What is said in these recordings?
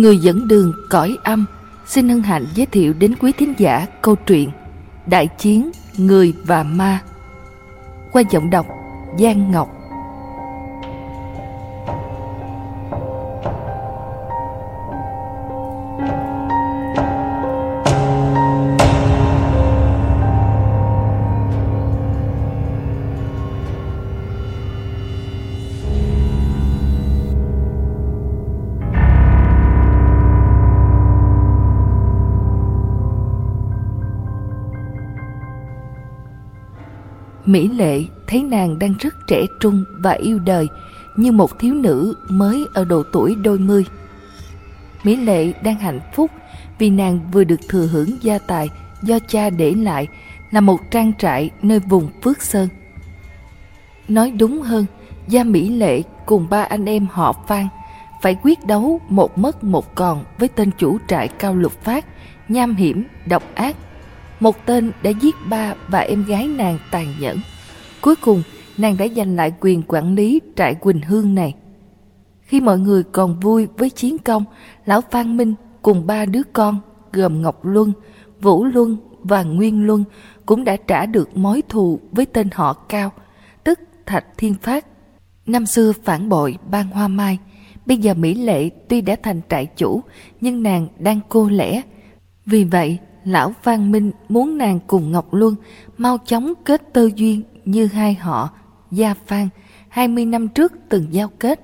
Người dẫn đường cõi âm, xin hân hạnh giới thiệu đến quý thính giả câu chuyện Đại chiến, Người và Ma. Qua giọng đọc Giang Ngọc. Mỹ Lệ thấy nàng đang rất trẻ trung và yêu đời như một thiếu nữ mới ở độ tuổi đôi mươi. Mỹ Lệ đang hạnh phúc vì nàng vừa được thừa hưởng gia tài do cha để lại là một trang trại nơi vùng Phước Sơn. Nói đúng hơn, gia Mỹ Lệ cùng ba anh em họ Phan phải quyết đấu một mất một còn với tên chủ trại Cao Lục Phát, nham hiểm, độc ác một tên đã giết ba và em gái nàng tàn nhẫn. Cuối cùng, nàng đã giành lại quyền quản lý trại Quỳnh Hương này. Khi mọi người còn vui với chiến công, lão Phan Minh cùng ba đứa con gồm Ngọc Luân, Vũ Luân và Nguyên Luân cũng đã trả được mối thù với tên họ Cao, tức Thạch Thiên Phát. Năm xưa phản bội ban hoa mai, bây giờ Mỹ Lệ tuy đã thành trại chủ nhưng nàng đang cô lẻ. Vì vậy, lão Phan Minh muốn nàng cùng Ngọc Luân mau chóng kết tơ duyên như hai họ Gia Phan 20 năm trước từng giao kết.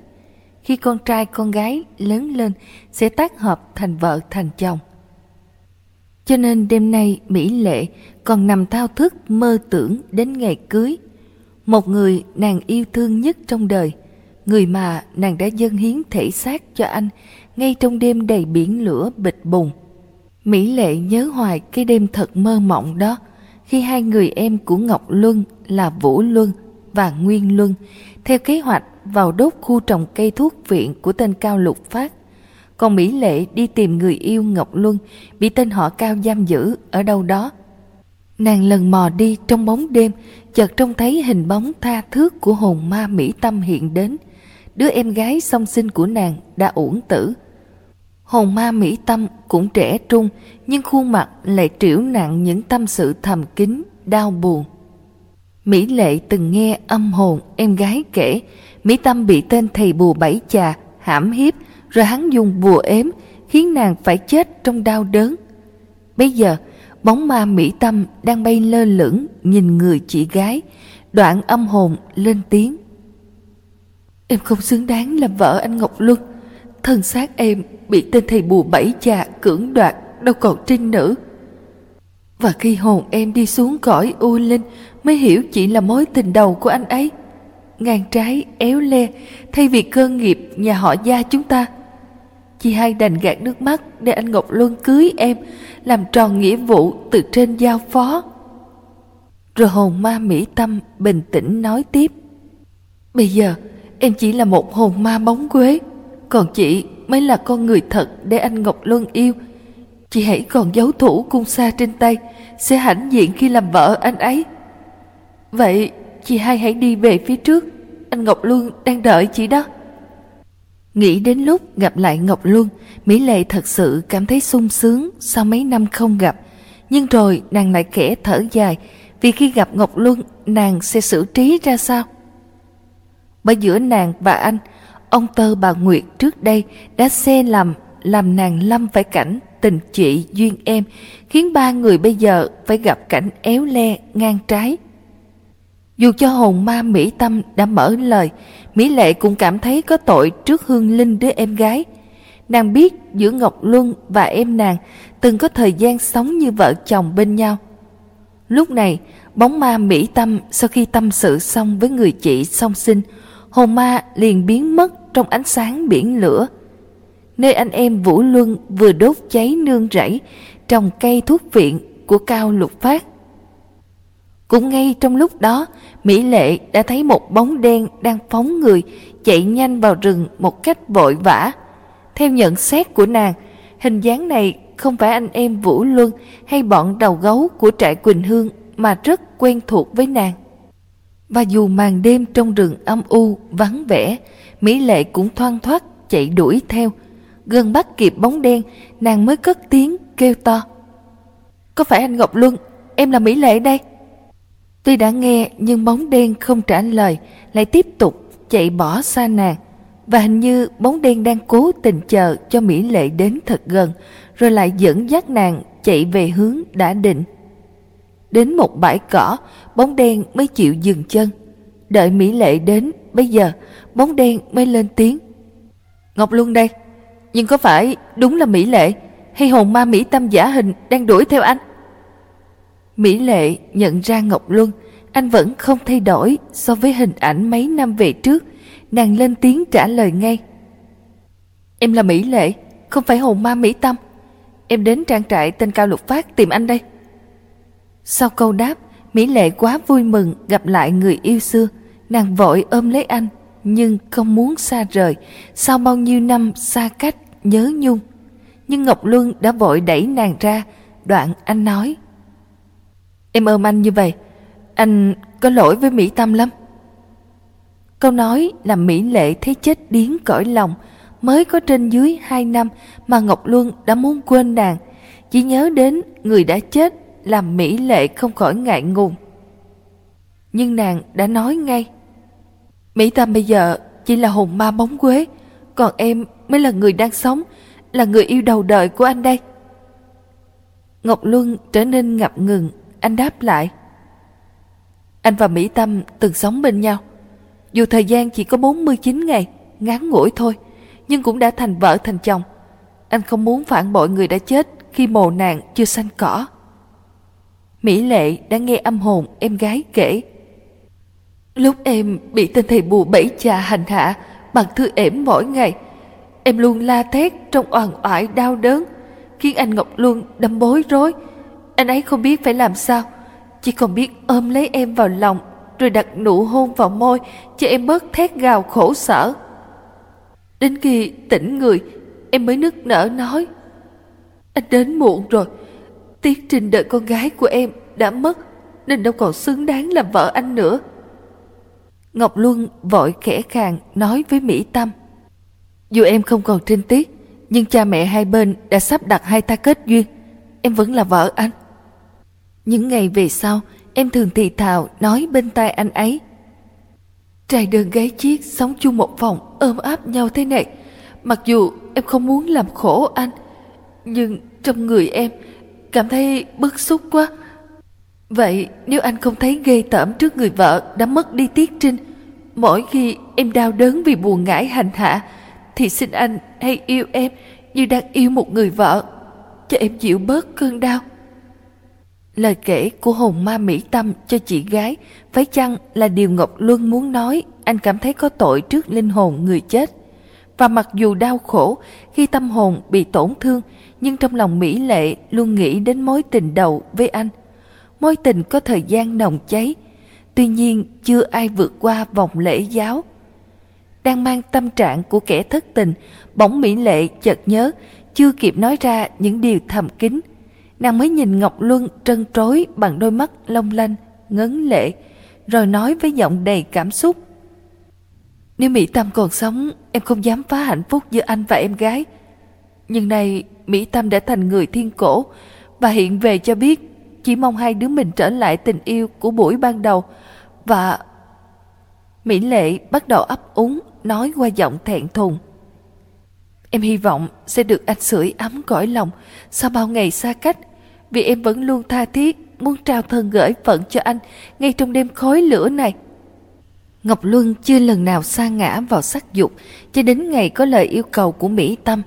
Khi con trai con gái lớn lên sẽ tác hợp thành vợ thành chồng. Cho nên đêm nay Mỹ Lệ còn nằm thao thức mơ tưởng đến ngày cưới. Một người nàng yêu thương nhất trong đời, người mà nàng đã dâng hiến thể xác cho anh ngay trong đêm đầy biển lửa bịch bùng Mỹ Lệ nhớ hoài cái đêm thật mơ mộng đó, khi hai người em của Ngọc Luân là Vũ Luân và Nguyên Luân theo kế hoạch vào đốt khu trồng cây thuốc viện của tên Cao Lục Phát. Còn Mỹ Lệ đi tìm người yêu Ngọc Luân, bị tên họ Cao giam giữ ở đâu đó. Nàng lần mò đi trong bóng đêm, chợt trông thấy hình bóng tha thước của hồn ma Mỹ Tâm hiện đến. Đứa em gái song sinh của nàng đã uổng tử Hồn ma Mỹ Tâm cũng trẻ trung nhưng khuôn mặt lại triểu nặng những tâm sự thầm kín, đau buồn. Mỹ Lệ từng nghe âm hồn em gái kể Mỹ Tâm bị tên thầy bùa bảy chà hãm hiếp rồi hắn dùng bùa ếm khiến nàng phải chết trong đau đớn. Bây giờ bóng ma Mỹ Tâm đang bay lơ lửng nhìn người chị gái đoạn âm hồn lên tiếng. Em không xứng đáng làm vợ anh Ngọc Luân thân xác em bị tên thầy bùa bẫy chà cưỡng đoạt, đâu còn trinh nữ. Và khi hồn em đi xuống cõi u linh, mới hiểu chỉ là mối tình đầu của anh ấy. Ngang trái, éo le, thay vì cơ nghiệp, nhà họ gia chúng ta. Chị hai đành gạt nước mắt để anh ngọc luân cưới em, làm tròn nghĩa vụ từ trên giao phó. Rồi hồn ma mỹ tâm bình tĩnh nói tiếp. Bây giờ, em chỉ là một hồn ma bóng quế còn chị mới là con người thật để anh Ngọc Luân yêu. Chị hãy còn giấu thủ cung xa trên tay, sẽ hãnh diện khi làm vợ anh ấy. Vậy chị hai hãy đi về phía trước, anh Ngọc Luân đang đợi chị đó. Nghĩ đến lúc gặp lại Ngọc Luân, Mỹ Lệ thật sự cảm thấy sung sướng sau mấy năm không gặp. Nhưng rồi nàng lại kẻ thở dài vì khi gặp Ngọc Luân nàng sẽ xử trí ra sao? Bởi giữa nàng và anh Ông Tơ bà Nguyệt trước đây đã xe lầm làm nàng lâm phải cảnh tình chị duyên em, khiến ba người bây giờ phải gặp cảnh éo le ngang trái. Dù cho hồn ma Mỹ Tâm đã mở lời, Mỹ Lệ cũng cảm thấy có tội trước Hương Linh đứa em gái. Nàng biết giữa Ngọc Luân và em nàng từng có thời gian sống như vợ chồng bên nhau. Lúc này, bóng ma Mỹ Tâm sau khi tâm sự xong với người chị song sinh, hồn ma liền biến mất trong ánh sáng biển lửa. Nơi anh em Vũ Luân vừa đốt cháy nương rẫy trồng cây thuốc viện của Cao Lục Phát. Cũng ngay trong lúc đó, Mỹ Lệ đã thấy một bóng đen đang phóng người chạy nhanh vào rừng một cách vội vã. Theo nhận xét của nàng, hình dáng này không phải anh em Vũ Luân hay bọn đầu gấu của trại Quỳnh Hương mà rất quen thuộc với nàng. Và dù màn đêm trong rừng âm u, vắng vẻ, Mỹ Lệ cũng thoang thoát chạy đuổi theo. Gần bắt kịp bóng đen, nàng mới cất tiếng kêu to. Có phải anh Ngọc Luân, em là Mỹ Lệ đây. Tuy đã nghe nhưng bóng đen không trả lời, lại tiếp tục chạy bỏ xa nàng. Và hình như bóng đen đang cố tình chờ cho Mỹ Lệ đến thật gần, rồi lại dẫn dắt nàng chạy về hướng đã định. Đến một bãi cỏ, bóng đen mới chịu dừng chân. Đợi Mỹ Lệ đến, bây giờ bóng đen mới lên tiếng. Ngọc Luân đây, nhưng có phải đúng là Mỹ Lệ hay hồn ma Mỹ Tâm giả hình đang đuổi theo anh? Mỹ Lệ nhận ra Ngọc Luân, anh vẫn không thay đổi so với hình ảnh mấy năm về trước. Nàng lên tiếng trả lời ngay. Em là Mỹ Lệ, không phải hồn ma Mỹ Tâm. Em đến trang trại tên Cao Lục Phát tìm anh đây. Sau câu đáp, Mỹ Lệ quá vui mừng gặp lại người yêu xưa. Nàng vội ôm lấy anh, nhưng không muốn xa rời. Sau bao nhiêu năm xa cách, nhớ nhung. Nhưng Ngọc Luân đã vội đẩy nàng ra, đoạn anh nói. Em ôm anh như vậy, anh có lỗi với Mỹ Tâm lắm. Câu nói làm Mỹ Lệ thấy chết điếng cõi lòng, mới có trên dưới hai năm mà Ngọc Luân đã muốn quên nàng, chỉ nhớ đến người đã chết làm Mỹ Lệ không khỏi ngại ngùng. Nhưng nàng đã nói ngay, Mỹ Tâm bây giờ chỉ là hồn ma bóng quế, còn em mới là người đang sống, là người yêu đầu đời của anh đây. Ngọc Luân trở nên ngập ngừng, anh đáp lại. Anh và Mỹ Tâm từng sống bên nhau. Dù thời gian chỉ có 49 ngày, ngắn ngủi thôi, nhưng cũng đã thành vợ thành chồng. Anh không muốn phản bội người đã chết khi mồ nạn chưa xanh cỏ. Mỹ Lệ đã nghe âm hồn em gái kể. Lúc em bị tên thầy bù bẫy chà hành hạ bằng thư ẻm mỗi ngày, em luôn la thét trong oằn oải đau đớn, khiến anh Ngọc luôn đâm bối rối. Anh ấy không biết phải làm sao, chỉ còn biết ôm lấy em vào lòng rồi đặt nụ hôn vào môi cho em bớt thét gào khổ sở. Đến khi tỉnh người, em mới nức nở nói Anh đến muộn rồi, Tiết trình đợi con gái của em đã mất nên đâu còn xứng đáng làm vợ anh nữa. Ngọc Luân vội khẽ khàng nói với Mỹ Tâm. Dù em không còn trinh tiết Nhưng cha mẹ hai bên đã sắp đặt hai ta kết duyên. Em vẫn là vợ anh. Những ngày về sau, Em thường thì thào nói bên tai anh ấy. Trai đơn gái chiếc sống chung một phòng ôm áp nhau thế này, Mặc dù em không muốn làm khổ anh, Nhưng trong người em cảm thấy bức xúc quá. Vậy, nếu anh không thấy ghê tởm trước người vợ đã mất đi tiết trinh, Mỗi khi em đau đớn vì buồn ngãi hành hạ, Thì xin anh hãy yêu em như đang yêu một người vợ, Cho em chịu bớt cơn đau. Lời kể của hồn ma Mỹ Tâm cho chị gái, Phải chăng là điều Ngọc Luân muốn nói? Anh cảm thấy có tội trước linh hồn người chết. Và mặc dù đau khổ khi tâm hồn bị tổn thương, Nhưng trong lòng Mỹ Lệ luôn nghĩ đến mối tình đầu với anh. Mối tình có thời gian nồng cháy Tuy nhiên chưa ai vượt qua vòng lễ giáo Đang mang tâm trạng của kẻ thất tình Bỗng Mỹ Lệ chợt nhớ Chưa kịp nói ra những điều thầm kín nàng mới nhìn Ngọc Luân trân trối bằng đôi mắt long lanh, ngấn lệ, rồi nói với giọng đầy cảm xúc. Nếu Mỹ Tâm còn sống, em không dám phá hạnh phúc giữa anh và em gái. Nhưng nay, Mỹ Tâm đã thành người thiên cổ và hiện về cho biết chỉ mong hai đứa mình trở lại tình yêu của buổi ban đầu và... Mỹ Lệ bắt đầu ấp úng nói qua giọng thẹn thùng. Em hy vọng sẽ được anh sưởi ấm cõi lòng sau bao ngày xa cách vì em vẫn luôn tha thiết muốn trao thân gửi phận cho anh ngay trong đêm khói lửa này. Ngọc Luân chưa lần nào sa ngã vào sắc dục cho đến ngày có lời yêu cầu của Mỹ Tâm.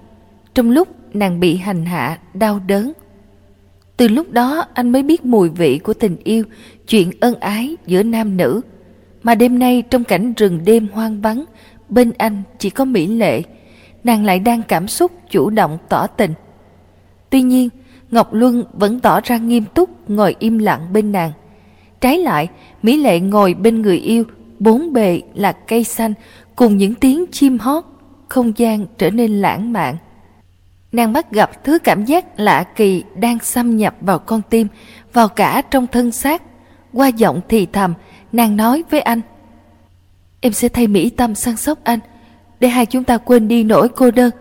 Trong lúc nàng bị hành hạ, đau đớn. Từ lúc đó anh mới biết mùi vị của tình yêu, chuyện ân ái giữa nam nữ. Mà đêm nay trong cảnh rừng đêm hoang vắng, bên anh chỉ có Mỹ Lệ. Nàng lại đang cảm xúc chủ động tỏ tình. Tuy nhiên, Ngọc Luân vẫn tỏ ra nghiêm túc ngồi im lặng bên nàng. Trái lại, Mỹ Lệ ngồi bên người yêu, bốn bề là cây xanh cùng những tiếng chim hót, không gian trở nên lãng mạn. Nàng bắt gặp thứ cảm giác lạ kỳ đang xâm nhập vào con tim, vào cả trong thân xác. Qua giọng thì thầm, nàng nói với anh. Em sẽ thay Mỹ Tâm săn sóc anh, để hai chúng ta quên đi nỗi cô đơn.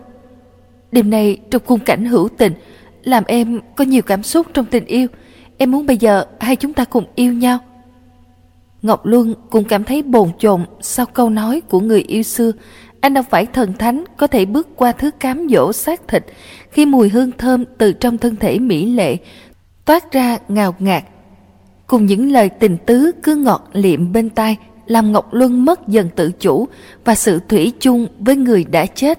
Đêm nay trong khung cảnh hữu tình Làm em có nhiều cảm xúc trong tình yêu Em muốn bây giờ hai chúng ta cùng yêu nhau Ngọc Luân cũng cảm thấy bồn chồn sau câu nói của người yêu xưa. Anh đâu phải thần thánh có thể bước qua thứ cám dỗ xác thịt khi mùi hương thơm từ trong thân thể mỹ lệ toát ra ngào ngạt. Cùng những lời tình tứ cứ ngọt liệm bên tai làm Ngọc Luân mất dần tự chủ và sự thủy chung với người đã chết.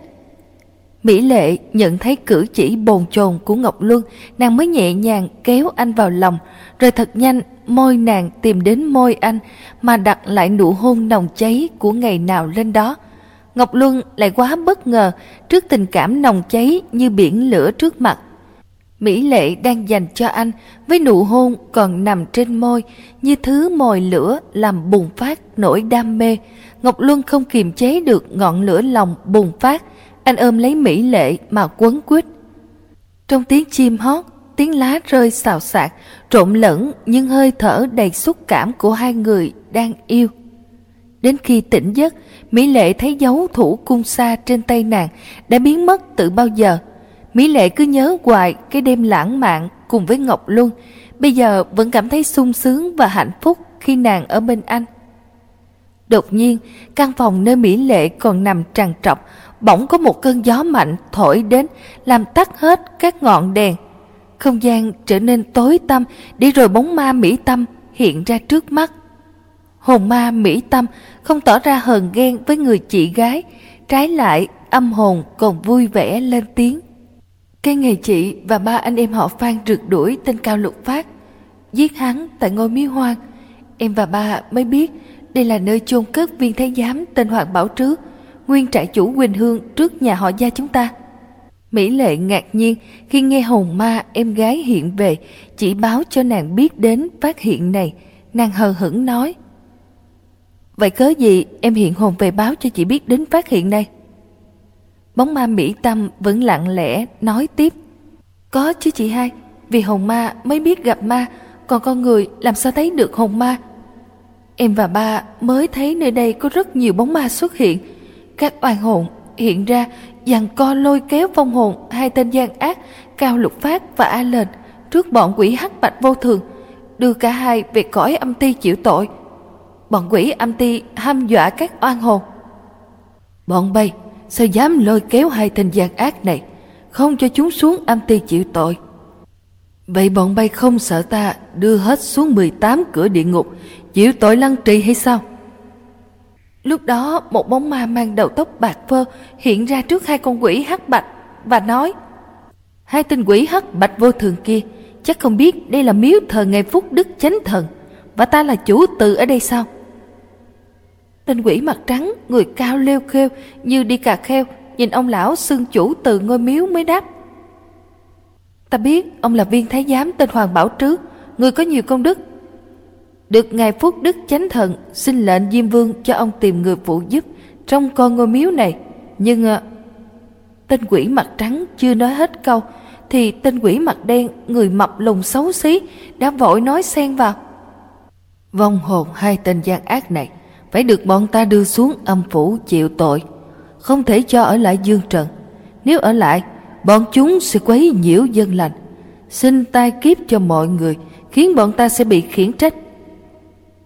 Mỹ Lệ nhận thấy cử chỉ bồn chồn của Ngọc Luân, nàng mới nhẹ nhàng kéo anh vào lòng, rồi thật nhanh môi nàng tìm đến môi anh mà đặt lại nụ hôn nồng cháy của ngày nào lên đó. Ngọc Luân lại quá bất ngờ trước tình cảm nồng cháy như biển lửa trước mặt. Mỹ Lệ đang dành cho anh với nụ hôn còn nằm trên môi như thứ mồi lửa làm bùng phát nỗi đam mê. Ngọc Luân không kiềm chế được ngọn lửa lòng bùng phát. Anh ôm lấy Mỹ Lệ mà quấn quýt. Trong tiếng chim hót, tiếng lá rơi xào xạc, trộn lẫn những hơi thở đầy xúc cảm của hai người đang yêu. Đến khi tỉnh giấc, Mỹ Lệ thấy dấu thủ cung sa trên tay nàng đã biến mất từ bao giờ. Mỹ Lệ cứ nhớ hoài cái đêm lãng mạn cùng với Ngọc Luân, bây giờ vẫn cảm thấy sung sướng và hạnh phúc khi nàng ở bên anh. Đột nhiên, căn phòng nơi Mỹ Lệ còn nằm trằn trọc, bỗng có một cơn gió mạnh thổi đến, làm tắt hết các ngọn đèn. Không gian trở nên tối tăm, để rồi bóng ma Mỹ Tâm hiện ra trước mắt. Hồn ma Mỹ Tâm không tỏ ra hờn ghen với người chị gái, trái lại âm hồn còn vui vẻ lên tiếng. Cái ngày chị và ba anh em họ Phan rượt đuổi tên Cao Lục Phát, giết hắn tại ngôi miếu hoang. Em và ba mới biết đây là nơi chôn cất viên thái giám tên Hoàng Bảo trước nguyên trại chủ Quỳnh Hương trước nhà họ gia chúng ta. Mỹ Lệ ngạc nhiên khi nghe hồn ma em gái hiện về, chỉ báo cho nàng biết đến phát hiện này. Nàng hờ hững nói. Vậy cớ gì em hiện hồn về báo cho chị biết đến phát hiện đây Bóng ma Mỹ Tâm vẫn lặng lẽ nói tiếp. Có chứ chị hai, vì hồn ma mới biết gặp ma, còn con người làm sao thấy được hồn ma? Em và ba mới thấy nơi đây có rất nhiều bóng ma xuất hiện. Các oan hồn hiện ra dàn co lôi kéo vong hồn hai tên gian ác Cao Lục Phát và A Lệnh trước bọn quỷ hắc bạch vô thường, đưa cả hai về cõi âm ti chịu tội. Bọn quỷ âm ti ham dọa các oan hồn. Bọn bay sao dám lôi kéo hai tên gian ác này, không cho chúng xuống âm ti chịu tội. Vậy bọn bay không sợ ta đưa hết xuống 18 cửa địa ngục, chịu tội lăng trì hay sao? Lúc đó một bóng ma mang đầu tóc bạc phơ hiện ra trước hai con quỷ hắc bạch và nói Hai tên quỷ hắc bạch vô thường kia chắc không biết đây là miếu thờ ngày phúc đức chánh thần và ta là chủ tự ở đây sao? Tên quỷ mặt trắng, người cao leo khêu như đi cà kheo, nhìn ông lão xưng chủ từ ngôi miếu mới đáp. Ta biết ông là viên thái giám tên Hoàng Bảo Trứ, người có nhiều công đức. Được Ngài Phúc Đức Chánh Thần xin lệnh Diêm Vương cho ông tìm người phụ giúp trong con ngôi miếu này. Nhưng à, tên quỷ mặt trắng chưa nói hết câu, thì tên quỷ mặt đen, người mập lùn xấu xí, đã vội nói xen vào. Vong hồn hai tên gian ác này phải được bọn ta đưa xuống âm phủ chịu tội, không thể cho ở lại dương trần. Nếu ở lại, bọn chúng sẽ quấy nhiễu dân lành, xin tai kiếp cho mọi người, khiến bọn ta sẽ bị khiển trách.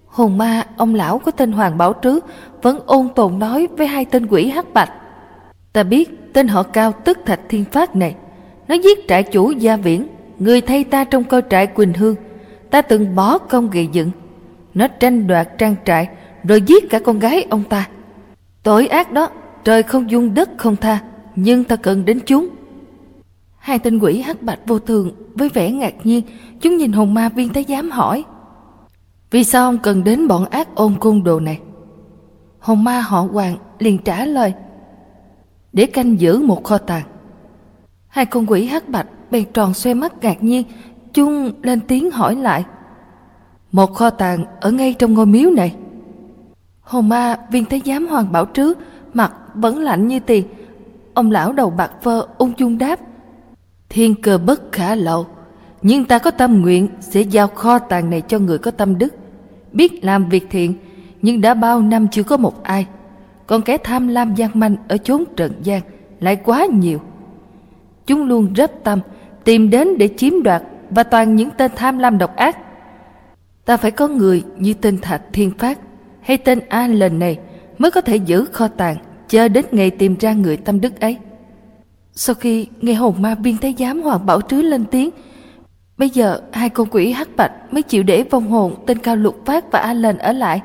Hồn ma, ông lão có tên Hoàng Bảo Trứ vẫn ôn tồn nói với hai tên quỷ hắc bạch. Ta biết tên họ cao tức thạch thiên phát này, nó giết trại chủ gia viễn, người thay ta trong coi trại Quỳnh Hương. Ta từng bó công gây dựng. Nó tranh đoạt trang trại rồi giết cả con gái ông ta. Tội ác đó, trời không dung đất không tha, nhưng ta cần đến chúng. Hai tên quỷ hắc bạch vô thường với vẻ ngạc nhiên, chúng nhìn hồn ma viên thái giám hỏi. Vì sao ông cần đến bọn ác ôn côn đồ này? Hồn ma họ hoàng liền trả lời. Để canh giữ một kho tàng. Hai con quỷ hắc bạch bèn tròn xoe mắt ngạc nhiên, chung lên tiếng hỏi lại. Một kho tàng ở ngay trong ngôi miếu này. Hồn ma viên thái giám hoàng bảo trước mặt vẫn lạnh như tiền. Ông lão đầu bạc phơ ung dung đáp. Thiên cơ bất khả lậu, nhưng ta có tâm nguyện sẽ giao kho tàng này cho người có tâm đức. Biết làm việc thiện, nhưng đã bao năm chưa có một ai. Còn kẻ tham lam gian manh ở chốn trần gian lại quá nhiều. Chúng luôn rớp tâm, tìm đến để chiếm đoạt và toàn những tên tham lam độc ác. Ta phải có người như tên Thạch Thiên Phát hay tên Allen này mới có thể giữ kho tàng chờ đến ngày tìm ra người tâm đức ấy. Sau khi nghe hồn ma viên thái giám Hoàng Bảo Trứ lên tiếng, bây giờ hai con quỷ hắc bạch mới chịu để vong hồn tên Cao Lục Phát và Allen ở lại.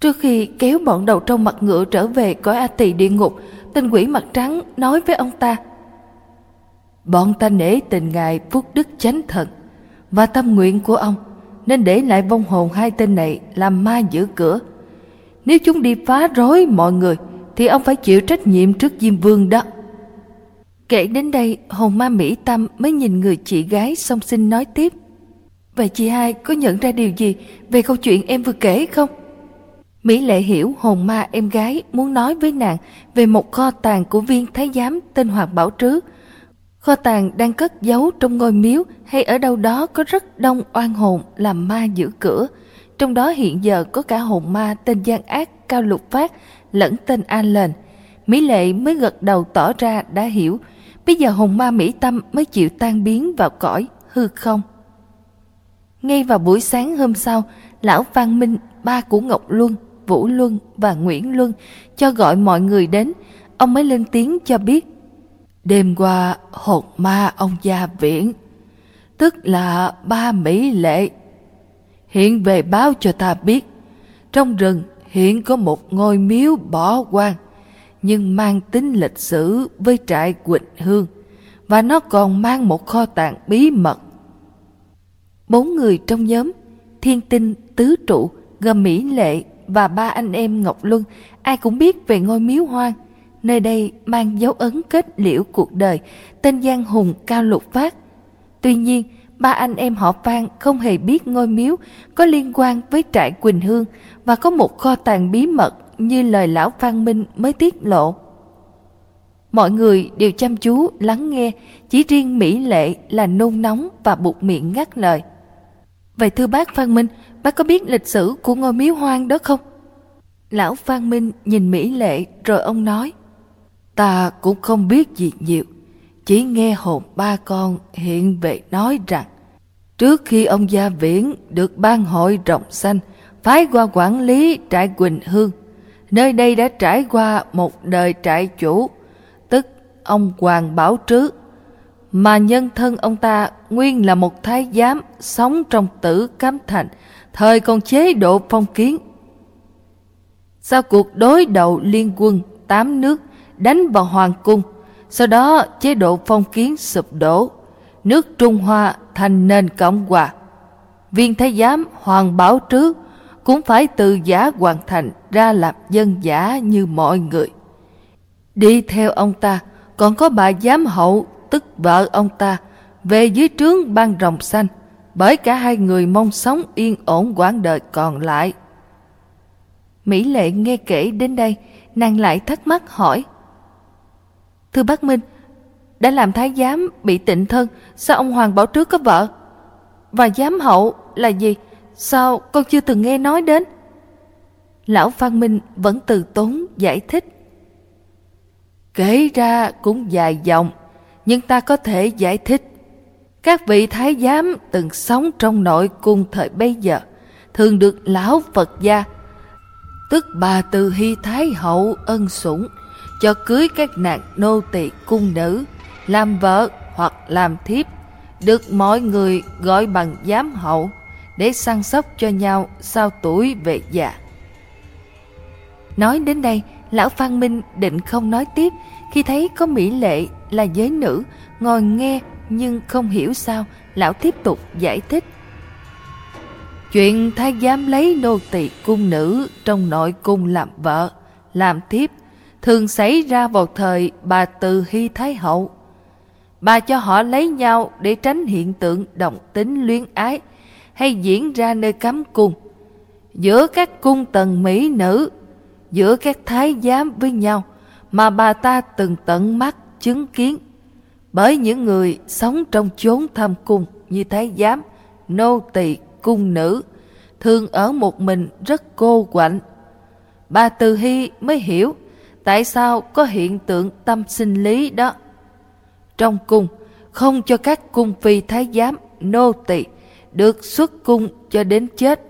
Trước khi kéo bọn đầu trong mặt ngựa trở về cõi A Tỳ địa ngục, tên quỷ mặt trắng nói với ông ta. Bọn ta nể tình ngài phúc đức chánh thần và tâm nguyện của ông nên để lại vong hồn hai tên này làm ma giữ cửa. Nếu chúng đi phá rối mọi người thì ông phải chịu trách nhiệm trước Diêm Vương đó. Kể đến đây, hồn ma Mỹ Tâm mới nhìn người chị gái song sinh nói tiếp. Vậy chị hai có nhận ra điều gì về câu chuyện em vừa kể không? Mỹ Lệ hiểu hồn ma em gái muốn nói với nàng về một kho tàng của viên thái giám tên Hoàng Bảo Trứ. Kho tàng đang cất giấu trong ngôi miếu hay ở đâu đó có rất đông oan hồn làm ma giữ cửa. Trong đó hiện giờ có cả hồn ma tên gian ác Cao Lục Phát lẫn tên An Lên. Mỹ Lệ mới gật đầu tỏ ra đã hiểu. Bây giờ hồn ma Mỹ Tâm mới chịu tan biến vào cõi hư không. Ngay vào buổi sáng hôm sau, lão Văn Minh, ba của Ngọc Luân, Vũ Luân và Nguyễn Luân cho gọi mọi người đến, ông mới lên tiếng cho biết. Đêm qua hồn ma ông Gia Viễn, tức là ba Mỹ Lệ, hiện về báo cho ta biết, trong rừng hiện có một ngôi miếu bỏ quan, nhưng mang tính lịch sử với trại Quỳnh Hương, và nó còn mang một kho tàng bí mật. Bốn người trong nhóm, thiên tinh, tứ trụ, gồm Mỹ Lệ, và ba anh em Ngọc Luân, ai cũng biết về ngôi miếu hoang. Nơi đây mang dấu ấn kết liễu cuộc đời, tên Giang Hùng Cao Lục Phát. Tuy nhiên, ba anh em họ Phan không hề biết ngôi miếu có liên quan với trại Quỳnh Hương và có một kho tàng bí mật như lời lão Phan Minh mới tiết lộ. Mọi người đều chăm chú lắng nghe, chỉ riêng Mỹ Lệ là nôn nóng và buộc miệng ngắt lời. Vậy thưa bác Phan Minh, bác có biết lịch sử của ngôi miếu hoang đó không? Lão Phan Minh nhìn Mỹ Lệ rồi ông nói Ta cũng không biết gì nhiều, Chỉ nghe hồn ba con hiện về nói rằng, Trước khi ông Gia Viễn được ban hội rộng xanh Phái qua quản lý trại Quỳnh Hương Nơi đây đã trải qua một đời trại chủ, Tức ông Hoàng Bảo Trứ Mà nhân thân ông ta nguyên là một thái giám Sống trong tử cám thành, thời còn chế độ phong kiến. Sau cuộc đối đầu liên quân tám nước đánh vào Hoàng cung, sau đó chế độ phong kiến sụp đổ, nước Trung Hoa thành nền Cộng hòa. Viên thái giám Hoàng Bảo Trứ cũng phải từ giả hoàn thành ra làm dân giả như mọi người. Đi theo ông ta còn có bà giám hậu tức vợ ông ta về dưới trướng ban rồng xanh bởi cả hai người mong sống yên ổn quãng đời còn lại. Mỹ Lệ nghe kể đến đây, nàng lại thắc mắc hỏi. Thưa bác Minh, đã làm thái giám bị tịnh thân, sao ông Hoàng Bảo Trước có vợ? Và giám hậu là gì? Sao con chưa từng nghe nói đến? Lão Phan Minh vẫn từ tốn giải thích. Kể ra cũng dài dòng, nhưng ta có thể giải thích các vị thái giám từng sống trong nội cung thời bây giờ thường được lão Phật gia, tức bà Từ Hy Thái Hậu ân sủng cho cưới các nàng nô tỳ cung nữ, làm vợ hoặc làm thiếp, được mọi người gọi bằng giám hậu để săn sóc cho nhau sau tuổi về già. Nói đến đây, lão Phan Minh định không nói tiếp khi thấy có mỹ lệ là giới nữ ngồi nghe nhưng không hiểu sao lão tiếp tục giải thích. Chuyện thái giám lấy nô tỳ cung nữ trong nội cung làm vợ, làm thiếp thường xảy ra vào thời bà Từ Hy Thái Hậu. Bà cho họ lấy nhau để tránh hiện tượng động tính luyến ái hay diễn ra nơi cấm cung. Giữa các cung tần mỹ nữ, giữa các thái giám với nhau mà bà ta từng tận mắt chứng kiến bởi những người sống trong chốn thâm cung như thái giám, nô tỳ, cung nữ, thường ở một mình rất cô quạnh. Bà Từ Hy mới hiểu tại sao có hiện tượng tâm sinh lý đó. trong cung, không cho các cung phi thái giám, nô tỳ được xuất cung cho đến chết.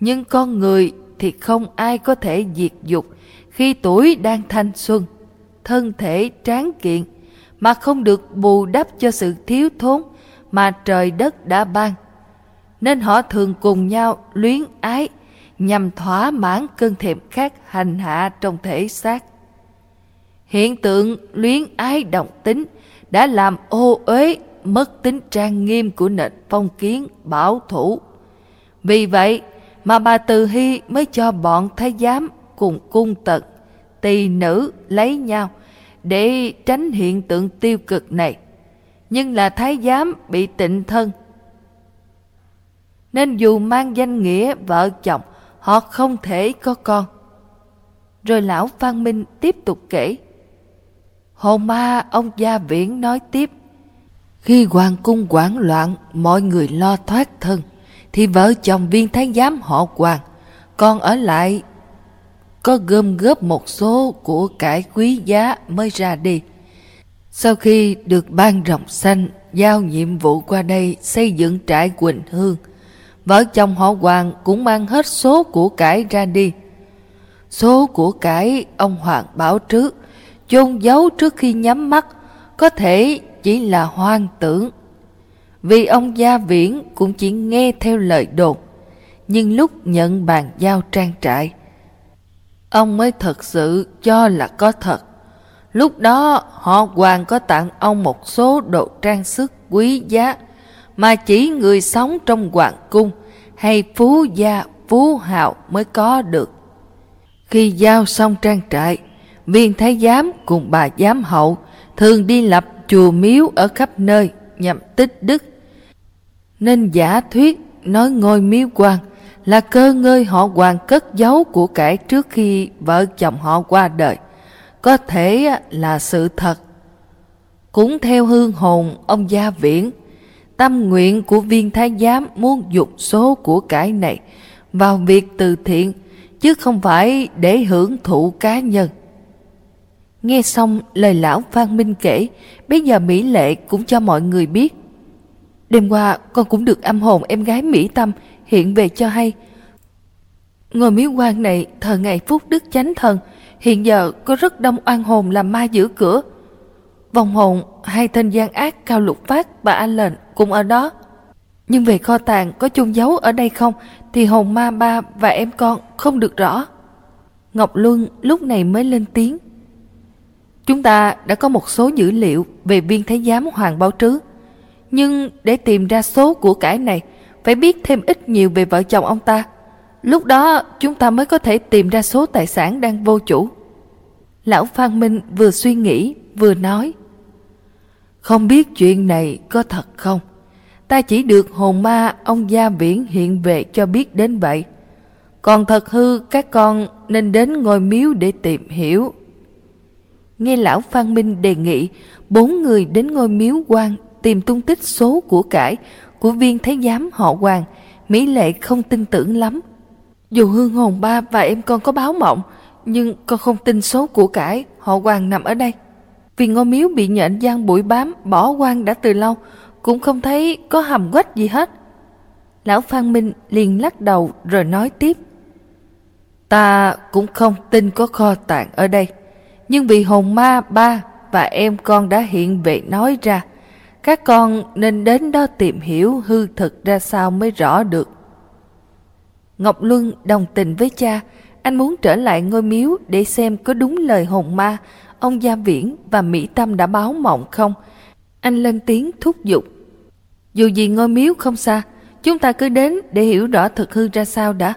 Nhưng con người thì không ai có thể diệt dục khi tuổi đang thanh xuân, thân thể tráng kiện, mà không được bù đắp cho sự thiếu thốn mà trời đất đã ban. Nên họ thường cùng nhau luyến ái nhằm thỏa mãn cơn thèm khát hành hạ trong thể xác. Hiện tượng luyến ái động tính đã làm ô uế mất tính trang nghiêm của nền phong kiến bảo thủ. Vì vậy mà bà Từ Hy mới cho bọn thái giám cùng cung tật, tỳ nữ lấy nhau để tránh hiện tượng tiêu cực này. Nhưng là thái giám bị tịnh thân. Nên dù mang danh nghĩa vợ chồng, họ không thể có con. Rồi lão Phan Minh tiếp tục kể. Hồn ma ông Gia Viễn nói tiếp. Khi hoàng cung quảng loạn, mọi người lo thoát thân, thì vợ chồng viên thái giám họ hoàng, còn ở lại có gom góp một số của cải quý giá mới ra đi. Sau khi được ban rộng xanh giao nhiệm vụ qua đây xây dựng trại Quỳnh Hương, vợ chồng họ Hoàng cũng mang hết số của cải ra đi. Số của cải ông Hoàng bảo trước, chôn giấu trước khi nhắm mắt, có thể chỉ là hoang tưởng. Vì ông Gia Viễn cũng chỉ nghe theo lời đồn, nhưng lúc nhận bàn giao trang trại, ông mới thật sự cho là có thật. Lúc đó họ Hoàng có tặng ông một số đồ trang sức quý giá mà chỉ người sống trong hoàng cung hay phú gia phú hào mới có được. Khi giao xong trang trại, viên thái giám cùng bà giám hậu thường đi lập chùa miếu ở khắp nơi nhằm tích đức. Nên giả thuyết nói ngôi miếu quan là cơ ngơi họ hoàng cất giấu của cải trước khi vợ chồng họ qua đời. Có thể là sự thật. Cũng theo hương hồn ông Gia Viễn, tâm nguyện của viên thái giám muốn dùng số của cải này vào việc từ thiện, chứ không phải để hưởng thụ cá nhân. Nghe xong lời lão Phan Minh kể, bây giờ Mỹ Lệ cũng cho mọi người biết. Đêm qua con cũng được âm hồn em gái Mỹ Tâm hiện về cho hay. Ngôi miếu quan này thờ ngày phúc đức chánh thần, hiện giờ có rất đông oan hồn làm ma giữ cửa. Vòng hồn hai tên gian ác Cao Lục Phát và An Lệnh cũng ở đó. Nhưng về kho tàng có chôn giấu ở đây không thì hồn ma ba và em con không được rõ. Ngọc Luân lúc này mới lên tiếng. Chúng ta đã có một số dữ liệu về viên thái giám Hoàng báo Trứ. Nhưng để tìm ra số của cải này, phải biết thêm ít nhiều về vợ chồng ông ta. Lúc đó chúng ta mới có thể tìm ra số tài sản đang vô chủ. Lão Phan Minh vừa suy nghĩ vừa nói. Không biết chuyện này có thật không? Ta chỉ được hồn ma ông Gia Viễn hiện về cho biết đến vậy. Còn thật hư các con nên đến ngôi miếu để tìm hiểu nghe lão Phan Minh đề nghị bốn người đến ngôi miếu quan tìm tung tích số của cải của viên thái giám họ Hoàng, Mỹ Lệ không tin tưởng lắm. Dù hương hồn ba và em con có báo mộng, nhưng con không tin số của cải họ Hoàng nằm ở đây. Vì ngôi miếu bị nhện gian bụi bám, bỏ quan đã từ lâu, cũng không thấy có hầm quách gì hết. Lão Phan Minh liền lắc đầu rồi nói tiếp. Ta cũng không tin có kho tàng ở đây nhưng vì hồn ma ba và em con đã hiện về nói ra, các con nên đến đó tìm hiểu hư thực ra sao mới rõ được. Ngọc Luân đồng tình với cha, anh muốn trở lại ngôi miếu để xem có đúng lời hồn ma, ông Gia Viễn và Mỹ Tâm đã báo mộng không. Anh lên tiếng thúc giục. Dù gì ngôi miếu không xa, chúng ta cứ đến để hiểu rõ thực hư ra sao đã.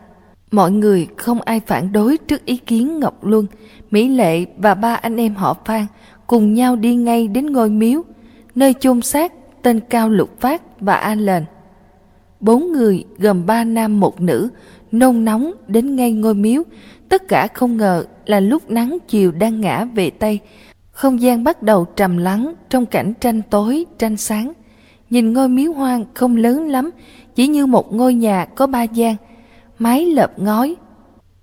Mọi người không ai phản đối trước ý kiến Ngọc Luân, Mỹ Lệ và ba anh em họ Phan cùng nhau đi ngay đến ngôi miếu, nơi chôn xác tên Cao Lục Phát và An Lền. Bốn người gồm ba nam một nữ, nôn nóng đến ngay ngôi miếu, tất cả không ngờ là lúc nắng chiều đang ngã về Tây, không gian bắt đầu trầm lắng trong cảnh tranh tối, tranh sáng. Nhìn ngôi miếu hoang không lớn lắm, chỉ như một ngôi nhà có ba gian, mái lợp ngói.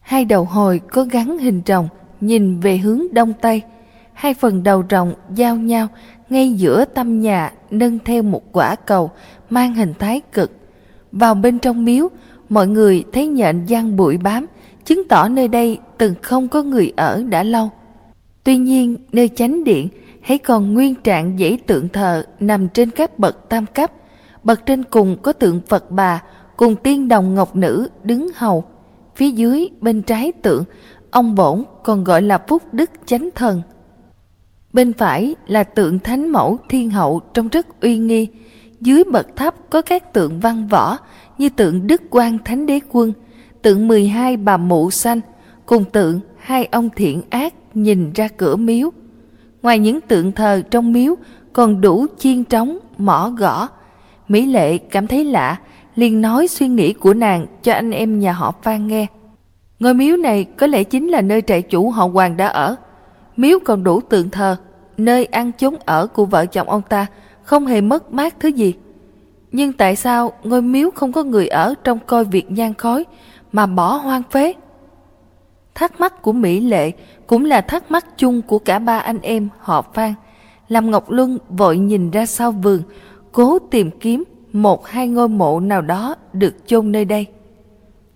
Hai đầu hồi có gắn hình rồng nhìn về hướng đông tây. hai phần đầu rồng giao nhau ngay giữa tâm nhà nâng theo một quả cầu mang hình thái cực. Vào bên trong miếu, mọi người thấy nhện giăng bụi bám, chứng tỏ nơi đây từng không có người ở đã lâu. Tuy nhiên, nơi chánh điện hãy còn nguyên trạng dãy tượng thờ nằm trên các bậc tam cấp. Bậc trên cùng có tượng Phật bà cùng tiên đồng ngọc nữ đứng hầu. Phía dưới bên trái tượng, ông bổn còn gọi là Phúc Đức Chánh Thần. Bên phải là tượng Thánh Mẫu Thiên Hậu trông rất uy nghi. Dưới bậc tháp có các tượng văn võ như tượng Đức Quang Thánh Đế Quân, tượng 12 bà mụ xanh, cùng tượng hai ông thiện ác nhìn ra cửa miếu. Ngoài những tượng thờ trong miếu còn đủ chiên trống, mỏ gõ. Mỹ Lệ cảm thấy lạ, liền nói suy nghĩ của nàng cho anh em nhà họ Phan nghe. Ngôi miếu này có lẽ chính là nơi trại chủ họ Hoàng đã ở. Miếu còn đủ tượng thờ, nơi ăn chốn ở của vợ chồng ông ta không hề mất mát thứ gì. Nhưng tại sao ngôi miếu không có người ở trong coi việc nhan khói mà bỏ hoang phế? Thắc mắc của Mỹ Lệ cũng là thắc mắc chung của cả ba anh em họ Phan. Làm Ngọc Luân vội nhìn ra sau vườn, cố tìm kiếm một hai ngôi mộ nào đó được chôn nơi đây.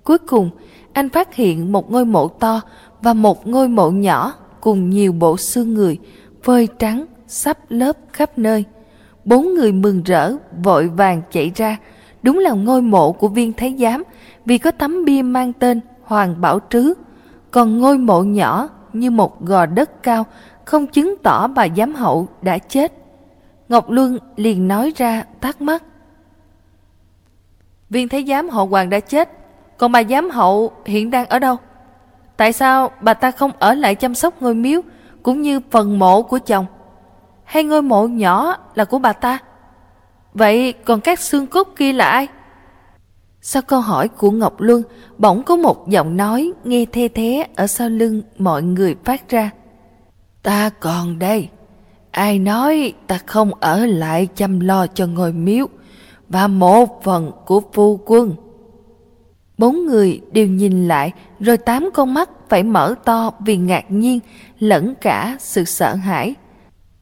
Cuối cùng, anh phát hiện một ngôi mộ to và một ngôi mộ nhỏ cùng nhiều bộ xương người, phơi trắng, sắp lớp khắp nơi. Bốn người mừng rỡ, vội vàng chạy ra. Đúng là ngôi mộ của viên thái giám vì có tấm bia mang tên Hoàng Bảo Trứ. Còn ngôi mộ nhỏ như một gò đất cao không chứng tỏ bà giám hậu đã chết. Ngọc Luân liền nói ra thắc mắc. Viên thái giám hậu Hoàng đã chết, còn bà giám hậu hiện đang ở đâu? Tại sao bà ta không ở lại chăm sóc ngôi miếu cũng như phần mộ của chồng? Hay ngôi mộ nhỏ là của bà ta? Vậy còn các xương cốt kia là ai? Sau câu hỏi của Ngọc Luân, bỗng có một giọng nói nghe the thế ở sau lưng mọi người phát ra. Ta còn đây. Ai nói ta không ở lại chăm lo cho ngôi miếu và một phần của phu quân. Bốn người đều nhìn lại rồi tám con mắt phải mở to vì ngạc nhiên lẫn cả sự sợ hãi.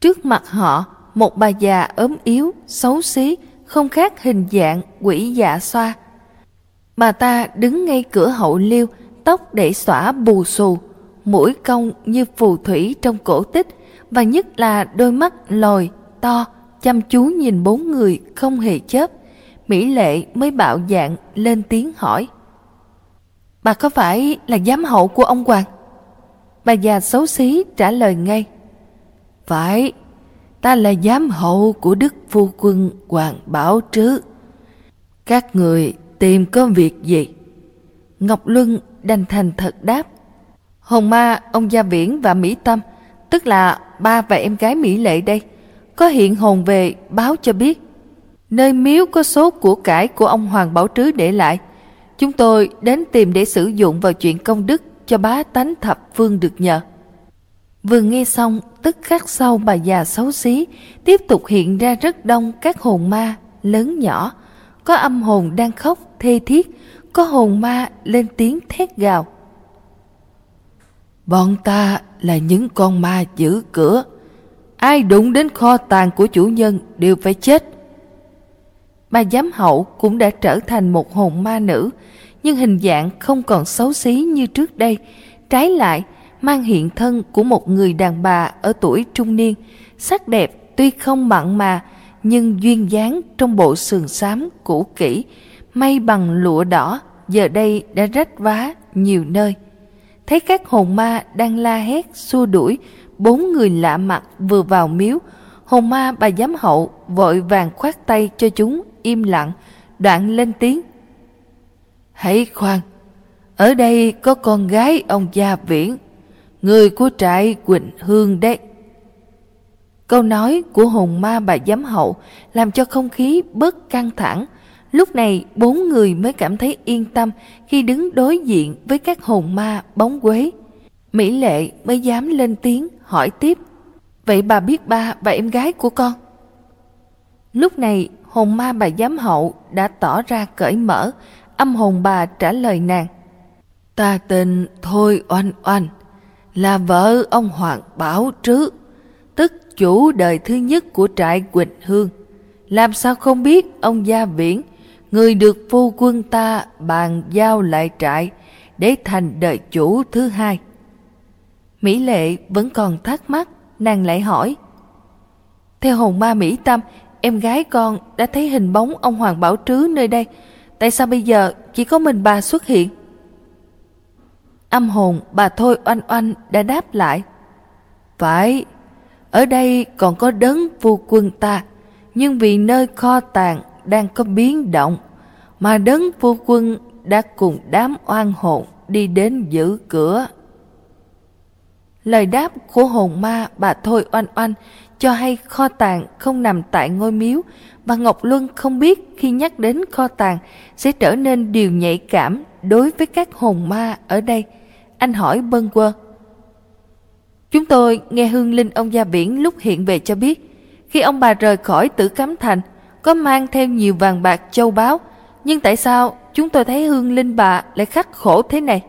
Trước mặt họ, một bà già ốm yếu, xấu xí, không khác hình dạng quỷ dạ xoa. Bà ta đứng ngay cửa hậu liêu, tóc để xõa bù xù, mũi cong như phù thủy trong cổ tích và nhất là đôi mắt lồi, to, chăm chú nhìn bốn người không hề chớp. Mỹ Lệ mới bạo dạng lên tiếng hỏi. Bà có phải là giám hậu của ông Hoàng? Bà già xấu xí trả lời ngay. Phải, ta là giám hậu của Đức Phu Quân Hoàng Bảo Trứ. Các người tìm có việc gì? Ngọc Luân đành thành thật đáp. Hồng Ma, ông Gia Viễn và Mỹ Tâm, tức là ba và em gái Mỹ Lệ đây, có hiện hồn về báo cho biết. Nơi miếu có số của cải của ông Hoàng Bảo Trứ để lại. Chúng tôi đến tìm để sử dụng vào chuyện công đức cho bá tánh thập phương được nhờ. Vừa nghe xong, tức khắc sau bà già xấu xí, tiếp tục hiện ra rất đông các hồn ma, lớn nhỏ. Có âm hồn đang khóc, thê thiết, có hồn ma lên tiếng thét gào. Bọn ta là những con ma giữ cửa. Ai đụng đến kho tàng của chủ nhân đều phải chết. Bà giám hậu cũng đã trở thành một hồn ma nữ, nhưng hình dạng không còn xấu xí như trước đây. Trái lại, mang hiện thân của một người đàn bà ở tuổi trung niên, sắc đẹp tuy không mặn mà, nhưng duyên dáng trong bộ sườn xám cũ kỹ, may bằng lụa đỏ, giờ đây đã rách vá nhiều nơi. Thấy các hồn ma đang la hét xua đuổi, bốn người lạ mặt vừa vào miếu, hồn ma bà giám hậu vội vàng khoát tay cho chúng im lặng, đoạn lên tiếng. Hãy khoan, ở đây có con gái ông Gia Viễn, người của trại Quỳnh Hương đấy. Câu nói của hồn ma bà giám hậu làm cho không khí bớt căng thẳng. Lúc này bốn người mới cảm thấy yên tâm khi đứng đối diện với các hồn ma bóng quế. Mỹ Lệ mới dám lên tiếng hỏi tiếp. Vậy bà biết ba và em gái của con? Lúc này hồn ma bà giám hậu đã tỏ ra cởi mở, âm hồn bà trả lời nàng. Ta tên Thôi Oanh Oanh, là vợ ông Hoàng Bảo Trứ, chủ đời thứ nhất của trại Quỳnh Hương. Làm sao không biết ông Gia Viễn, người được phu quân ta bàn giao lại trại để thành đời chủ thứ hai. Mỹ Lệ vẫn còn thắc mắc, nàng lại hỏi. Theo hồn ma Mỹ Tâm, em gái con đã thấy hình bóng ông Hoàng Bảo Trứ nơi đây. Tại sao bây giờ chỉ có mình bà xuất hiện? Âm hồn bà Thôi Oanh Oanh đã đáp lại. Phải, ở đây còn có đấng vua quân ta, nhưng vì nơi kho tàng đang có biến động, mà đấng vua quân đã cùng đám oan hồn đi đến giữ cửa. Lời đáp của hồn ma bà Thôi Oanh Oanh cho hay kho tàng không nằm tại ngôi miếu, bà Ngọc Luân không biết khi nhắc đến kho tàng sẽ trở nên điều nhạy cảm đối với các hồn ma ở đây. Anh hỏi bâng quơ. Chúng tôi nghe hương linh ông Gia Biển lúc hiện về cho biết, khi ông bà rời khỏi tử cấm thành, có mang theo nhiều vàng bạc châu báu, nhưng tại sao chúng tôi thấy hương linh bà lại khắc khổ thế này?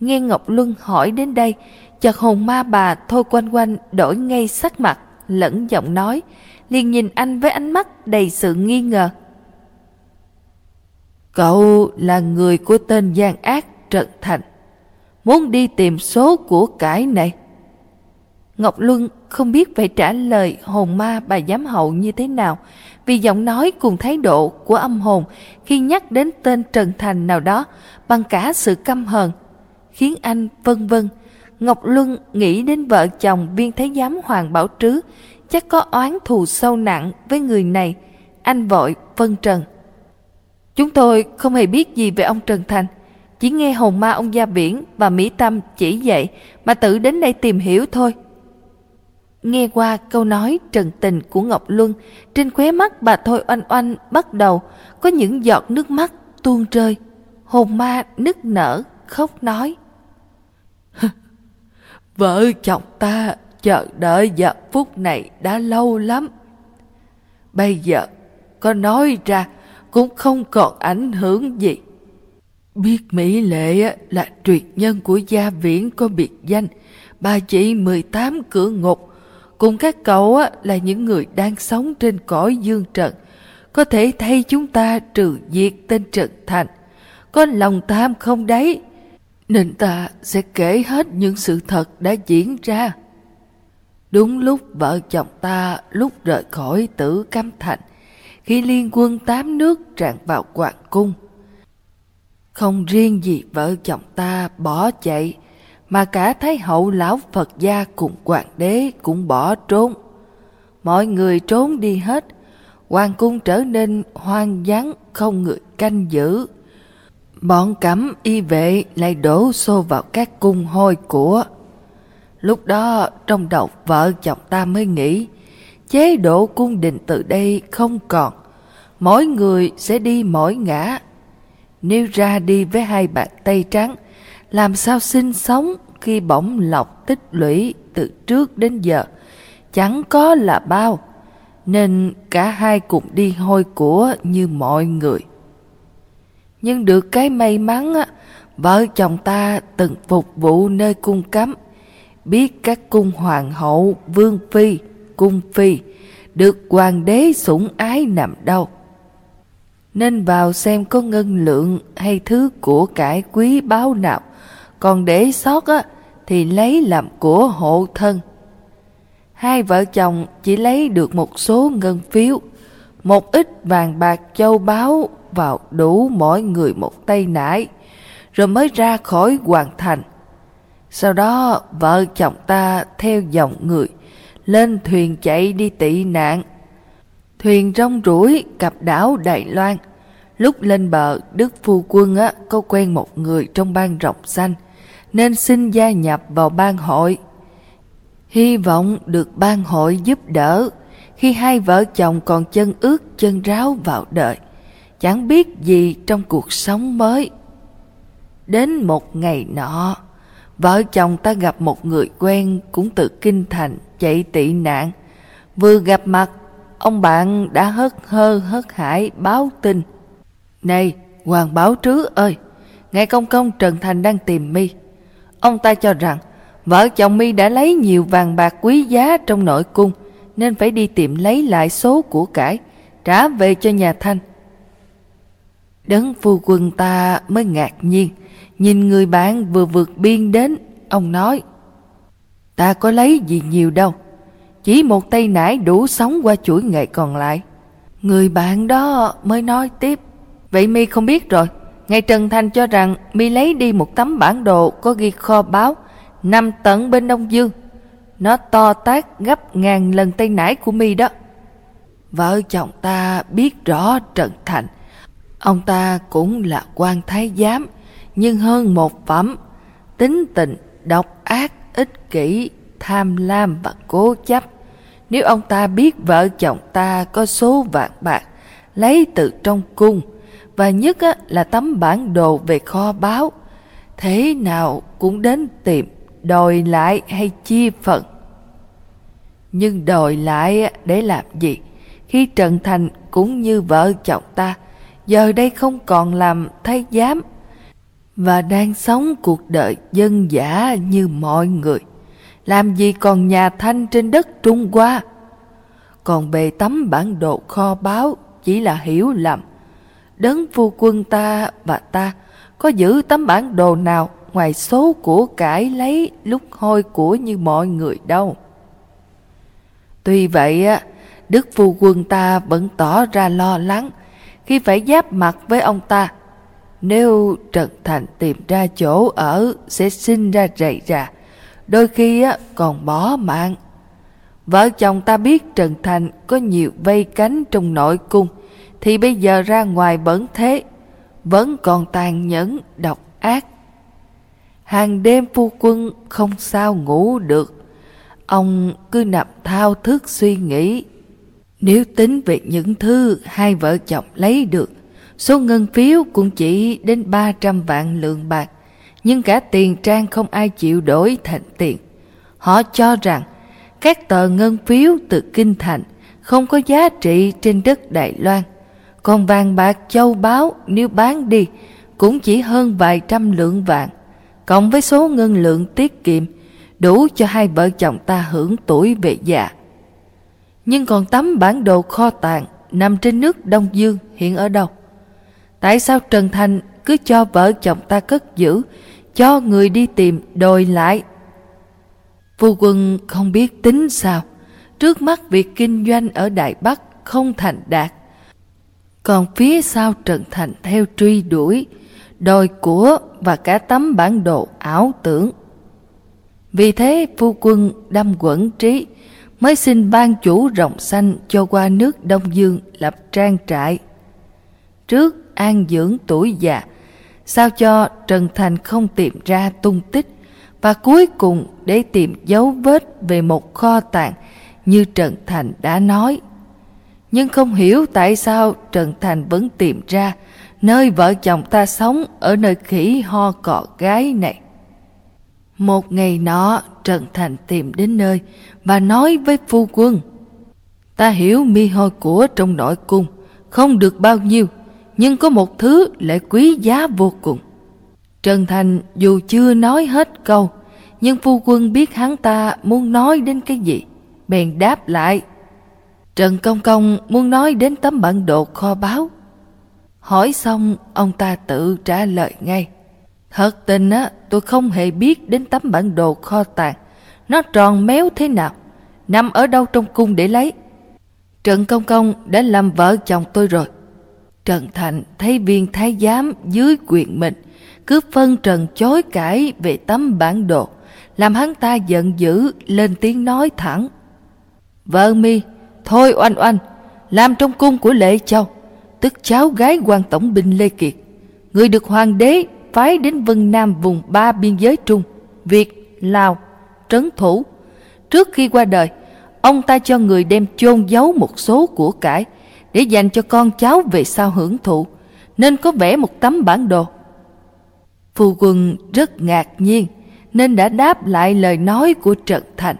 Nghe Ngọc Luân hỏi đến đây, chợt hồn ma bà thôi quanh quanh đổi ngay sắc mặt, lẫn giọng nói, liền nhìn anh với ánh mắt đầy sự nghi ngờ. Cậu là người của tên gian ác Trần Thành, muốn đi tìm số của cải này. Ngọc Luân không biết phải trả lời hồn ma bà giám hậu như thế nào, vì giọng nói cùng thái độ của âm hồn khi nhắc đến tên Trần Thành nào đó bằng cả sự căm hờn, khiến anh vân vân. Ngọc Luân nghĩ đến vợ chồng viên thái giám Hoàng Bảo Trứ, chắc có oán thù sâu nặng với người này. Anh vội phân trần. Chúng tôi không hề biết gì về ông Trần Thành, chỉ nghe hồn ma ông Gia Biển và Mỹ Tâm chỉ dạy mà tự đến đây tìm hiểu thôi. Nghe qua câu nói trần tình của Ngọc Luân, trên khóe mắt bà Thôi Oanh Oanh bắt đầu có những giọt nước mắt tuôn rơi. Hồn ma nức nở, khóc nói. Vợ chồng ta chờ đợi giờ phút này đã lâu lắm. Bây giờ có nói ra cũng không còn ảnh hưởng gì. Biết Mỹ Lệ là tuyệt nhân của gia viễn có biệt danh, bà chị 18 cửa ngục, cùng các cậu là những người đang sống trên cõi dương trần, có thể thay chúng ta trừ diệt tên Trần Thành. Có lòng tham không đấy, nên ta sẽ kể hết những sự thật đã diễn ra. Đúng lúc vợ chồng ta lúc rời khỏi tử cam thành, khi liên quân tám nước tràn vào hoàng cung. Không riêng gì vợ chồng ta bỏ chạy, mà cả Thái hậu lão Phật gia cùng hoàng đế cũng bỏ trốn. Mọi người trốn đi hết, hoàng cung trở nên hoang vắng không người canh giữ. Bọn cấm y vệ lại đổ xô vào các cung hôi của. Lúc đó trong đầu vợ chồng ta mới nghĩ, chế độ cung đình từ đây không còn, mỗi người sẽ đi mỗi ngã. Nếu ra đi với hai bàn tay trắng, làm sao sinh sống khi bỗng lọc tích lũy từ trước đến giờ, chẳng có là bao, nên cả hai cùng đi hôi của như mọi người. Nhưng được cái may mắn á, vợ chồng ta từng phục vụ nơi cung cấm, biết các cung hoàng hậu, vương phi, cung phi được hoàng đế sủng ái nằm đâu. Nên vào xem có ngân lượng hay thứ của cải quý báu nào, còn để sót á, thì lấy làm của hộ thân. Hai vợ chồng chỉ lấy được một số ngân phiếu, một ít vàng bạc châu báu vào đủ mỗi người một tay nải, rồi mới ra khỏi hoàng thành. Sau đó vợ chồng ta theo dòng người, lên thuyền chạy đi tị nạn. Thuyền rong ruổi cặp đảo Đài Loan. Lúc lên bờ, Đức Phu Quân á, có quen một người trong ban rộng xanh, nên xin gia nhập vào ban hội. Hy vọng được ban hội giúp đỡ khi hai vợ chồng còn chân ướt chân ráo vào đời chẳng biết gì trong cuộc sống mới. Đến một ngày nọ, vợ chồng ta gặp một người quen cũng từ Kinh Thành chạy tị nạn. Vừa gặp mặt, ông bạn đã hớt hơ hớt hải báo tin. Này, Hoàng Báo Trứ ơi, ngài công công Trần Thành đang tìm mi. Ông ta cho rằng Vợ chồng mi đã lấy nhiều vàng bạc quý giá trong nội cung, nên phải đi tìm lấy lại số của cải, trả về cho nhà Thanh. Đấng phu quân ta mới ngạc nhiên, nhìn người bạn vừa vượt biên đến, ông nói, ta có lấy gì nhiều đâu, chỉ một tay nải đủ sống qua chuỗi ngày còn lại. Người bạn đó mới nói tiếp, vậy mi không biết rồi, ngày Trần Thành cho rằng mi lấy đi một tấm bản đồ có ghi kho báo, nằm tận bên Đông Dương. Nó to tác gấp ngàn lần tay nải của mi đó. Vợ chồng ta biết rõ Trần Thành. Ông ta cũng là quan thái giám, nhưng hơn một phẩm. Tính tình, độc ác, ích kỷ, tham lam và cố chấp. Nếu ông ta biết vợ chồng ta có số vạn bạc, lấy từ trong cung, và nhất là tấm bản đồ về kho báo, thế nào cũng đến tìm đòi lại hay chia phần. Nhưng đòi lại để làm gì? Khi Trần Thành cũng như vợ chồng ta, giờ đây không còn làm thái giám và đang sống cuộc đời dân giả như mọi người. Làm gì còn nhà thanh trên đất Trung Hoa? Còn bề tấm bản đồ kho báo chỉ là hiểu lầm. Đấng phu quân ta và ta có giữ tấm bản đồ nào ngoài số của cải lấy lúc hôi của như mọi người đâu. Tuy vậy, Đức phu quân ta vẫn tỏ ra lo lắng khi phải giáp mặt với ông ta. Nếu Trần Thành tìm ra chỗ ở sẽ sinh ra rầy rà, đôi khi còn bỏ mạng. Vợ chồng ta biết Trần Thành có nhiều vây cánh trong nội cung, thì bây giờ ra ngoài bẩn thế, vẫn còn tàn nhẫn, độc ác Hàng đêm phu quân không sao ngủ được. Ông cứ nằm thao thức suy nghĩ. Nếu tính về những thứ hai vợ chồng lấy được, số ngân phiếu cũng chỉ đến 300 vạn lượng bạc. Nhưng cả tiền trang không ai chịu đổi thành tiền. Họ cho rằng các tờ ngân phiếu từ Kinh Thành không có giá trị trên đất Đài Loan. Còn vàng bạc châu báu nếu bán đi cũng chỉ hơn vài trăm lượng vàng cộng với số ngân lượng tiết kiệm đủ cho hai vợ chồng ta hưởng tuổi về già. Nhưng còn tấm bản đồ kho tàng nằm trên nước Đông Dương hiện ở đâu? Tại sao Trần Thành cứ cho vợ chồng ta cất giữ, cho người đi tìm đòi lại? Phu quân không biết tính sao, trước mắt việc kinh doanh ở Đại Bắc không thành đạt. Còn phía sau Trần Thành theo truy đuổi, đòi của và cả tấm bản đồ ảo tưởng. Vì thế phu quân đâm quẩn trí mới xin ban chủ rộng xanh cho qua nước Đông Dương lập trang trại. Trước an dưỡng tuổi già, sao cho Trần Thành không tìm ra tung tích và cuối cùng để tìm dấu vết về một kho tàng như Trần Thành đã nói. Nhưng không hiểu tại sao Trần Thành vẫn tìm ra nơi vợ chồng ta sống ở nơi khỉ ho cọ gái này. Một ngày nọ, Trần Thành tìm đến nơi và nói với phu quân. Ta hiểu mi hôi của trong nội cung, không được bao nhiêu, nhưng có một thứ lại quý giá vô cùng. Trần Thành dù chưa nói hết câu, nhưng phu quân biết hắn ta muốn nói đến cái gì, bèn đáp lại. Trần Công Công muốn nói đến tấm bản đồ kho báu Hỏi xong, ông ta tự trả lời ngay. Thật tình á, tôi không hề biết đến tấm bản đồ kho tàng. Nó tròn méo thế nào, nằm ở đâu trong cung để lấy. Trần Công Công đã làm vợ chồng tôi rồi. Trần Thành thấy viên thái giám dưới quyền mình, cứ phân trần chối cãi về tấm bản đồ, làm hắn ta giận dữ lên tiếng nói thẳng. Vợ mi, thôi oanh oanh, làm trong cung của Lệ Châu tức cháu gái quan tổng binh Lê Kiệt, người được hoàng đế phái đến Vân Nam vùng ba biên giới Trung, Việt, Lào, trấn thủ. Trước khi qua đời, ông ta cho người đem chôn giấu một số của cải để dành cho con cháu về sau hưởng thụ, nên có vẽ một tấm bản đồ. Phu quân rất ngạc nhiên, nên đã đáp lại lời nói của Trần Thành.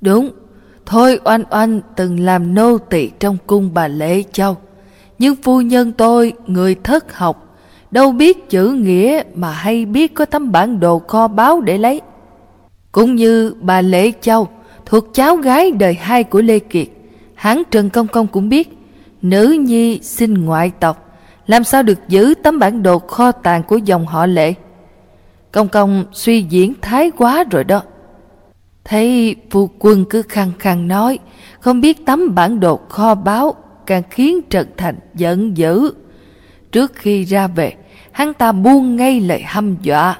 Đúng, thôi oanh oanh từng làm nô tỳ trong cung bà Lệ Châu nhưng phu nhân tôi, người thất học, đâu biết chữ nghĩa mà hay biết có tấm bản đồ kho báo để lấy. Cũng như bà Lệ Châu, thuộc cháu gái đời hai của Lê Kiệt, hắn Trần Công Công cũng biết, nữ nhi sinh ngoại tộc, làm sao được giữ tấm bản đồ kho tàng của dòng họ Lệ. Công Công suy diễn thái quá rồi đó. Thấy phu quân cứ khăng khăng nói, không biết tấm bản đồ kho báu càng khiến Trần Thành giận dữ. Trước khi ra về, hắn ta buông ngay lời hăm dọa.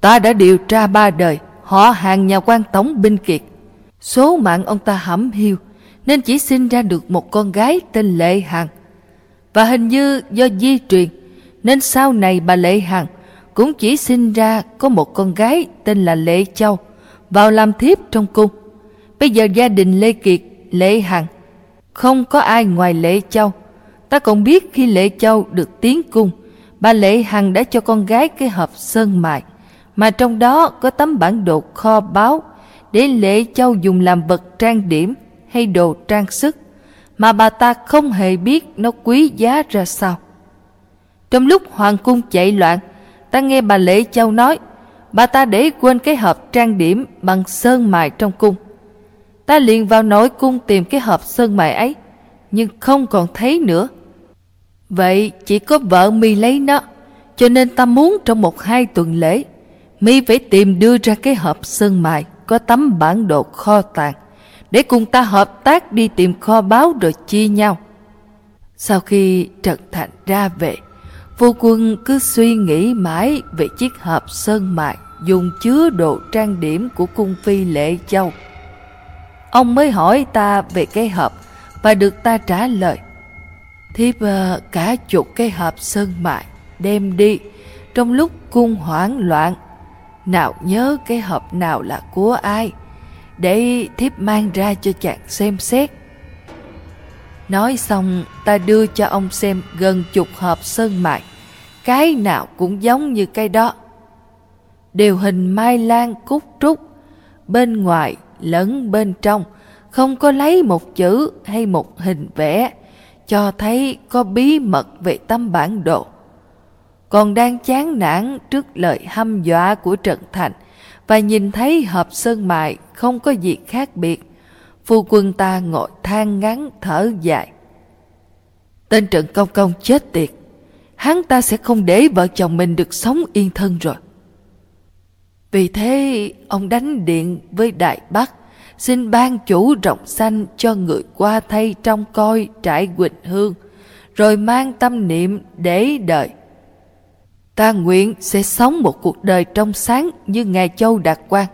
Ta đã điều tra ba đời, họ hàng nhà quan tống binh kiệt. Số mạng ông ta hẩm hiu, nên chỉ sinh ra được một con gái tên Lệ Hằng. Và hình như do di truyền, nên sau này bà Lệ Hằng cũng chỉ sinh ra có một con gái tên là Lệ Châu vào làm thiếp trong cung. Bây giờ gia đình Lê Kiệt, Lệ Hằng không có ai ngoài Lệ Châu. Ta còn biết khi Lệ Châu được tiến cung, bà Lệ Hằng đã cho con gái cái hộp sơn mài, mà trong đó có tấm bản đồ kho báu để Lệ Châu dùng làm vật trang điểm hay đồ trang sức, mà bà ta không hề biết nó quý giá ra sao. Trong lúc hoàng cung chạy loạn, ta nghe bà Lệ Châu nói, bà ta để quên cái hộp trang điểm bằng sơn mài trong cung. Ta liền vào nội cung tìm cái hộp sơn mài ấy, nhưng không còn thấy nữa. Vậy chỉ có vợ mi lấy nó, cho nên ta muốn trong một hai tuần lễ, mi phải tìm đưa ra cái hộp sơn mài có tấm bản đồ kho tàng, để cùng ta hợp tác đi tìm kho báu rồi chia nhau. Sau khi Trần Thành ra về, Phu quân cứ suy nghĩ mãi về chiếc hộp sơn mài dùng chứa đồ trang điểm của cung phi Lệ Châu. Ông mới hỏi ta về cái hộp và được ta trả lời. Thiếp uh, cả chục cái hộp sơn mài đem đi trong lúc cung hoảng loạn. Nào nhớ cái hộp nào là của ai để thiếp mang ra cho chàng xem xét. Nói xong ta đưa cho ông xem gần chục hộp sơn mài cái nào cũng giống như cái đó. Đều hình mai lan cúc trúc, bên ngoài lẫn bên trong, không có lấy một chữ hay một hình vẽ, cho thấy có bí mật về tâm bản đồ. Còn đang chán nản trước lời hăm dọa của Trần Thành và nhìn thấy hợp sơn mài không có gì khác biệt, phu quân ta ngồi than ngắn thở dài. Tên Trần Công Công chết tiệt, hắn ta sẽ không để vợ chồng mình được sống yên thân rồi. Vì thế, ông đánh điện với Đại Bắc, xin ban chủ rộng xanh cho người qua thay trong coi trại Quỳnh Hương, rồi mang tâm niệm để đời. Ta nguyện sẽ sống một cuộc đời trong sáng như Ngài Châu Đạt Quang,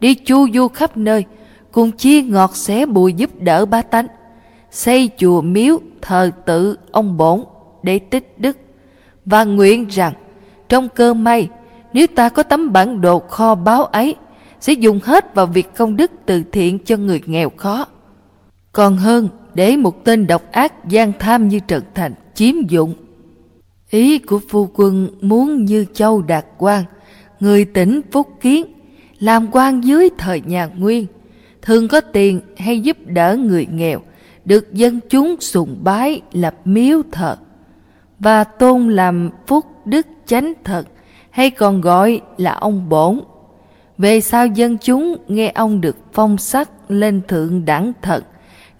đi chu du khắp nơi, cùng chia ngọt xẻ bùi giúp đỡ ba tánh, xây chùa miếu thờ tự ông bổn để tích đức. Và nguyện rằng trong cơ may nếu ta có tấm bản đồ kho báo ấy sẽ dùng hết vào việc công đức từ thiện cho người nghèo khó. Còn hơn để một tên độc ác gian tham như Trần Thành chiếm dụng. Ý của phu quân muốn như Châu Đạt Quan, người tỉnh Phúc Kiến, làm quan dưới thời nhà Nguyên, thường có tiền hay giúp đỡ người nghèo, được dân chúng sùng bái lập miếu thờ và tôn làm phúc đức chánh thật hay còn gọi là ông bổn. Về sau dân chúng nghe ông được phong sắc lên thượng đẳng thật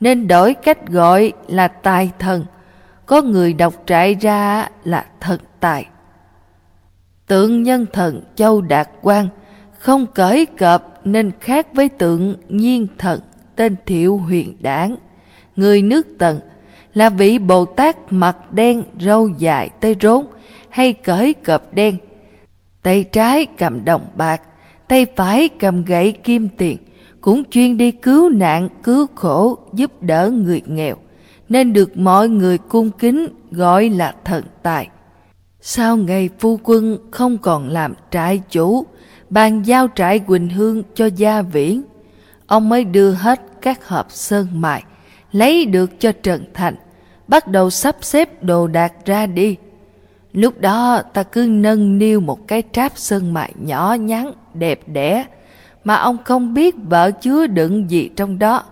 nên đổi cách gọi là tài thần. Có người đọc trại ra là thật tài. Tượng nhân thần Châu Đạt Quang không cởi cọp nên khác với tượng nhiên thần tên Thiệu Huyền Đảng, người nước Tần là vị Bồ Tát mặt đen râu dài tới rốn hay cởi cọp đen. Tay trái cầm đồng bạc, tay phải cầm gậy kim tiền, cũng chuyên đi cứu nạn, cứu khổ, giúp đỡ người nghèo, nên được mọi người cung kính gọi là thần tài. Sau ngày phu quân không còn làm trại chủ, bàn giao trại Quỳnh Hương cho Gia Viễn, ông mới đưa hết các hộp sơn mài, lấy được cho Trần Thành, bắt đầu sắp xếp đồ đạc ra đi. Lúc đó ta cứ nâng niu một cái tráp sơn mại nhỏ nhắn, đẹp đẽ, mà ông không biết vợ chứa đựng gì trong đó.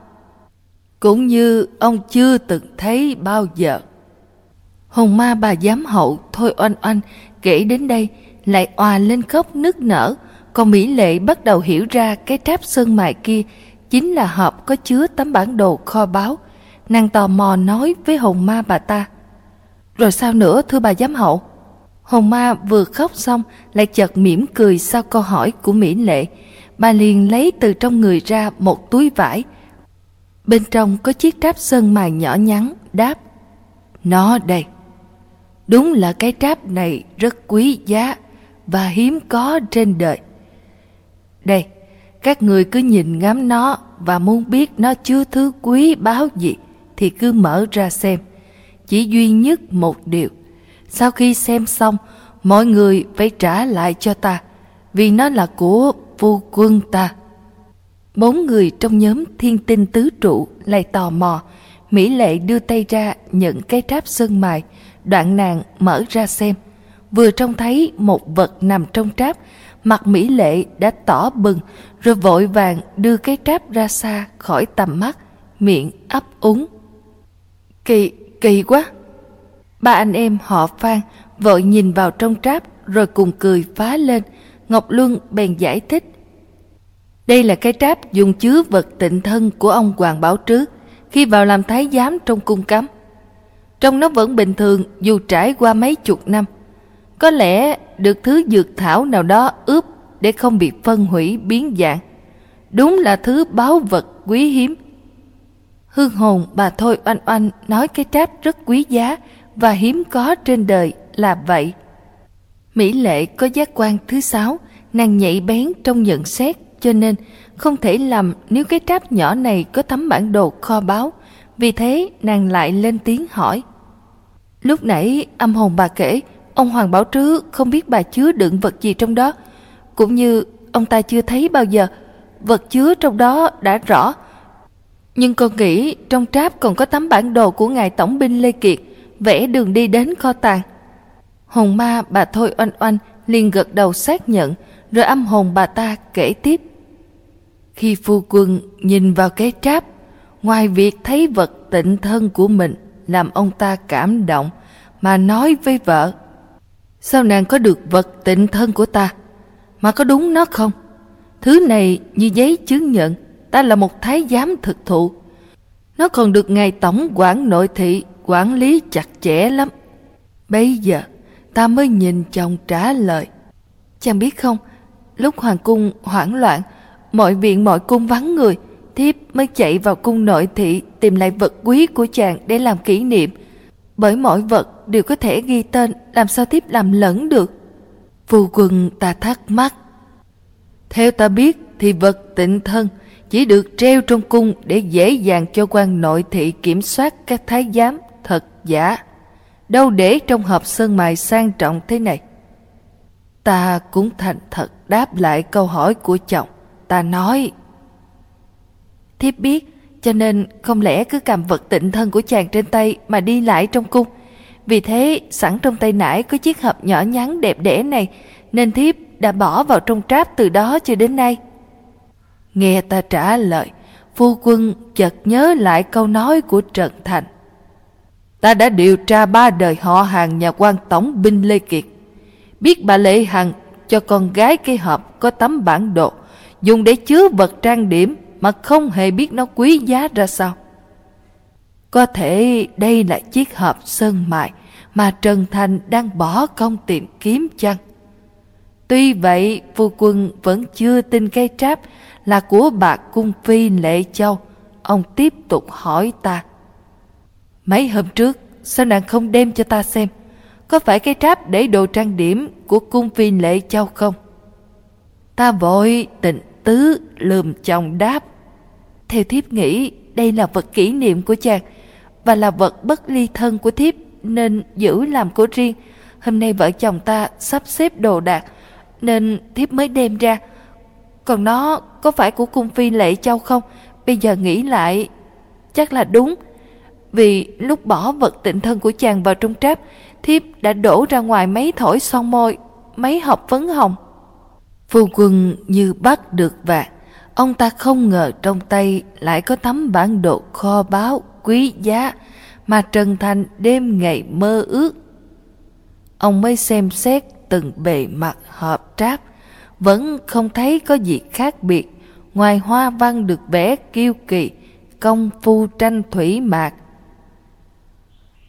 Cũng như ông chưa từng thấy bao giờ. Hồn ma bà giám hậu Thôi Oanh Oanh kể đến đây lại òa lên khóc nức nở, còn Mỹ Lệ bắt đầu hiểu ra cái tráp sơn mài kia chính là hộp có chứa tấm bản đồ kho báu. Nàng tò mò nói với hồn ma bà ta. Rồi sao nữa thưa bà giám hậu? Hồn ma vừa khóc xong lại chợt mỉm cười sau câu hỏi của Mỹ Lệ. Bà liền lấy từ trong người ra một túi vải. Bên trong có chiếc tráp sơn mài nhỏ nhắn, đáp. Nó đây. Đúng là cái tráp này rất quý giá và hiếm có trên đời. Đây, các người cứ nhìn ngắm nó và muốn biết nó chứa thứ quý báu gì thì cứ mở ra xem. Chỉ duy nhất một điều, sau khi xem xong, mọi người phải trả lại cho ta, vì nó là của phu quân ta. Bốn người trong nhóm thiên tinh tứ trụ lại tò mò, Mỹ Lệ đưa tay ra nhận cái tráp sơn mài, đoạn nàng mở ra xem. Vừa trông thấy một vật nằm trong tráp, mặt Mỹ Lệ đã tỏ bừng, rồi vội vàng đưa cái tráp ra xa khỏi tầm mắt, miệng ấp úng. Kỳ, kỳ quá! Ba anh em họ Phan vội nhìn vào trong tráp rồi cùng cười phá lên. Ngọc Luân bèn giải thích. Đây là cái tráp dùng chứa vật tịnh thân của ông Hoàng Bảo Trứ khi vào làm thái giám trong cung cấm. Trong nó vẫn bình thường dù trải qua mấy chục năm. Có lẽ được thứ dược thảo nào đó ướp để không bị phân hủy biến dạng. Đúng là thứ báu vật quý hiếm. Hương hồn bà Thôi Oanh Oanh nói cái tráp rất quý giá và hiếm có trên đời là vậy. Mỹ Lệ có giác quan thứ sáu, nàng nhạy bén trong nhận xét cho nên không thể lầm nếu cái tráp nhỏ này có tấm bản đồ kho báu. Vì thế nàng lại lên tiếng hỏi. Lúc nãy âm hồn bà kể, ông Hoàng Bảo Trứ không biết bà chứa đựng vật gì trong đó. Cũng như ông ta chưa thấy bao giờ, vật chứa trong đó đã rõ. Nhưng con nghĩ trong tráp còn có tấm bản đồ của ngài tổng binh Lê Kiệt, vẽ đường đi đến kho tàng. Hồn ma bà Thôi Oanh Oanh liền gật đầu xác nhận, rồi âm hồn bà ta kể tiếp. Khi phu quân nhìn vào cái tráp, ngoài việc thấy vật tịnh thân của mình làm ông ta cảm động, mà nói với vợ, sao nàng có được vật tịnh thân của ta, mà có đúng nó không? Thứ này như giấy chứng nhận ta là một thái giám thực thụ. Nó còn được ngài tổng quản nội thị quản lý chặt chẽ lắm. Bây giờ ta mới nhìn chồng trả lời. Chàng biết không, lúc hoàng cung hoảng loạn, mọi viện mọi cung vắng người, thiếp mới chạy vào cung nội thị tìm lại vật quý của chàng để làm kỷ niệm. Bởi mỗi vật đều có thể ghi tên, làm sao thiếp làm lẫn được. Phu quân ta thắc mắc. Theo ta biết thì vật tịnh thân chỉ được treo trong cung để dễ dàng cho quan nội thị kiểm soát các thái giám thật giả. Đâu để trong hộp sơn mài sang trọng thế này. Ta cũng thành thật đáp lại câu hỏi của chồng. Ta nói Thiếp biết cho nên không lẽ cứ cầm vật tịnh thân của chàng trên tay mà đi lại trong cung. Vì thế sẵn trong tay nải có chiếc hộp nhỏ nhắn đẹp đẽ này nên thiếp đã bỏ vào trong tráp từ đó cho đến nay. Nghe ta trả lời, phu quân chợt nhớ lại câu nói của Trần Thành. Ta đã điều tra ba đời họ hàng nhà quan tổng binh Lê Kiệt. Biết bà Lệ Hằng cho con gái cái hộp có tấm bản đồ dùng để chứa vật trang điểm mà không hề biết nó quý giá ra sao. Có thể đây là chiếc hộp sơn mài mà Trần Thành đang bỏ công tìm kiếm chăng? Tuy vậy, phu quân vẫn chưa tin cây tráp là của bà Cung Phi Lệ Châu. Ông tiếp tục hỏi ta. Mấy hôm trước, sao nàng không đem cho ta xem? Có phải cái tráp để đồ trang điểm của Cung Phi Lệ Châu không? Ta vội tịnh tứ lườm chồng đáp. Theo thiếp nghĩ đây là vật kỷ niệm của chàng và là vật bất ly thân của thiếp nên giữ làm của riêng. Hôm nay vợ chồng ta sắp xếp đồ đạc nên thiếp mới đem ra. Còn nó có phải của cung phi lệ châu không? Bây giờ nghĩ lại chắc là đúng. Vì lúc bỏ vật tịnh thân của chàng vào trong tráp, thiếp đã đổ ra ngoài mấy thổi son môi, mấy hộp phấn hồng. Phu quân như bắt được vạc, ông ta không ngờ trong tay lại có tấm bản đồ kho báu quý giá mà Trần Thành đêm ngày mơ ước. Ông mới xem xét từng bề mặt hộp tráp, vẫn không thấy có gì khác biệt ngoài hoa văn được vẽ kiêu kỳ, công phu tranh thủy mạc.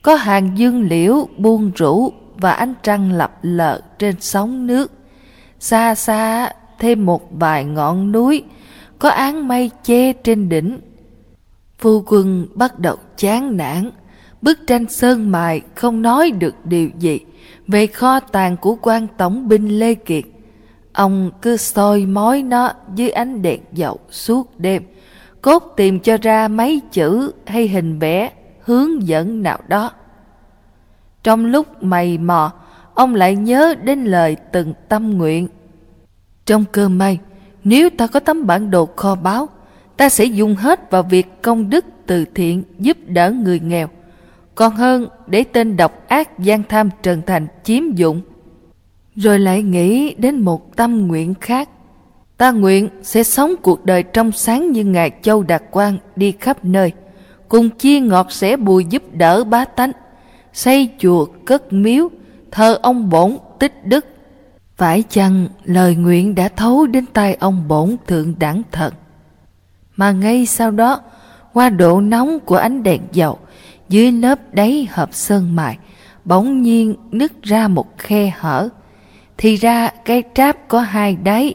Có hàng dương liễu buông rủ và ánh trăng lập lờ trên sóng nước. Xa xa thêm một vài ngọn núi, có áng mây che trên đỉnh. Phu quân bắt đầu chán nản, bức tranh sơn mài không nói được điều gì về kho tàng của quan tổng binh Lê Kiệt. Ông cứ soi mói nó dưới ánh đèn dầu suốt đêm, cốt tìm cho ra mấy chữ hay hình vẽ hướng dẫn nào đó. Trong lúc mày mò, ông lại nhớ đến lời từng tâm nguyện. Trong cơ may, nếu ta có tấm bản đồ kho báu, ta sẽ dùng hết vào việc công đức từ thiện giúp đỡ người nghèo, còn hơn để tên độc ác gian tham Trần Thành chiếm dụng. Rồi lại nghĩ đến một tâm nguyện khác. Ta nguyện sẽ sống cuộc đời trong sáng như Ngài Châu Đạt Quang đi khắp nơi, cùng chia ngọt sẻ bùi giúp đỡ bá tánh, xây chùa cất miếu, thờ ông bổn tích đức. Phải chăng lời nguyện đã thấu đến tai ông bổn thượng đẳng thật? Mà ngay sau đó, qua độ nóng của ánh đèn dầu, dưới lớp đáy hợp sơn mài, bỗng nhiên nứt ra một khe hở. Thì ra cái tráp có hai đáy,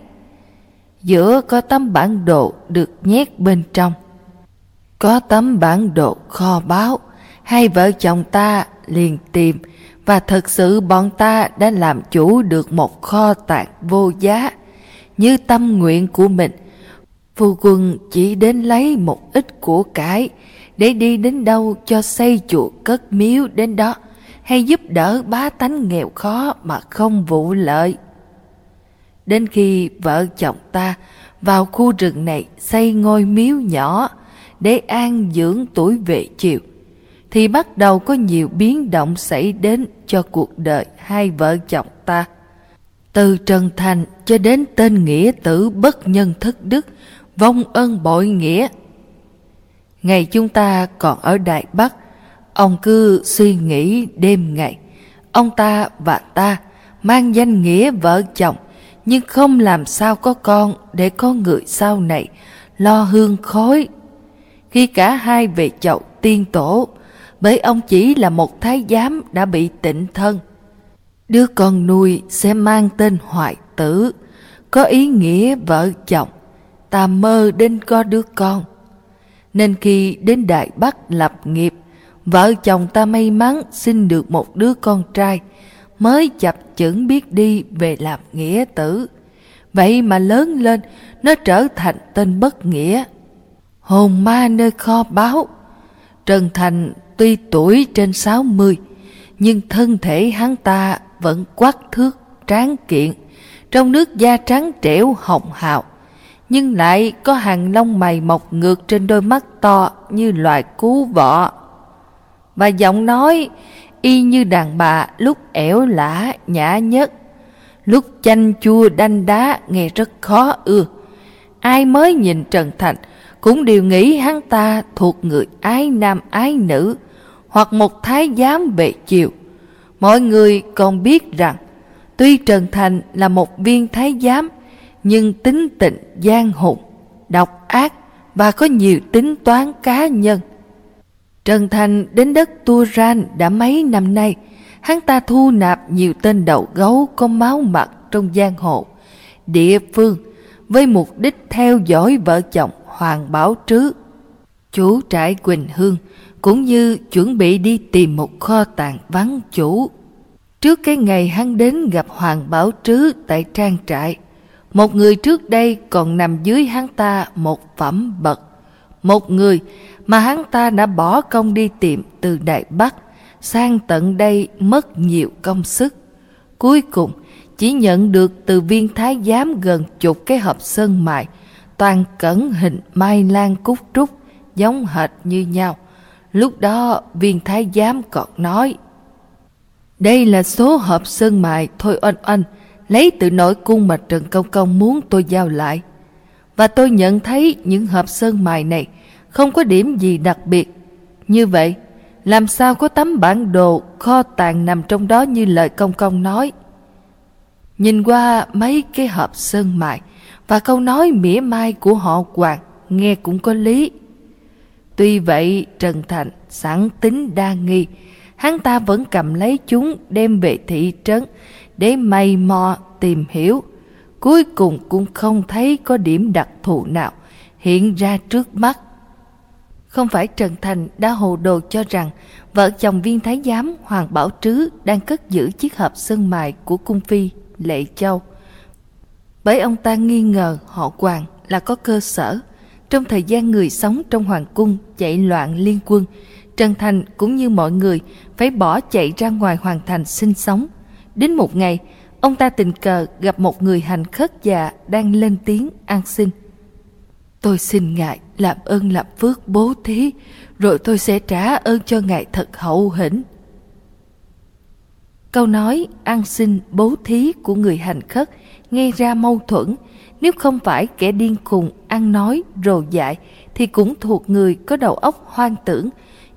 giữa có tấm bản đồ được nhét bên trong. Có tấm bản đồ kho báu, hai vợ chồng ta liền tìm và thật sự bọn ta đã làm chủ được một kho tàng vô giá như tâm nguyện của mình. Phu quân chỉ đến lấy một ít của cải để đi đến đâu cho xây chùa cất miếu đến đó hay giúp đỡ bá tánh nghèo khó mà không vụ lợi. Đến khi vợ chồng ta vào khu rừng này xây ngôi miếu nhỏ để an dưỡng tuổi vệ chiều, thì bắt đầu có nhiều biến động xảy đến cho cuộc đời hai vợ chồng ta. Từ Trần Thành cho đến tên nghĩa tử bất nhân thất đức, vong ân bội nghĩa. Ngày chúng ta còn ở Đại Bắc, ông cứ suy nghĩ đêm ngày. Ông ta và ta mang danh nghĩa vợ chồng, nhưng không làm sao có con để có người sau này lo hương khói. Khi cả hai về chậu tiên tổ, bởi ông chỉ là một thái giám đã bị tịnh thân. Đứa con nuôi sẽ mang tên hoại tử, có ý nghĩa vợ chồng, ta mơ đến có đứa con. Nên khi đến Đại Bắc lập nghiệp, vợ chồng ta may mắn sinh được một đứa con trai, mới chập chững biết đi về làm nghĩa tử. Vậy mà lớn lên, nó trở thành tên bất nghĩa. Hồn ma nơi kho báu. Trần Thành tuy tuổi trên 60, nhưng thân thể hắn ta vẫn quắc thước, tráng kiện, trong nước da trắng trẻo hồng hào, nhưng lại có hàng lông mày mọc ngược trên đôi mắt to như loài cú vọ. Và giọng nói y như đàn bà lúc ẻo lả nhã nhất, lúc chanh chua đanh đá nghe rất khó ưa. Ai mới nhìn Trần Thành cũng đều nghĩ hắn ta thuộc người ái nam ái nữ hoặc một thái giám bệ chiều. Mọi người còn biết rằng tuy Trần Thành là một viên thái giám nhưng tính tịnh gian hùng, độc ác và có nhiều tính toán cá nhân. Trần Thành đến đất Turan đã mấy năm nay, hắn ta thu nạp nhiều tên đầu gấu có máu mặt trong giang hồ, địa phương với mục đích theo dõi vợ chồng Hoàng Bảo Trứ. Chú trại Quỳnh Hương cũng như chuẩn bị đi tìm một kho tàng vắng chủ. Trước cái ngày hắn đến gặp Hoàng Bảo Trứ tại trang trại, một người trước đây còn nằm dưới hắn ta một phẩm bậc. Một người mà hắn ta đã bỏ công đi tìm từ Đại Bắc sang tận đây mất nhiều công sức. Cuối cùng chỉ nhận được từ viên thái giám gần chục cái hộp sơn mài toàn cẩn hình mai lan cúc trúc giống hệt như nhau. Lúc đó viên thái giám còn nói Đây là số hộp sơn mài thôi oanh oanh lấy từ nội cung mà Trần Công Công muốn tôi giao lại. Và tôi nhận thấy những hộp sơn mài này không có điểm gì đặc biệt. Như vậy, làm sao có tấm bản đồ kho tàng nằm trong đó như lời Công Công nói. Nhìn qua mấy cái hộp sơn mài và câu nói mỉa mai của họ quạt nghe cũng có lý. Tuy vậy Trần Thành sẵn tính đa nghi, hắn ta vẫn cầm lấy chúng đem về thị trấn để mày mò tìm hiểu. Cuối cùng cũng không thấy có điểm đặc thù nào hiện ra trước mắt. Không phải Trần Thành đã hồ đồ cho rằng vợ chồng viên thái giám Hoàng Bảo Trứ đang cất giữ chiếc hộp sơn mài của cung phi Lệ Châu. Bởi ông ta nghi ngờ họ Hoàng là có cơ sở. Trong thời gian người sống trong hoàng cung chạy loạn liên quân, Trần Thành cũng như mọi người phải bỏ chạy ra ngoài hoàng thành sinh sống. Đến một ngày, ông ta tình cờ gặp một người hành khất già đang lên tiếng an xin. Tôi xin ngài làm ơn làm phước bố thí, rồi tôi sẽ trả ơn cho ngài thật hậu hĩnh. Câu nói ăn xin bố thí của người hành khất nghe ra mâu thuẫn, nếu không phải kẻ điên khùng ăn nói rồ dại thì cũng thuộc người có đầu óc hoang tưởng,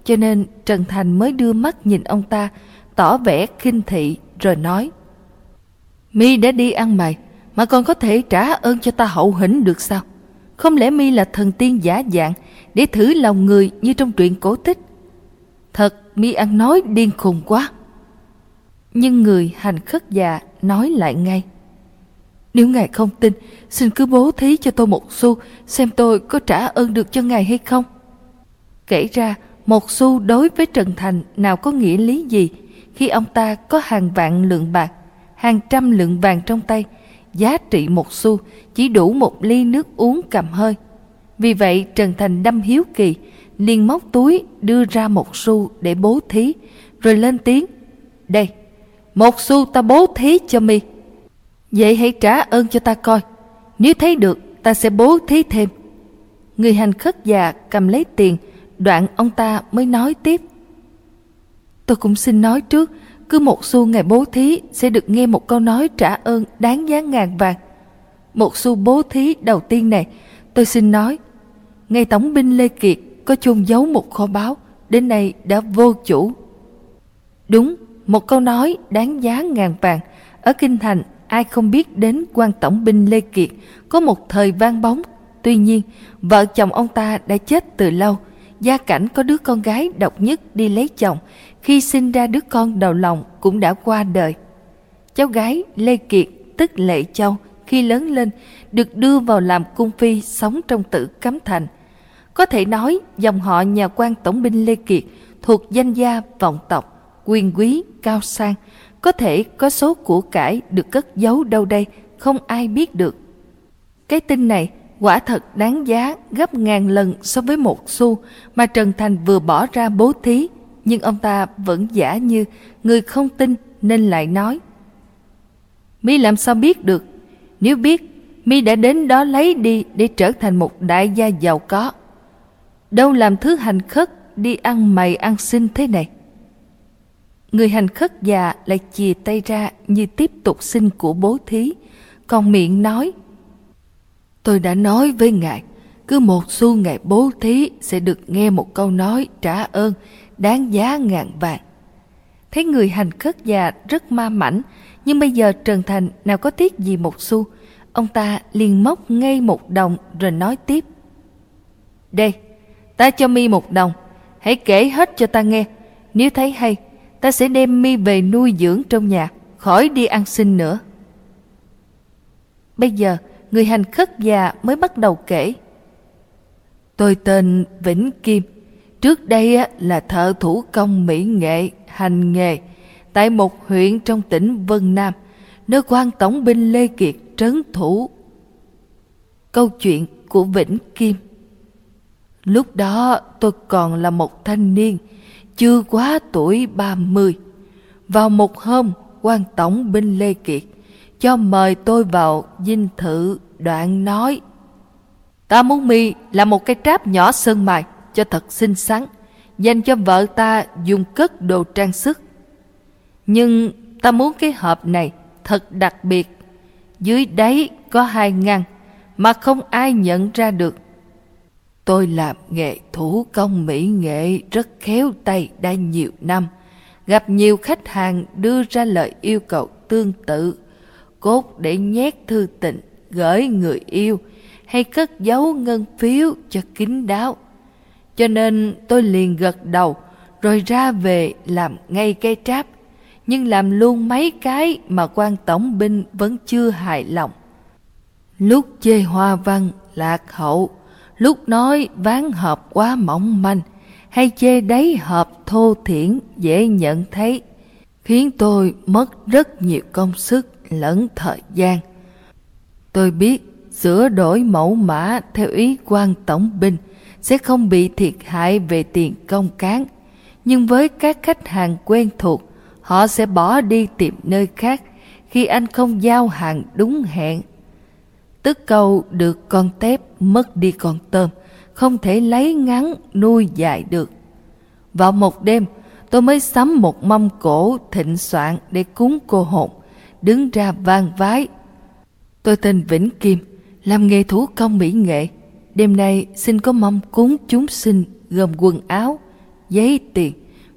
cho nên Trần Thành mới đưa mắt nhìn ông ta, tỏ vẻ khinh thị rồi nói: "Mi đã đi ăn mày, mà còn có thể trả ơn cho ta hậu hĩnh được sao? Không lẽ Mi là thần tiên giả dạng để thử lòng người như trong truyện cổ tích? Thật Mi ăn nói điên khùng quá." Nhưng người hành khất già nói lại ngay. Nếu ngài không tin, xin cứ bố thí cho tôi một xu, xem tôi có trả ơn được cho ngài hay không. Kể ra, một xu đối với Trần Thành nào có nghĩa lý gì khi ông ta có hàng vạn lượng bạc, hàng trăm lượng vàng trong tay, giá trị một xu chỉ đủ một ly nước uống cầm hơi. Vì vậy Trần Thành đâm hiếu kỳ, liền móc túi đưa ra một xu để bố thí, rồi lên tiếng. Đây, một xu ta bố thí cho mi. Vậy hãy trả ơn cho ta coi. Nếu thấy được, ta sẽ bố thí thêm. Người hành khất già cầm lấy tiền, đoạn ông ta mới nói tiếp. Tôi cũng xin nói trước, cứ một xu ngày bố thí sẽ được nghe một câu nói trả ơn đáng giá ngàn vàng. Một xu bố thí đầu tiên này, tôi xin nói, ngay tổng binh Lê Kiệt có chôn giấu một kho báu, đến nay đã vô chủ. Đúng, một câu nói đáng giá ngàn vàng, ở Kinh Thành ai không biết đến quan tổng binh Lê Kiệt có một thời vang bóng. Tuy nhiên, vợ chồng ông ta đã chết từ lâu, gia cảnh có đứa con gái độc nhất đi lấy chồng, khi sinh ra đứa con đầu lòng cũng đã qua đời. Cháu gái Lê Kiệt tức Lệ Châu khi lớn lên được đưa vào làm cung phi sống trong tử cấm thành. Có thể nói dòng họ nhà quan tổng binh Lê Kiệt thuộc danh gia vọng tộc, quyền quý, cao sang, có thể có số của cải được cất giấu đâu đây, không ai biết được. Cái tin này quả thật đáng giá gấp ngàn lần so với một xu mà Trần Thành vừa bỏ ra bố thí, nhưng ông ta vẫn giả như người không tin nên lại nói. Mi làm sao biết được? Nếu biết, Mi đã đến đó lấy đi để trở thành một đại gia giàu có. Đâu làm thứ hành khất đi ăn mày ăn xin thế này? Người hành khất già lại chìa tay ra như tiếp tục xin của bố thí, còn miệng nói Tôi đã nói với ngài, cứ một xu ngài bố thí sẽ được nghe một câu nói trả ơn đáng giá ngàn vàng. Thấy người hành khất già rất ma mảnh, nhưng bây giờ Trần Thành nào có tiếc gì một xu, ông ta liền móc ngay một đồng rồi nói tiếp. Đây, ta cho mi một đồng, hãy kể hết cho ta nghe, nếu thấy hay ta sẽ đem mi về nuôi dưỡng trong nhà, khỏi đi ăn xin nữa. Bây giờ, người hành khất già mới bắt đầu kể. Tôi tên Vĩnh Kim, trước đây là thợ thủ công mỹ nghệ, hành nghề, tại một huyện trong tỉnh Vân Nam, nơi quan tổng binh Lê Kiệt trấn thủ. Câu chuyện của Vĩnh Kim Lúc đó tôi còn là một thanh niên, chưa quá tuổi 30. Vào một hôm, quan tổng binh Lê Kiệt cho mời tôi vào dinh thự đoạn nói Ta muốn mi là một cái tráp nhỏ sơn mài cho thật xinh xắn, dành cho vợ ta dùng cất đồ trang sức. Nhưng ta muốn cái hộp này thật đặc biệt, dưới đáy có hai ngăn mà không ai nhận ra được. Tôi làm nghề thủ công mỹ nghệ rất khéo tay đã nhiều năm. Gặp nhiều khách hàng đưa ra lời yêu cầu tương tự. cốt để nhét thư tình gửi người yêu hay cất giấu ngân phiếu cho kín đáo. Cho nên tôi liền gật đầu rồi ra về làm ngay cây tráp, nhưng làm luôn mấy cái mà quan tổng binh vẫn chưa hài lòng. Lúc chê hoa văn lạc hậu, lúc nói ván hợp quá mỏng manh, hay chê đáy hợp thô thiển dễ nhận thấy, khiến tôi mất rất nhiều công sức lẫn thời gian. Tôi biết sửa đổi mẫu mã theo ý quan tổng binh sẽ không bị thiệt hại về tiền công cán, nhưng với các khách hàng quen thuộc, họ sẽ bỏ đi tìm nơi khác khi anh không giao hàng đúng hẹn. Tức câu được con tép mất đi con tôm, không thể lấy ngắn nuôi dài được. Vào một đêm, tôi mới sắm một mâm cổ thịnh soạn để cúng cô hồn, đứng ra vang vái. Tôi tên Vĩnh Kim, làm nghề thủ công mỹ nghệ. Đêm nay xin có mâm cúng chúng sinh gồm quần áo, giấy tiền,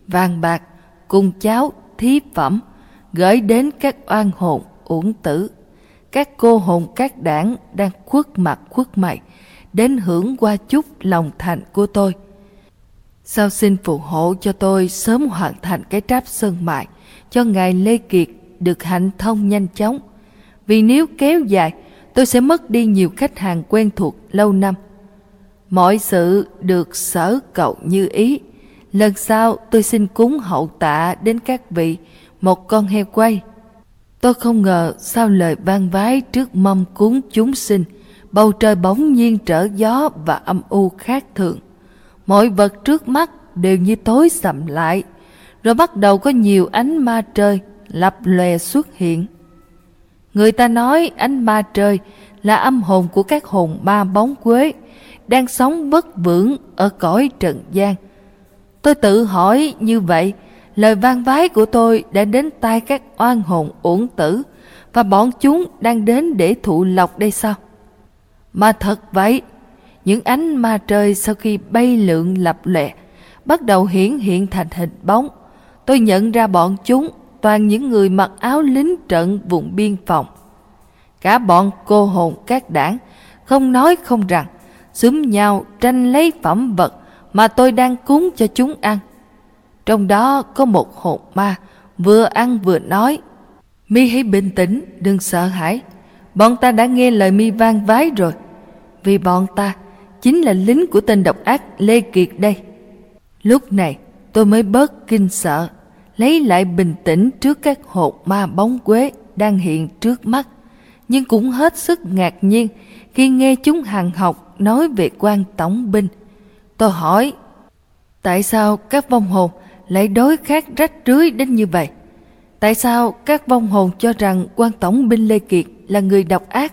vàng bạc, cùng cháo, thí phẩm, gửi đến các oan hồn, uổng tử. Các cô hồn các đảng đang khuất mặt khuất mày, đến hưởng qua chút lòng thành của tôi. Sao xin phù hộ cho tôi sớm hoàn thành cái tráp sơn mại, cho Ngài Lê Kiệt được hạnh thông nhanh chóng. Vì nếu kéo dài, tôi sẽ mất đi nhiều khách hàng quen thuộc lâu năm. Mọi sự được sở cậu như ý. Lần sau tôi xin cúng hậu tạ đến các vị một con heo quay. Tôi không ngờ sao lời vang vái trước mâm cúng chúng sinh, bầu trời bỗng nhiên trở gió và âm u khác thường. Mọi vật trước mắt đều như tối sầm lại, rồi bắt đầu có nhiều ánh ma trời lập lòe xuất hiện. Người ta nói ánh ma trời là âm hồn của các hồn ma bóng quế, đang sống bất vững ở cõi trần gian. Tôi tự hỏi như vậy, lời vang vái của tôi đã đến tai các oan hồn uổng tử và bọn chúng đang đến để thụ lộc đây sao? Mà thật vậy, những ánh ma trời sau khi bay lượn lập lệ bắt đầu hiển hiện thành hình bóng. Tôi nhận ra bọn chúng toàn những người mặc áo lính trận vùng biên phòng. Cả bọn cô hồn các đảng không nói không rằng xúm nhau tranh lấy phẩm vật mà tôi đang cúng cho chúng ăn. Trong đó có một hồn ma vừa ăn vừa nói Mi hãy bình tĩnh, đừng sợ hãi. Bọn ta đã nghe lời Mi vang vái rồi. Vì bọn ta chính là lính của tên độc ác Lê Kiệt đây. Lúc này tôi mới bớt kinh sợ, lấy lại bình tĩnh trước các hồn ma bóng quế đang hiện trước mắt, nhưng cũng hết sức ngạc nhiên khi nghe chúng hàng học nói về quan tổng binh. Tôi hỏi, tại sao các vong hồn lại đối khác rách rưới đến như vậy? Tại sao các vong hồn cho rằng quan tổng binh Lê Kiệt là người độc ác?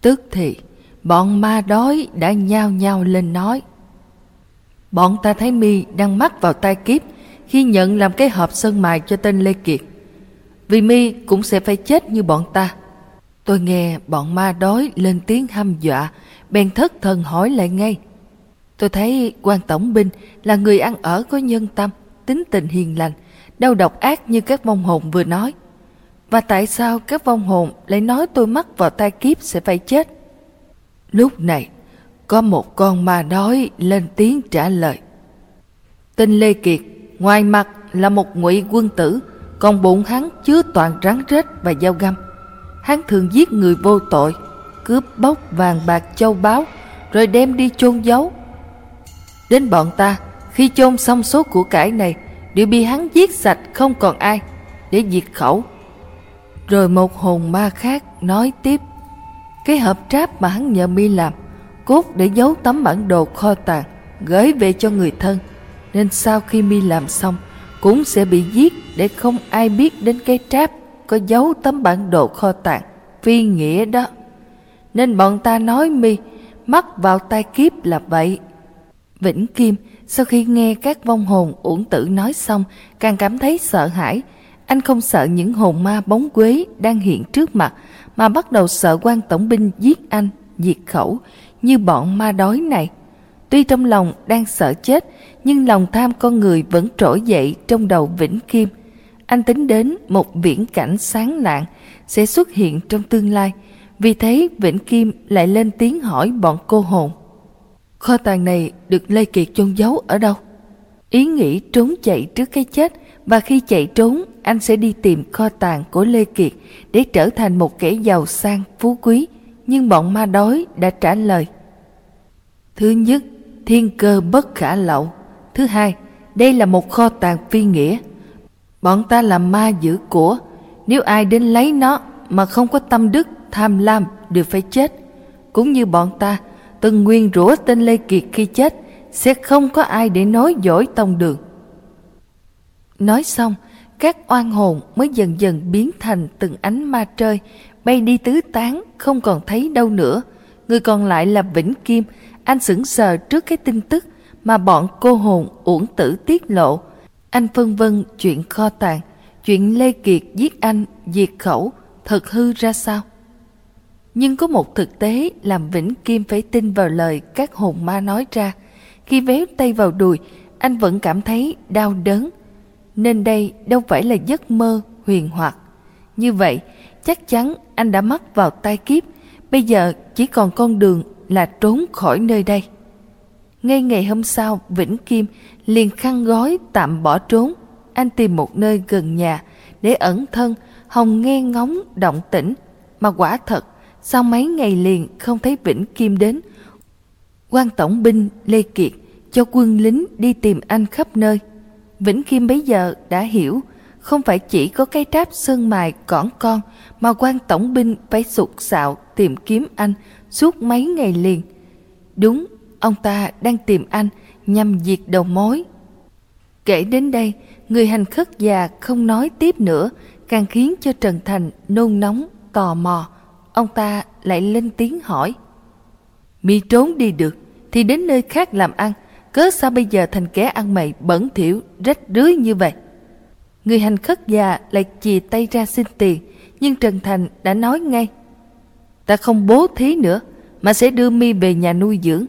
Tức thì, bọn ma đói đã nhao nhao lên nói. Bọn ta thấy mi đang mắc vào tai kiếp khi nhận làm cái hộp sơn mài cho tên Lê Kiệt. Vì mi cũng sẽ phải chết như bọn ta. Tôi nghe bọn ma đói lên tiếng hăm dọa, bèn thất thần hỏi lại ngay. Tôi thấy quan tổng binh là người ăn ở có nhân tâm, tính tình hiền lành, đâu độc ác như các vong hồn vừa nói. Và tại sao các vong hồn lại nói tôi mắc vào tai kiếp sẽ phải chết? Lúc này, có một con ma đói lên tiếng trả lời. Tên Lê Kiệt, ngoài mặt là một ngụy quân tử, còn bụng hắn chứa toàn rắn rết và dao găm. Hắn thường giết người vô tội, cướp bóc vàng bạc châu báu, rồi đem đi chôn giấu. Đến bọn ta, khi chôn xong số của cải này, đều bị hắn giết sạch không còn ai, để diệt khẩu. Rồi một hồn ma khác nói tiếp, cái hộp tráp mà hắn nhờ mi làm, cốt để giấu tấm bản đồ kho tàng, gửi về cho người thân. Nên sau khi mi làm xong, cũng sẽ bị giết để không ai biết đến cái tráp có giấu tấm bản đồ kho tàng, phi nghĩa đó. Nên bọn ta nói mi mắc vào tai kiếp là vậy. Vĩnh Kim sau khi nghe các vong hồn uổng tử nói xong càng cảm thấy sợ hãi. Anh không sợ những hồn ma bóng quế đang hiện trước mặt mà bắt đầu sợ quan tổng binh giết anh, diệt khẩu như bọn ma đói này. Tuy trong lòng đang sợ chết nhưng lòng tham con người vẫn trỗi dậy trong đầu Vĩnh Kim. anh tính đến một viễn cảnh sáng lạng sẽ xuất hiện trong tương lai. Vì thế Vĩnh Kim lại lên tiếng hỏi bọn cô hồn. Kho tàng này được Lê Kiệt chôn giấu ở đâu? Ý nghĩ trốn chạy trước cái chết và khi chạy trốn anh sẽ đi tìm kho tàng của Lê Kiệt để trở thành một kẻ giàu sang phú quý. Nhưng bọn ma đói đã trả lời. Thứ nhất, thiên cơ bất khả lậu. Thứ hai, đây là một kho tàng phi nghĩa. Bọn ta là ma giữ của, nếu ai đến lấy nó mà không có tâm đức, tham lam đều phải chết. Cũng như bọn ta, từng nguyên rủa tên Lê Kiệt khi chết, sẽ không có ai để nói dối tông đường. Nói xong, các oan hồn mới dần dần biến thành từng ánh ma trơi, bay đi tứ tán, không còn thấy đâu nữa. Người còn lại là Vĩnh Kim, anh sững sờ trước cái tin tức mà bọn cô hồn uổng tử tiết lộ. Anh phân vân chuyện kho tàng, chuyện Lê Kiệt giết anh, diệt khẩu, thật hư ra sao? Nhưng có một thực tế làm Vĩnh Kim phải tin vào lời các hồn ma nói ra. Khi véo tay vào đùi, anh vẫn cảm thấy đau đớn. Nên đây đâu phải là giấc mơ huyền hoặc. Như vậy, chắc chắn anh đã mắc vào tai kiếp. Bây giờ chỉ còn con đường là trốn khỏi nơi đây. Ngay ngày hôm sau, Vĩnh Kim liền khăn gói tạm bỏ trốn. Anh tìm một nơi gần nhà để ẩn thân, hồng nghe ngóng động tĩnh. Mà quả thật, sau mấy ngày liền không thấy Vĩnh Kim đến. quan tổng binh Lê Kiệt cho quân lính đi tìm anh khắp nơi. Vĩnh Kim bấy giờ đã hiểu, không phải chỉ có cái tráp sơn mài cỏn con mà quan tổng binh phải sụt sạo tìm kiếm anh suốt mấy ngày liền. Đúng, ông ta đang tìm anh nhằm diệt đầu mối. Kể đến đây, người hành khất già không nói tiếp nữa, càng khiến cho Trần Thành nôn nóng, tò mò. Ông ta lại lên tiếng hỏi. Mi trốn đi được, thì đến nơi khác làm ăn, cớ sao bây giờ thành kẻ ăn mày bẩn thỉu, rách rưới như vậy? Người hành khất già lại chì tay ra xin tiền, nhưng Trần Thành đã nói ngay. Ta không bố thí nữa, mà sẽ đưa mi về nhà nuôi dưỡng.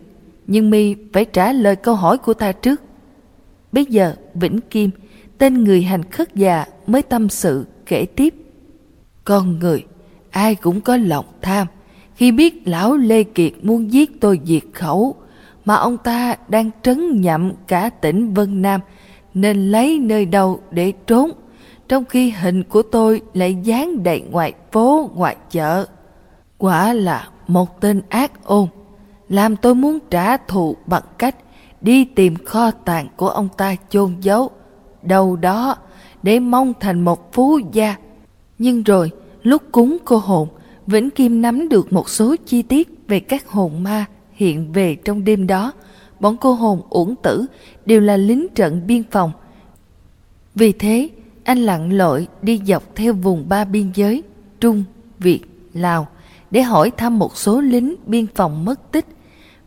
Nhưng mi phải trả lời câu hỏi của ta trước. Bây giờ Vĩnh Kim, tên người hành khất già mới tâm sự kể tiếp. Con người, ai cũng có lòng tham. Khi biết lão Lê Kiệt muốn giết tôi diệt khẩu, mà ông ta đang trấn nhậm cả tỉnh Vân Nam, nên lấy nơi đâu để trốn, trong khi hình của tôi lại dán đầy ngoài phố, ngoài chợ. Quả là một tên ác ôn, làm tôi muốn trả thù bằng cách đi tìm kho tàng của ông ta chôn giấu đâu đó để mong thành một phú gia. Nhưng rồi, lúc cúng cô hồn, Vĩnh Kim nắm được một số chi tiết về các hồn ma hiện về trong đêm đó. Bọn cô hồn uổng tử đều là lính trận biên phòng. Vì thế, anh lặn lội đi dọc theo vùng ba biên giới Trung, Việt, Lào để hỏi thăm một số lính biên phòng mất tích.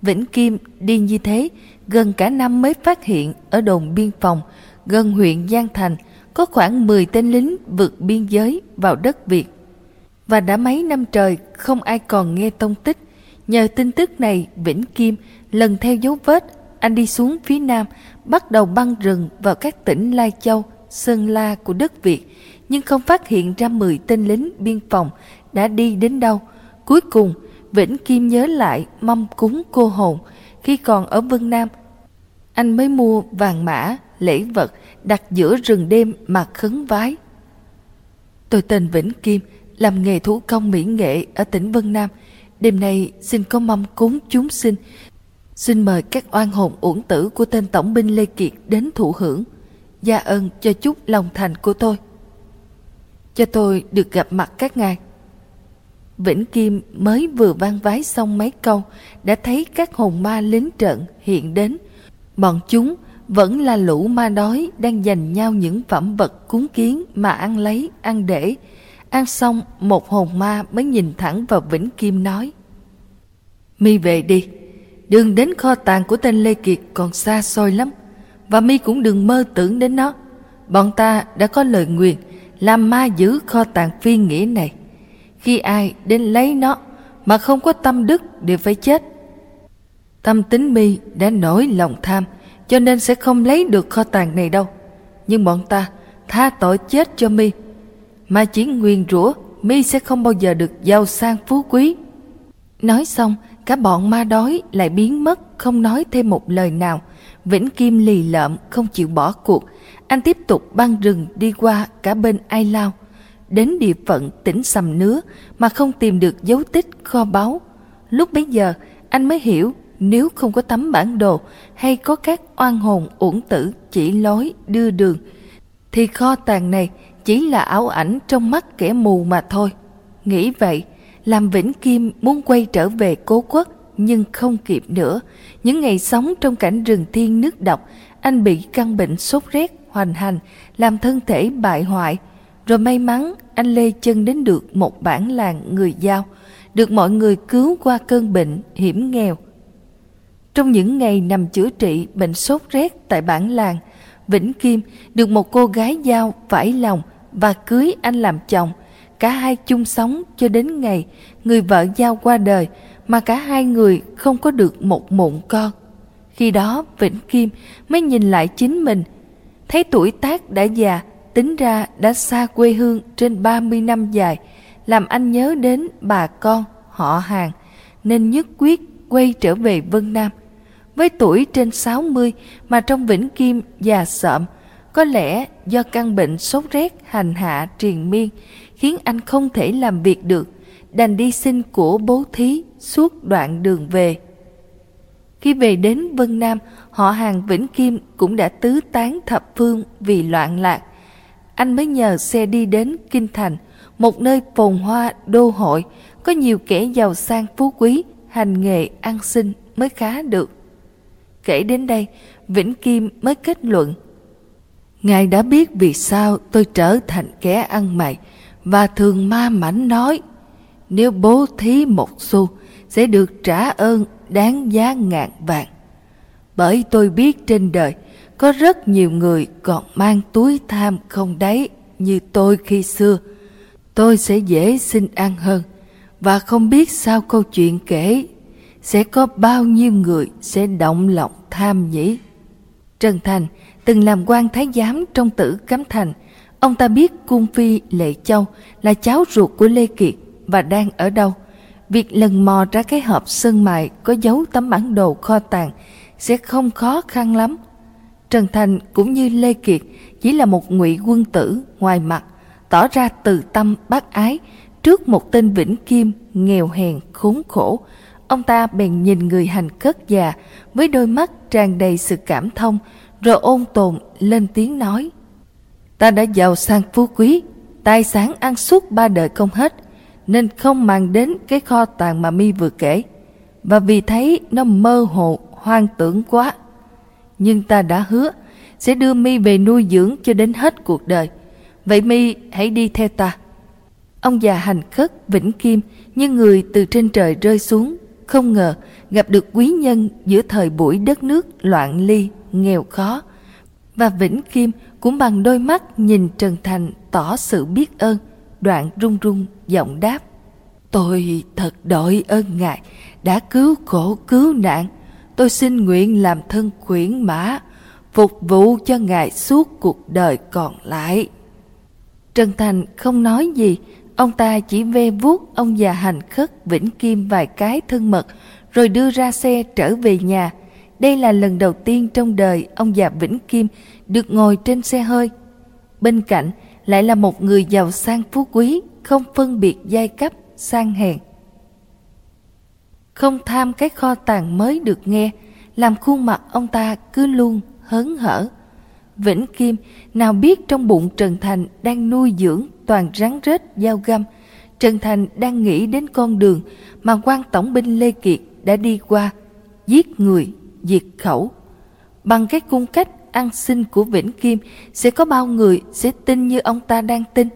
Vĩnh Kim đi như thế, gần cả năm mới phát hiện ở đồn biên phòng gần huyện Giang Thành có khoảng 10 tên lính vượt biên giới vào đất Việt. Và đã mấy năm trời không ai còn nghe tông tích. Nhờ tin tức này, Vĩnh Kim lần theo dấu vết, anh đi xuống phía nam, bắt đầu băng rừng vào các tỉnh Lai Châu, Sơn La của đất Việt, nhưng không phát hiện ra 10 tên lính biên phòng đã đi đến đâu. Cuối cùng, Vĩnh Kim nhớ lại mâm cúng cô hồn khi còn ở Vân Nam. Anh mới mua vàng mã, lễ vật đặt giữa rừng đêm mà khấn vái. Tôi tên Vĩnh Kim, làm nghề thủ công mỹ nghệ ở tỉnh Vân Nam. Đêm nay xin có mâm cúng chúng sinh. Xin mời các oan hồn uổng tử của tên tổng binh Lê Kiệt đến thụ hưởng. Gia ơn cho chút lòng thành của tôi. Cho tôi được gặp mặt các ngài. Vĩnh Kim mới vừa vang vái xong mấy câu đã thấy các hồn ma lính trận hiện đến. Bọn chúng vẫn là lũ ma đói đang giành nhau những phẩm vật cúng kiến mà ăn lấy, ăn để. Ăn xong, một hồn ma mới nhìn thẳng vào Vĩnh Kim nói. Mi về đi, đường đến kho tàng của tên Lê Kiệt còn xa xôi lắm, và mi cũng đừng mơ tưởng đến nó. Bọn ta đã có lời nguyện làm ma giữ kho tàng phi nghĩa này. Khi ai đến lấy nó mà không có tâm đức đều phải chết. Tâm tính mi đã nổi lòng tham, cho nên sẽ không lấy được kho tàng này đâu. Nhưng bọn ta tha tội chết cho mi ma chiến nguyên rủa, mi sẽ không bao giờ được giao sang phú quý. Nói xong, cả bọn ma đói lại biến mất, không nói thêm một lời nào. Vĩnh kim lì lợm, không chịu bỏ cuộc. Anh tiếp tục băng rừng đi qua cả bên ai lao. Đến địa phận tỉnh sầm nứa mà không tìm được dấu tích kho báu. Lúc bấy giờ, anh mới hiểu nếu không có tấm bản đồ hay có các oan hồn uổng tử chỉ lối đưa đường, thì kho tàng này chỉ là ảo ảnh trong mắt kẻ mù mà thôi. Nghĩ vậy, làm Vĩnh Kim muốn quay trở về cố quốc nhưng không kịp nữa. Những ngày sống trong cảnh rừng thiên nước độc, anh bị căn bệnh sốt rét hoành hành, làm thân thể bại hoại. Rồi may mắn anh lê chân đến được một bản làng người giao, được mọi người cứu qua cơn bệnh hiểm nghèo. Trong những ngày nằm chữa trị bệnh sốt rét tại bản làng, Vĩnh Kim được một cô gái giao phải lòng và cưới anh làm chồng. Cả hai chung sống cho đến ngày người vợ giao qua đời mà cả hai người không có được một mụn con. Khi đó Vĩnh Kim mới nhìn lại chính mình, thấy tuổi tác đã già, tính ra đã xa quê hương trên 30 năm dài, làm anh nhớ đến bà con, họ hàng, nên nhất quyết quay trở về Vân Nam. Với tuổi trên 60 mà trong Vĩnh Kim già sợm, có lẽ do căn bệnh sốt rét hành hạ triền miên khiến anh không thể làm việc được, đành đi xin của bố thí suốt đoạn đường về. Khi về đến Vân Nam, họ hàng Vĩnh Kim cũng đã tứ tán thập phương vì loạn lạc. Anh mới nhờ xe đi đến Kinh Thành, một nơi phồn hoa đô hội, có nhiều kẻ giàu sang phú quý, hành nghề ăn xin mới khá được. Kể đến đây, Vĩnh Kim mới kết luận Ngài đã biết vì sao tôi trở thành kẻ ăn mày và thường ma mảnh nói, nếu bố thí một xu, sẽ được trả ơn đáng giá ngàn vàng. Bởi tôi biết trên đời có rất nhiều người còn mang túi tham không đáy như tôi khi xưa. Tôi sẽ dễ xin ăn hơn và không biết sao câu chuyện kể sẽ có bao nhiêu người sẽ động lòng tham nhỉ. Trần Thành từng làm quan thái giám trong tử cấm thành. Ông ta biết cung phi Lệ Châu là cháu ruột của Lê Kiệt và đang ở đâu. Việc lần mò ra cái hộp sơn mài có dấu tấm bản đồ kho tàng sẽ không khó khăn lắm. Trần Thành cũng như Lê Kiệt chỉ là một ngụy quân tử ngoài mặt, tỏ ra từ tâm bác ái trước một tên Vĩnh Kim nghèo hèn khốn khổ. Ông ta bèn nhìn người hành cất già với đôi mắt tràn đầy sự cảm thông, rồi ôn tồn lên tiếng nói. Ta đã giàu sang phú quý, tài sản ăn suốt ba đời không hết, nên không mang đến cái kho tàng mà mi vừa kể. Và vì thấy nó mơ hồ, hoang tưởng quá. Nhưng ta đã hứa sẽ đưa mi về nuôi dưỡng cho đến hết cuộc đời. Vậy mi hãy đi theo ta. Ông già hành khất vĩnh kim như người từ trên trời rơi xuống, không ngờ gặp được quý nhân giữa thời buổi đất nước loạn ly nghèo khó. Và Vĩnh Kim cũng bằng đôi mắt nhìn Trần Thành tỏ sự biết ơn, đoạn run run giọng đáp. Tôi thật đội ơn ngài đã cứu khổ cứu nạn. Tôi xin nguyện làm thân quyển mã, phục vụ cho ngài suốt cuộc đời còn lại. Trần Thành không nói gì, ông ta chỉ ve vuốt ông già hành khất Vĩnh Kim vài cái thân mật, rồi đưa ra xe trở về nhà. Đây là lần đầu tiên trong đời ông già Vĩnh Kim được ngồi trên xe hơi. Bên cạnh lại là một người giàu sang phú quý, không phân biệt giai cấp, sang hèn. Không tham cái kho tàng mới được nghe, làm khuôn mặt ông ta cứ luôn hớn hở. Vĩnh Kim nào biết trong bụng Trần Thành đang nuôi dưỡng toàn rắn rết dao găm. Trần Thành đang nghĩ đến con đường mà quan tổng binh Lê Kiệt đã đi qua, giết người diệt khẩu. Bằng cái cung cách ăn xin của Vĩnh Kim sẽ có bao người sẽ tin như ông ta đang tin.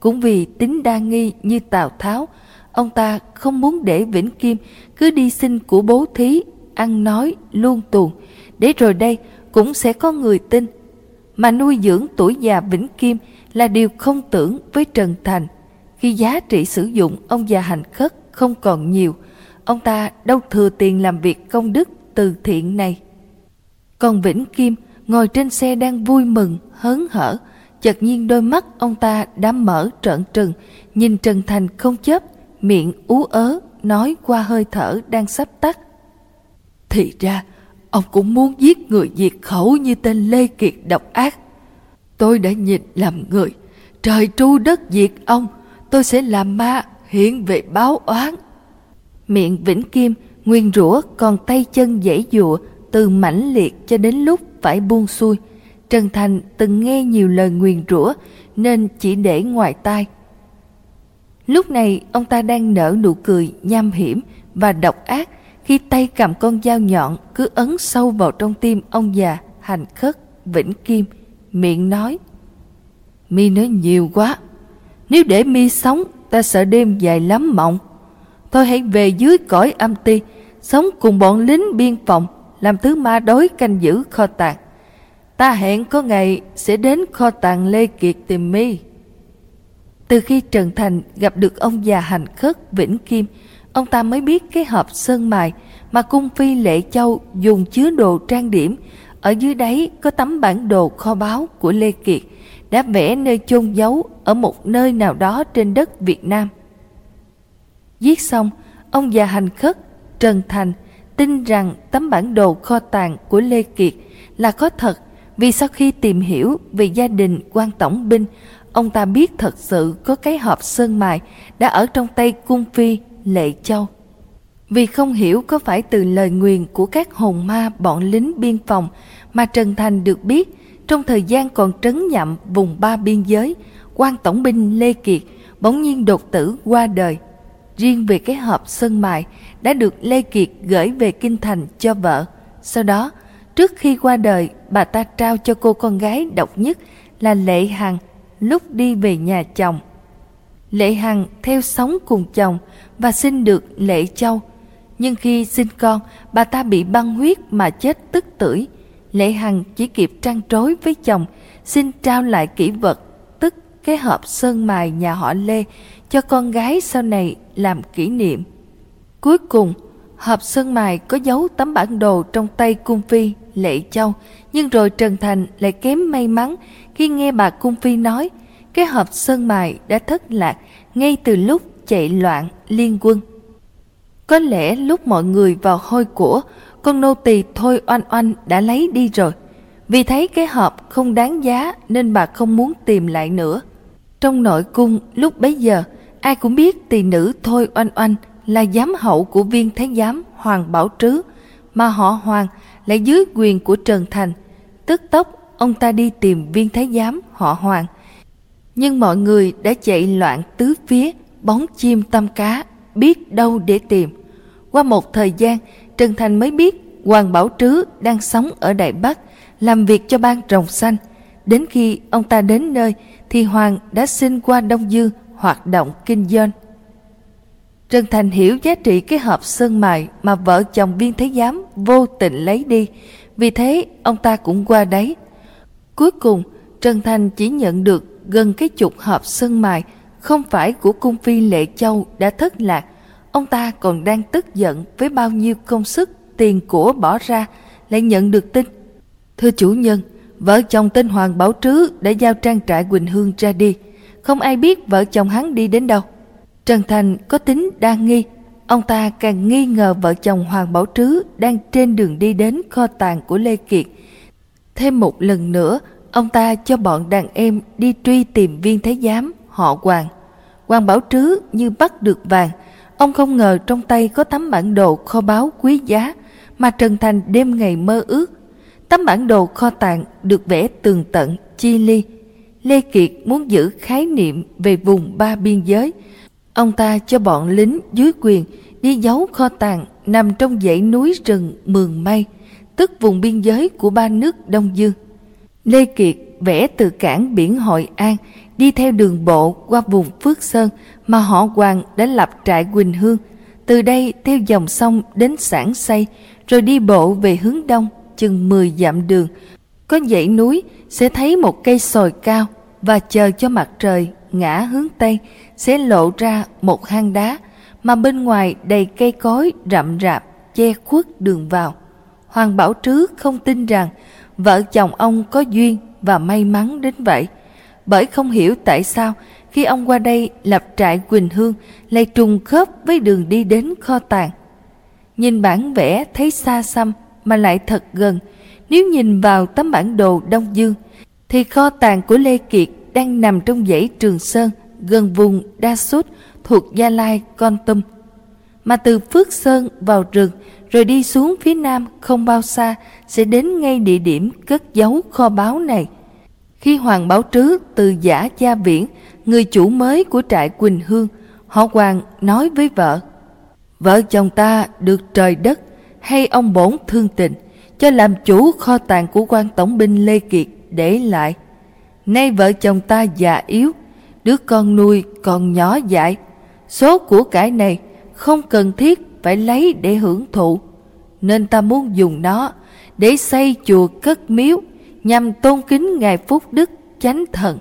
Cũng vì tính đa nghi như Tào Tháo, ông ta không muốn để Vĩnh Kim cứ đi xin của bố thí, ăn nói, luôn tuồn, để rồi đây cũng sẽ có người tin. Mà nuôi dưỡng tuổi già Vĩnh Kim là điều không tưởng với Trần Thành. Khi giá trị sử dụng ông già hành khất không còn nhiều, ông ta đâu thừa tiền làm việc công đức từ thiện này. Còn Vĩnh Kim ngồi trên xe đang vui mừng, hớn hở, chợt nhiên đôi mắt ông ta đã mở trợn trừng, nhìn Trần Thành không chớp, miệng ú ớ, nói qua hơi thở đang sắp tắt. Thì ra, ông cũng muốn giết người diệt khẩu như tên Lê Kiệt độc ác. Tôi đã nhìn làm người, trời tru đất diệt ông, tôi sẽ làm ma hiện về báo oán. Miệng Vĩnh Kim nguyên rủa còn tay chân dễ dụa, từ mãnh liệt cho đến lúc phải buông xuôi. Trần Thành từng nghe nhiều lời nguyền rủa nên chỉ để ngoài tai. Lúc này, ông ta đang nở nụ cười nham hiểm và độc ác khi tay cầm con dao nhọn cứ ấn sâu vào trong tim ông già hành khất vĩnh kim, miệng nói, mi nói nhiều quá nếu để mi sống, ta sợ đêm dài lắm mộng thôi hãy về dưới cõi âm ti sống cùng bọn lính biên phòng, làm thứ ma đối canh giữ kho tàng. Ta hẹn có ngày sẽ đến kho tàng lê kiệt tìm mi từ khi trần thành gặp được ông già hành khất, vĩnh kim, ông ta mới biết cái hộp sơn mài mà cung phi lệ châu dùng chứa đồ trang điểm ở dưới đáy có tấm bản đồ kho báu của lê kiệt đã vẽ nơi chôn giấu ở một nơi nào đó trên đất việt nam. Viết xong, ông già hành khất trần thành tin rằng tấm bản đồ kho tàng của lê kiệt là có thật vì sau khi tìm hiểu về gia đình quan tổng binh ông ta biết thật sự có cái hộp sơn mài đã ở trong tay cung phi Lệ Châu. Vì không hiểu có phải từ lời nguyền của các hồn ma bọn lính biên phòng mà Trần Thành được biết trong thời gian còn trấn nhậm vùng ba biên giới, quan tổng binh Lê Kiệt bỗng nhiên đột tử qua đời. Riêng về cái hộp sơn mài đã được Lê Kiệt gửi về Kinh Thành cho vợ. Sau đó, trước khi qua đời, bà ta trao cho cô con gái độc nhất là Lệ Hằng lúc đi về nhà chồng. Lệ Hằng theo sống cùng chồng và sinh được Lệ Châu. Nhưng khi sinh con, bà ta bị băng huyết mà chết tức tưởi. Lệ Hằng chỉ kịp trăn trối với chồng, xin trao lại kỷ vật, tức cái hộp sơn mài nhà họ Lê cho con gái sau này làm kỷ niệm. Cuối cùng, hộp sơn mài có dấu tấm bản đồ trong tay cung phi Lệ Châu, nhưng rồi Trần Thành lại kém may mắn khi nghe bà cung phi nói cái hộp sơn mài đã thất lạc ngay từ lúc chạy loạn liên quân. Có lẽ lúc mọi người vào hôi của, con nô tỳ Thôi Oanh Oanh đã lấy đi rồi. Vì thấy cái hộp không đáng giá nên bà không muốn tìm lại nữa. Trong nội cung lúc bấy giờ, ai cũng biết tỳ nữ Thôi Oanh Oanh là giám hậu của viên thái giám Hoàng Bảo Trứ, mà họ Hoàng lại dưới quyền của Trần Thành. Tức tốc, ông ta đi tìm viên thái giám họ Hoàng. Nhưng mọi người đã chạy loạn tứ phía, bóng chim tâm cá, biết đâu để tìm. Qua một thời gian, Trần Thành mới biết Hoàng Bảo Trứ đang sống ở Đại Bắc, làm việc cho ban trồng xanh. Đến khi ông ta đến nơi, thì Hoàng đã xin qua Đông Dương hoạt động kinh doanh. Trần Thành hiểu giá trị cái hộp sơn mài mà vợ chồng viên thế giám vô tình lấy đi, vì thế ông ta cũng qua đấy. Cuối cùng, Trần Thành chỉ nhận được gần cái chục hộp sơn mài không phải của cung phi Lệ Châu đã thất lạc, ông ta còn đang tức giận với bao nhiêu công sức, tiền của bỏ ra, lại nhận được tin. Thưa chủ nhân, vợ chồng tên Hoàng Bảo Trứ đã giao trang trại Quỳnh Hương ra đi, không ai biết vợ chồng hắn đi đến đâu. Trần Thành có tính đa nghi, ông ta càng nghi ngờ vợ chồng Hoàng Bảo Trứ đang trên đường đi đến kho tàng của Lê Kiệt. Thêm một lần nữa, ông ta cho bọn đàn em đi truy tìm viên thái giám họ Hoàng. Hoàng Bảo Trứ như bắt được vàng, ông không ngờ trong tay có tấm bản đồ kho báu quý giá mà Trần Thành đêm ngày mơ ước. Tấm bản đồ kho tàng được vẽ tường tận, chi ly. Lê Kiệt muốn giữ khái niệm về vùng ba biên giới. Ông ta cho bọn lính dưới quyền đi giấu kho tàng nằm trong dãy núi rừng Mường Mây, tức vùng biên giới của ba nước Đông Dương. Lê Kiệt vẽ từ cảng biển Hội An đi theo đường bộ qua vùng Phước Sơn mà họ Hoàng đã lập trại Quỳnh Hương. Từ đây theo dòng sông đến Sản Xây, rồi đi bộ về hướng đông chừng 10 dặm đường. Có dãy núi sẽ thấy một cây sồi cao và chờ cho mặt trời ngã hướng Tây sẽ lộ ra một hang đá mà bên ngoài đầy cây cối rậm rạp che khuất đường vào. Hoàng Bảo Trứ không tin rằng vợ chồng ông có duyên và may mắn đến vậy. bởi không hiểu tại sao khi ông qua đây lập trại Quỳnh Hương lại trùng khớp với đường đi đến kho tàng. Nhìn bản vẽ thấy xa xăm mà lại thật gần. Nếu nhìn vào tấm bản đồ Đông Dương, thì kho tàng của Lê Kiệt đang nằm trong dãy Trường Sơn, gần vùng Đa Sút thuộc Gia Lai, Con Tum. Mà từ Phước Sơn vào rừng, rồi đi xuống phía nam không bao xa sẽ đến ngay địa điểm cất giấu kho báu này. Khi Hoàng Bảo Trứ từ giả gia viễn, người chủ mới của trại Quỳnh Hương, họ Hoàng nói với vợ, Vợ chồng ta được trời đất hay ông bổn thương tình cho làm chủ kho tàng của quan tổng binh Lê Kiệt để lại. Nay vợ chồng ta già yếu, đứa con nuôi còn nhỏ dại. Số của cải này không cần thiết phải lấy để hưởng thụ. Nên ta muốn dùng nó để xây chùa cất miếu nhằm tôn kính Ngài Phúc Đức Chánh Thần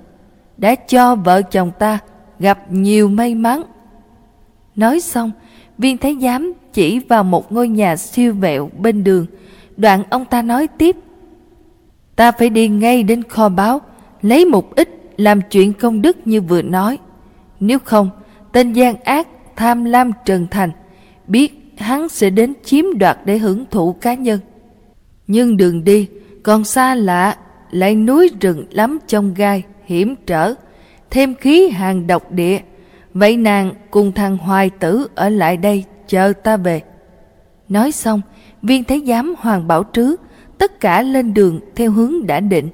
đã cho vợ chồng ta gặp nhiều may mắn. Nói xong, viên thái giám chỉ vào một ngôi nhà siêu vẹo bên đường. Đoạn ông ta nói tiếp. Ta phải đi ngay đến kho báo, lấy một ít làm chuyện công đức như vừa nói. Nếu không, tên gian ác tham lam trần thành, biết hắn sẽ đến chiếm đoạt để hưởng thụ cá nhân. Nhưng đường đi còn xa lạ, lại núi rừng lắm trong gai, hiểm trở, thêm khí hàng độc địa. Vậy nàng cùng thằng hoài tử ở lại đây chờ ta về. Nói xong, viên thái giám Hoàng Bảo Trứ tất cả lên đường theo hướng đã định.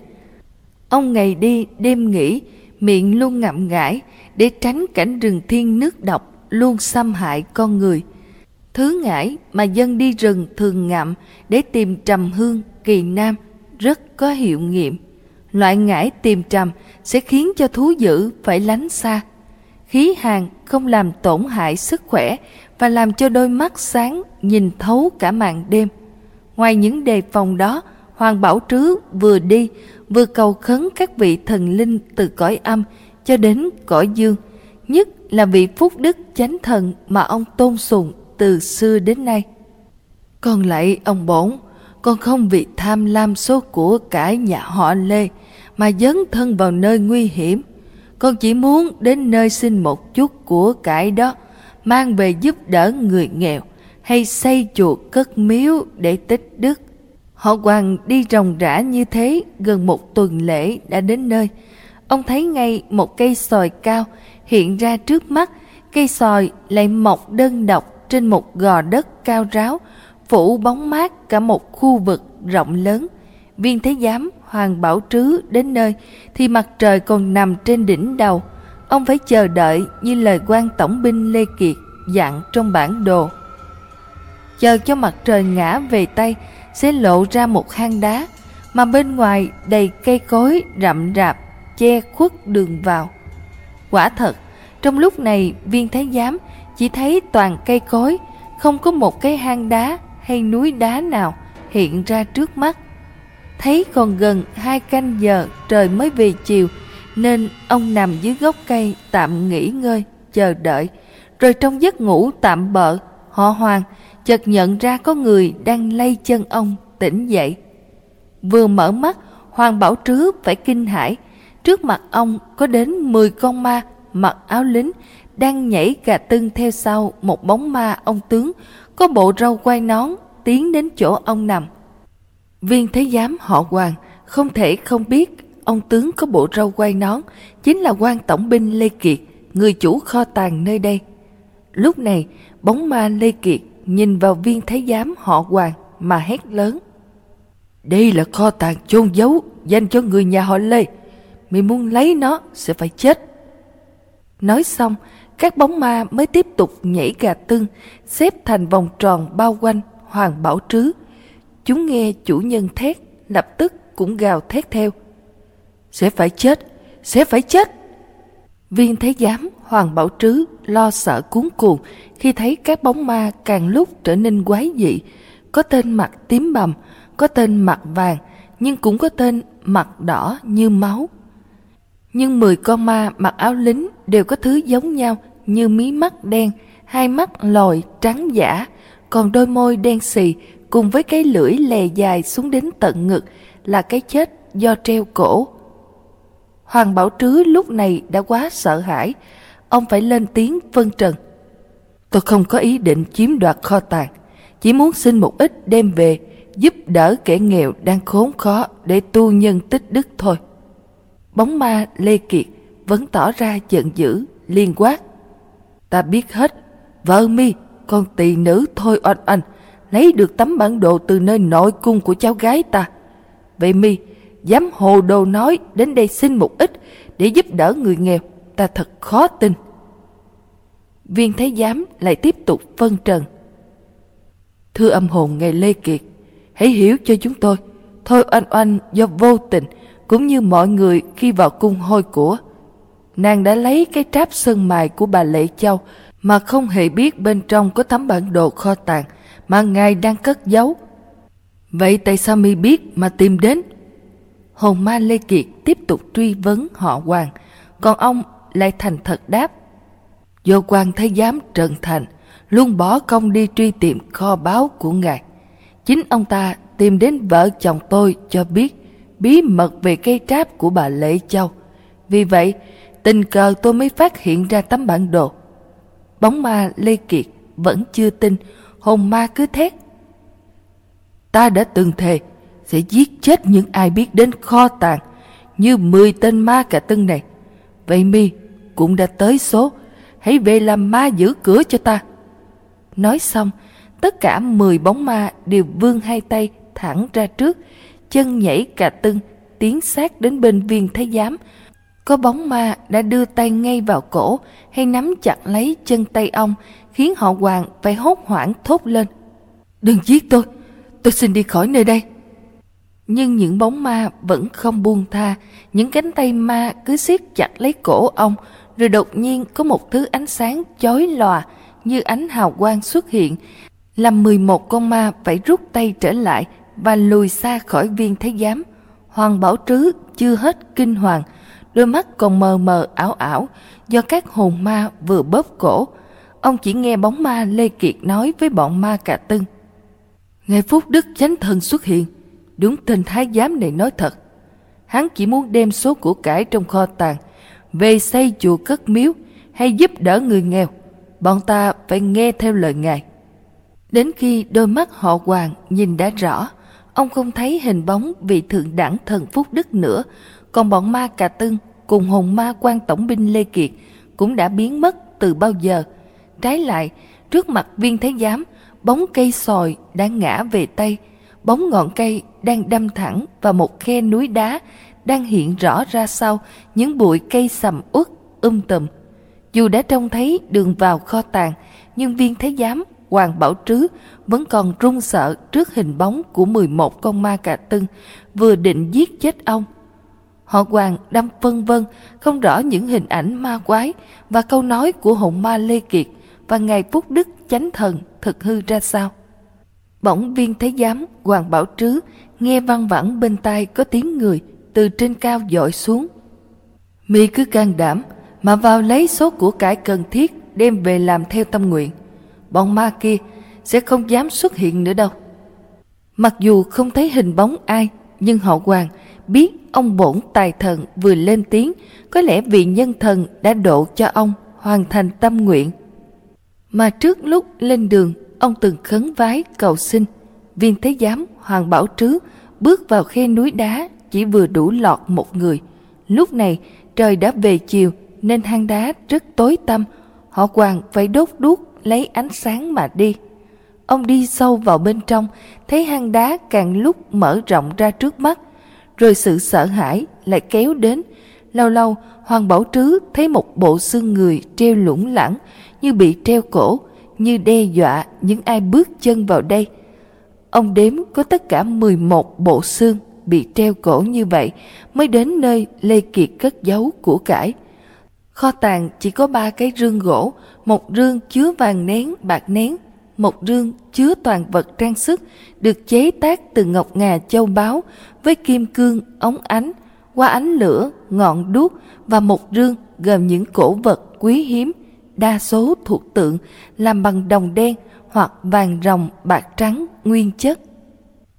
Ông ngày đi đêm nghỉ, miệng luôn ngậm ngãi để tránh cảnh rừng thiên nước độc luôn xâm hại con người. Thứ ngải mà dân đi rừng thường ngậm để tìm trầm hương kỳ nam rất có hiệu nghiệm. Loại ngải tìm trầm sẽ khiến cho thú dữ phải lánh xa. Khí hàng không làm tổn hại sức khỏe và làm cho đôi mắt sáng nhìn thấu cả màn đêm. Ngoài những đề phòng đó, Hoàng Bảo Trứ vừa đi vừa cầu khấn các vị thần linh từ cõi âm cho đến cõi dương, nhất là vị phúc đức chánh thần mà ông tôn sùng từ xưa đến nay. Còn lại ông bổn, con không vì tham lam số của cải nhà họ Lê mà dấn thân vào nơi nguy hiểm. Con chỉ muốn đến nơi xin một chút của cải đó, mang về giúp đỡ người nghèo hay xây chuột cất miếu để tích đức. Họ Hoàng đi ròng rã như thế gần một tuần lễ đã đến nơi. Ông thấy ngay một cây sòi cao hiện ra trước mắt, cây sòi lại mọc đơn độc trên một gò đất cao ráo, phủ bóng mát cả một khu vực rộng lớn. Viên Thế Giám Hoàng Bảo Trứ đến nơi thì mặt trời còn nằm trên đỉnh đầu. Ông phải chờ đợi như lời quan tổng binh Lê Kiệt dặn trong bản đồ. Chờ cho mặt trời ngã về Tây sẽ lộ ra một hang đá mà bên ngoài đầy cây cối rậm rạp che khuất đường vào. Quả thật, trong lúc này viên thái giám chỉ thấy toàn cây cối, không có một cái hang đá hay núi đá nào hiện ra trước mắt. Thấy còn gần hai canh giờ trời mới về chiều, nên ông nằm dưới gốc cây tạm nghỉ ngơi, chờ đợi. Rồi trong giấc ngủ tạm bợ, họ hoàng chợt nhận ra có người đang lay chân ông tỉnh dậy. Vừa mở mắt, Hoàng Bảo Trứ phải kinh hãi. Trước mặt ông có đến 10 con ma mặc áo lính đang nhảy gà tưng theo sau một bóng ma ông tướng có bộ râu quai nón tiến đến chỗ ông nằm. Viên thế giám họ Hoàng không thể không biết ông tướng có bộ râu quai nón chính là quan tổng binh Lê Kiệt, người chủ kho tàng nơi đây. Lúc này, bóng ma Lê Kiệt nhìn vào viên thái giám họ Hoàng mà hét lớn. Đây là kho tàng chôn giấu dành cho người nhà họ Lê. Mày muốn lấy nó sẽ phải chết. Nói xong, các bóng ma mới tiếp tục nhảy gà tưng, xếp thành vòng tròn bao quanh Hoàng Bảo Trứ. Chúng nghe chủ nhân thét, lập tức cũng gào thét theo. Sẽ phải chết, sẽ phải chết. Viên Thế Giám Hoàng Bảo Trứ lo sợ cuốn cuồng khi thấy các bóng ma càng lúc trở nên quái dị, có tên mặt tím bầm, có tên mặt vàng, nhưng cũng có tên mặt đỏ như máu. Nhưng mười con ma mặc áo lính đều có thứ giống nhau như mí mắt đen, hai mắt lồi trắng giả, còn đôi môi đen xì cùng với cái lưỡi lè dài xuống đến tận ngực là cái chết do treo cổ. Hoàng Bảo Trứ lúc này đã quá sợ hãi, ông phải lên tiếng phân trần. Tôi không có ý định chiếm đoạt kho tàng, chỉ muốn xin một ít đem về giúp đỡ kẻ nghèo đang khốn khó để tu nhân tích đức thôi. Bóng ma Lê Kiệt vẫn tỏ ra giận dữ, liên quát. Ta biết hết, vợ mi, con tỳ nữ thôi oanh oanh, lấy được tấm bản đồ từ nơi nội cung của cháu gái ta. Vậy mi, dám hồ đồ nói đến đây xin một ít để giúp đỡ người nghèo, ta thật khó tin. Viên Thái Giám lại tiếp tục phân trần. Thưa âm hồn ngày Lê Kiệt, hãy hiểu cho chúng tôi, thôi oanh oanh do vô tình, cũng như mọi người khi vào cung hôi của. Nàng đã lấy cái tráp sơn mài của bà Lệ Châu mà không hề biết bên trong có tấm bản đồ kho tàng mà ngài đang cất giấu. Vậy tại sao mi biết mà tìm đến? Hồn ma Lê Kiệt tiếp tục truy vấn họ Hoàng, còn ông lại thành thật đáp. Do quan thái giám Trần Thành luôn bỏ công đi truy tìm kho báu của ngài. Chính ông ta tìm đến vợ chồng tôi cho biết bí mật về cây tráp của bà Lệ Châu. Vì vậy, tình cờ tôi mới phát hiện ra tấm bản đồ. Bóng ma Lê Kiệt vẫn chưa tin, hồn ma cứ thét. Ta đã từng thề sẽ giết chết những ai biết đến kho tàng như 10 tên ma cả tân này. Vậy mi cũng đã tới số, hãy về làm ma giữ cửa cho ta. Nói xong, tất cả 10 bóng ma đều vươn hai tay thẳng ra trước, chân nhảy cả tưng, tiến sát đến bên viên thái giám. Có bóng ma đã đưa tay ngay vào cổ hay nắm chặt lấy chân tay ông, khiến họ hoàng phải hốt hoảng thốt lên. Đừng giết tôi, tôi xin đi khỏi nơi đây. Nhưng những bóng ma vẫn không buông tha, những cánh tay ma cứ siết chặt lấy cổ ông, rồi đột nhiên có một thứ ánh sáng chói lòa như ánh hào quang xuất hiện, làm 11 con ma phải rút tay trở lại và lùi xa khỏi viên thái giám. Hoàng Bảo Trứ chưa hết kinh hoàng, đôi mắt còn mờ mờ ảo ảo do các hồn ma vừa bóp cổ. Ông chỉ nghe bóng ma Lê Kiệt nói với bọn ma cả tưng. Ngày phút Đức Chánh Thần xuất hiện, đúng tên thái giám này nói thật. Hắn chỉ muốn đem số của cải trong kho tàng về xây chùa cất miếu hay giúp đỡ người nghèo. Bọn ta phải nghe theo lời Ngài. Đến khi đôi mắt họ hoàng nhìn đã rõ, ông không thấy hình bóng vị thượng đẳng thần Phúc Đức nữa, còn bọn ma cà tưng cùng hồn ma quan tổng binh Lê Kiệt cũng đã biến mất từ bao giờ. Trái lại, trước mặt viên thái giám, bóng cây sòi đang ngã về Tây, bóng ngọn cây đang đâm thẳng vào một khe núi đá đang hiện rõ ra sau những bụi cây sầm uất um tùm. Dù đã trông thấy đường vào kho tàng, nhưng viên thái giám Hoàng Bảo Trứ vẫn còn run sợ trước hình bóng của 11 con ma cà tưng vừa định giết chết ông. Họ Hoàng đâm vân vân không rõ những hình ảnh ma quái và câu nói của hồn ma Lê Kiệt và ngày Phúc Đức chánh thần thực hư ra sao. Bỗng viên thái giám Hoàng Bảo Trứ nghe văng vẳng bên tai có tiếng người từ trên cao dội xuống. Mi cứ can đảm mà vào lấy số của cải cần thiết đem về làm theo tâm nguyện. Bọn ma kia sẽ không dám xuất hiện nữa đâu. Mặc dù không thấy hình bóng ai, nhưng họ Hoàng biết ông bổn tài thần vừa lên tiếng, có lẽ vì nhân thần đã độ cho ông hoàn thành tâm nguyện. Mà trước lúc lên đường, ông từng khấn vái cầu xin, viên thế giám Hoàng Bảo Trứ bước vào khe núi đá chỉ vừa đủ lọt một người. Lúc này trời đã về chiều nên hang đá rất tối tăm, họ Hoàng phải đốt đuốc lấy ánh sáng mà đi. Ông đi sâu vào bên trong, thấy hang đá càng lúc mở rộng ra trước mắt, rồi sự sợ hãi lại kéo đến. Lâu lâu, Hoàng Bảo Trứ thấy một bộ xương người treo lủng lẳng, như bị treo cổ, như đe dọa những ai bước chân vào đây. Ông đếm có tất cả 11 bộ xương bị treo cổ như vậy mới đến nơi Lê Kiệt cất giấu của cải. Kho tàng chỉ có ba cái rương gỗ, một rương chứa vàng nén, bạc nén, một rương chứa toàn vật trang sức được chế tác từ ngọc ngà châu báu với kim cương, ống ánh, qua ánh lửa, ngọn đuốc và một rương gồm những cổ vật quý hiếm, đa số thuộc tượng làm bằng đồng đen hoặc vàng rồng bạc trắng nguyên chất.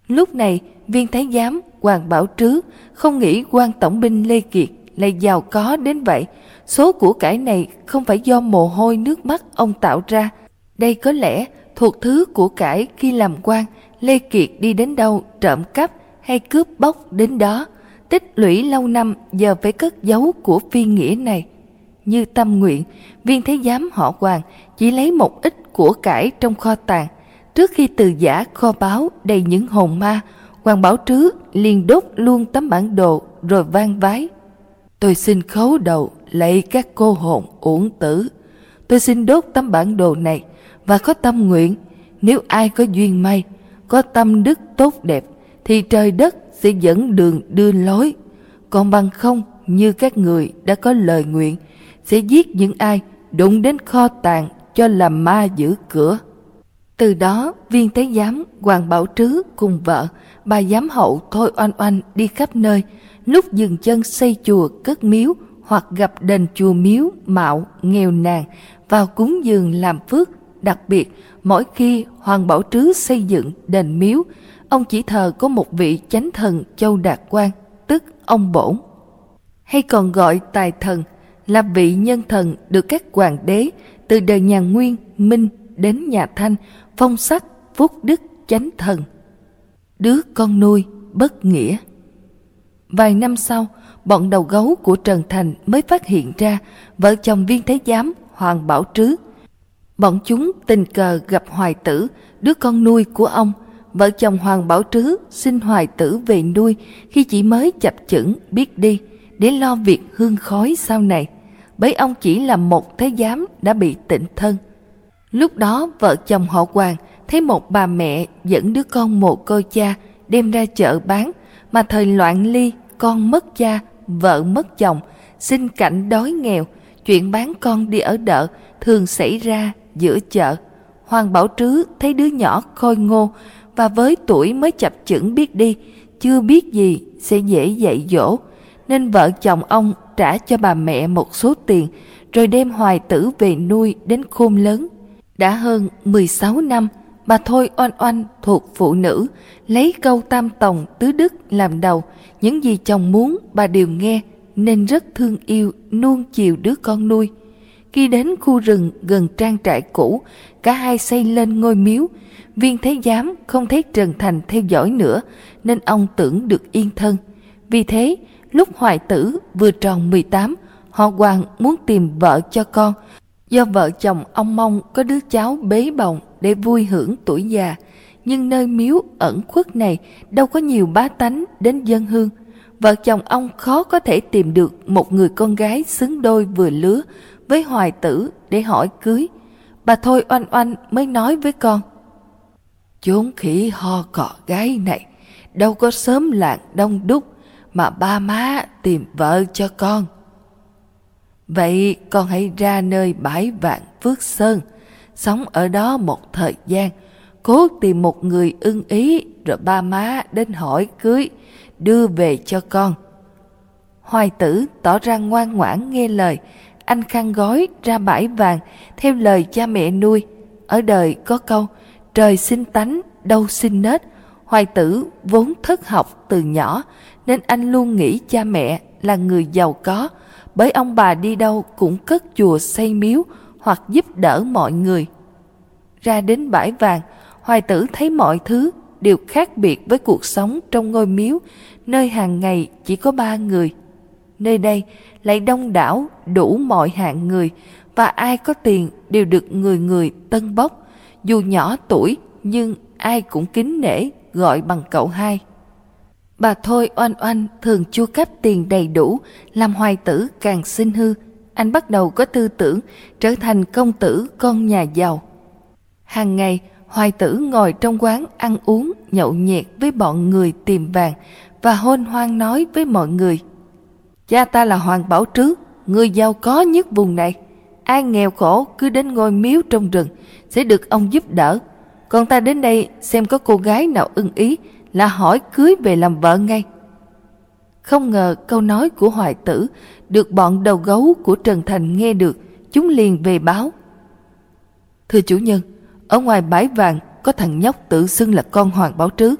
Lúc này, viên thái giám Hoàng Bảo Trứ không nghĩ quan tổng binh Lê Kiệt lại giàu có đến vậy. Số của cải này không phải do mồ hôi nước mắt ông tạo ra. Đây có lẽ thuộc thứ của cải khi làm quan, Lê Kiệt đi đến đâu trộm cắp hay cướp bóc đến đó. Tích lũy lâu năm giờ phải cất giấu của phi nghĩa này. Như tâm nguyện, viên thế giám họ hoàng chỉ lấy một ít của cải trong kho tàng. Trước khi từ giả kho báo đầy những hồn ma, Hoàng Bảo Trứ liền đốt luôn tấm bản đồ rồi van vái. Tôi xin khấu đầu lạy các cô hồn uổng tử. Tôi xin đốt tấm bản đồ này và có tâm nguyện nếu ai có duyên may, có tâm đức tốt đẹp thì trời đất sẽ dẫn đường đưa lối. Còn bằng không như các người đã có lời nguyện sẽ giết những ai đụng đến kho tàng cho làm ma giữ cửa. Từ đó, viên tế giám Hoàng Bảo Trứ cùng vợ, bà giám hậu Thôi Oanh Oanh đi khắp nơi, lúc dừng chân xây chùa cất miếu hoặc gặp đền chùa miếu mạo nghèo nàn vào cúng dường làm phước. Đặc biệt, mỗi khi Hoàng Bảo Trứ xây dựng đền miếu, ông chỉ thờ có một vị chánh thần Châu Đạt Quan, tức ông Bổn. Hay còn gọi tài thần là vị nhân thần được các hoàng đế từ đời nhà Nguyên, Minh đến nhà Thanh phong sắc, phúc đức, chánh thần. Đứa con nuôi, bất nghĩa. Vài năm sau, bọn đầu gấu của Trần Thành mới phát hiện ra vợ chồng viên thái giám Hoàng Bảo Trứ. Bọn chúng tình cờ gặp Hoài Tử, đứa con nuôi của ông. Vợ chồng Hoàng Bảo Trứ xin Hoài Tử về nuôi khi chỉ mới chập chững biết đi để lo việc hương khói sau này. Bởi ông chỉ là một thái giám đã bị tịnh thân. Lúc đó vợ chồng họ Hoàng thấy một bà mẹ dẫn đứa con mồ côi cha đem ra chợ bán mà thời loạn ly con mất cha, vợ mất chồng, sinh cảnh đói nghèo, chuyện bán con đi ở đợ thường xảy ra giữa chợ. Hoàng Bảo Trứ thấy đứa nhỏ khôi ngô và với tuổi mới chập chững biết đi, chưa biết gì sẽ dễ dạy dỗ, nên vợ chồng ông trả cho bà mẹ một số tiền rồi đem hoài tử về nuôi đến khôn lớn. Đã hơn 16 năm, bà Thôi Oanh Oanh thuộc phụ nữ, lấy câu tam tòng tứ đức làm đầu, những gì chồng muốn bà đều nghe, nên rất thương yêu, nuông chiều đứa con nuôi. Khi đến khu rừng gần trang trại cũ, cả hai xây lên ngôi miếu. Viên Thế Giám không thấy Trần Thành theo dõi nữa, nên ông tưởng được yên thân. Vì thế, lúc hoài tử vừa tròn 18, họ Hoàng muốn tìm vợ cho con, Do vợ chồng ông mong có đứa cháu bế bồng để vui hưởng tuổi già, nhưng nơi miếu ẩn khuất này đâu có nhiều bá tánh đến dân hương. Vợ chồng ông khó có thể tìm được một người con gái xứng đôi vừa lứa với hoài tử để hỏi cưới. Bà Thôi oanh oanh mới nói với con. Chốn khỉ ho cọ gái này, đâu có sớm làng đông đúc mà ba má tìm vợ cho con. Vậy con hãy ra nơi bãi vạn Phước Sơn, sống ở đó một thời gian, cố tìm một người ưng ý rồi ba má đến hỏi cưới, đưa về cho con. Hoài tử tỏ ra ngoan ngoãn nghe lời, anh khăn gói ra bãi vàng theo lời cha mẹ nuôi. Ở đời có câu, trời sinh tánh, đâu sinh nết. Hoài tử vốn thất học từ nhỏ, nên anh luôn nghĩ cha mẹ là người giàu có, bởi ông bà đi đâu cũng cất chùa xây miếu hoặc giúp đỡ mọi người. Ra đến bãi vàng, hoài tử thấy mọi thứ đều khác biệt với cuộc sống trong ngôi miếu, nơi hàng ngày chỉ có ba người. Nơi đây lại đông đảo đủ mọi hạng người và ai có tiền đều được người người tân bốc, dù nhỏ tuổi nhưng ai cũng kính nể gọi bằng cậu hai. Bà Thôi oanh oanh thường chu cấp tiền đầy đủ, làm hoài tử càng sinh hư. Anh bắt đầu có tư tưởng trở thành công tử con nhà giàu. Hàng ngày, hoài tử ngồi trong quán ăn uống, nhậu nhẹt với bọn người tìm vàng và hôn hoang nói với mọi người. Cha ta là Hoàng Bảo Trứ, người giàu có nhất vùng này. Ai nghèo khổ cứ đến ngôi miếu trong rừng sẽ được ông giúp đỡ. Còn ta đến đây xem có cô gái nào ưng ý là hỏi cưới về làm vợ ngay. Không ngờ câu nói của hoài tử được bọn đầu gấu của Trần Thành nghe được, chúng liền về báo. Thưa chủ nhân, ở ngoài bãi vàng có thằng nhóc tự xưng là con Hoàng Bảo Trứ.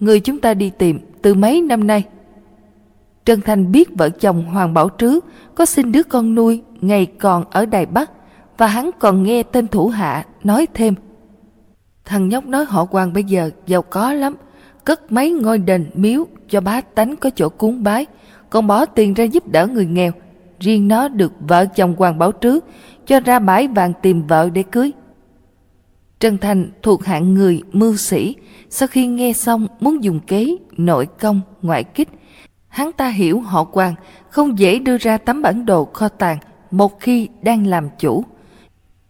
Người chúng ta đi tìm từ mấy năm nay. Trần Thành biết vợ chồng Hoàng Bảo Trứ có sinh đứa con nuôi ngày còn ở Đài Bắc và hắn còn nghe tên thủ hạ nói thêm Thằng nhóc nói họ quan bây giờ giàu có lắm cất mấy ngôi đền miếu cho bá tánh có chỗ cúng bái còn bỏ tiền ra giúp đỡ người nghèo riêng nó được vợ chồng Hoàng Bảo Trứ cho ra bãi vàng tìm vợ để cưới Trần Thành thuộc hạng người mưu sĩ, sau khi nghe xong muốn dùng kế, nội công, ngoại kích. Hắn ta hiểu họ quan không dễ đưa ra tấm bản đồ kho tàng một khi đang làm chủ.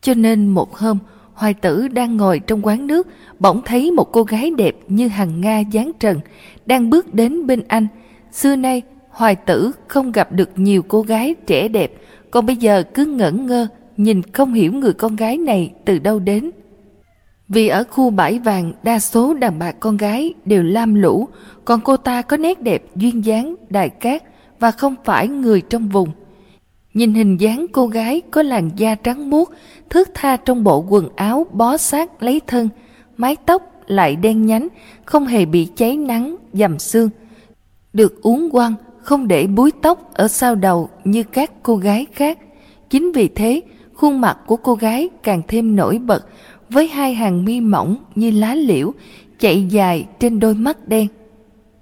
Cho nên một hôm, Hoài tử đang ngồi trong quán nước, bỗng thấy một cô gái đẹp như hằng Nga dáng trần, đang bước đến bên anh. Xưa nay, Hoài tử không gặp được nhiều cô gái trẻ đẹp, còn bây giờ cứ ngẩn ngơ, nhìn không hiểu người con gái này từ đâu đến. Vì ở khu bãi vàng đa số đàn bà con gái đều lam lũ, còn cô ta có nét đẹp duyên dáng, đại cát và không phải người trong vùng. Nhìn hình dáng cô gái có làn da trắng muốt, thước tha trong bộ quần áo bó sát lấy thân, mái tóc lại đen nhánh, không hề bị cháy nắng, dầm xương. Được uống quăng, không để búi tóc ở sau đầu như các cô gái khác. Chính vì thế, khuôn mặt của cô gái càng thêm nổi bật, với hai hàng mi mỏng như lá liễu chạy dài trên đôi mắt đen.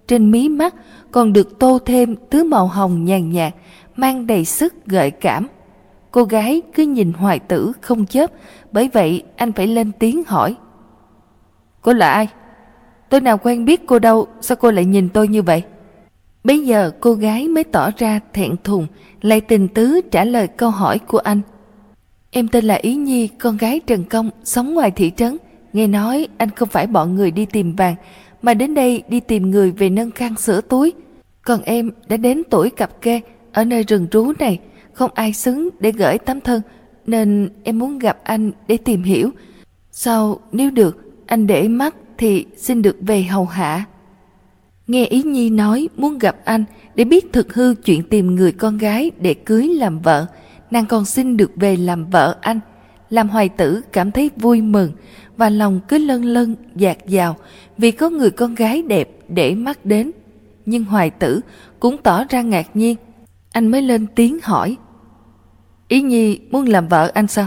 Trên mí mắt còn được tô thêm thứ màu hồng nhàn nhạt, mang đầy sức gợi cảm. Cô gái cứ nhìn hoài tử không chớp, bởi vậy anh phải lên tiếng hỏi. Cô là ai? Tôi nào quen biết cô đâu, sao cô lại nhìn tôi như vậy? Bây giờ cô gái mới tỏ ra thẹn thùng, lại tình tứ trả lời câu hỏi của anh. Em tên là Ý Nhi, con gái Trần Công, sống ngoài thị trấn. Nghe nói anh không phải bọn người đi tìm vàng, mà đến đây đi tìm người về nâng khăn sửa túi. Còn em đã đến tuổi cặp kê, ở nơi rừng rú này, không ai xứng để gửi tấm thân, nên em muốn gặp anh để tìm hiểu. Sau nếu được, anh để mắt thì xin được về hầu hạ. Nghe Ý Nhi nói muốn gặp anh để biết thực hư chuyện tìm người con gái để cưới làm vợ, nàng còn xin được về làm vợ anh làm hoài tử cảm thấy vui mừng và lòng cứ lân lân dạt dào vì có người con gái đẹp để mắt đến nhưng hoài tử cũng tỏ ra ngạc nhiên anh mới lên tiếng hỏi. Ý nhi muốn làm vợ anh sao?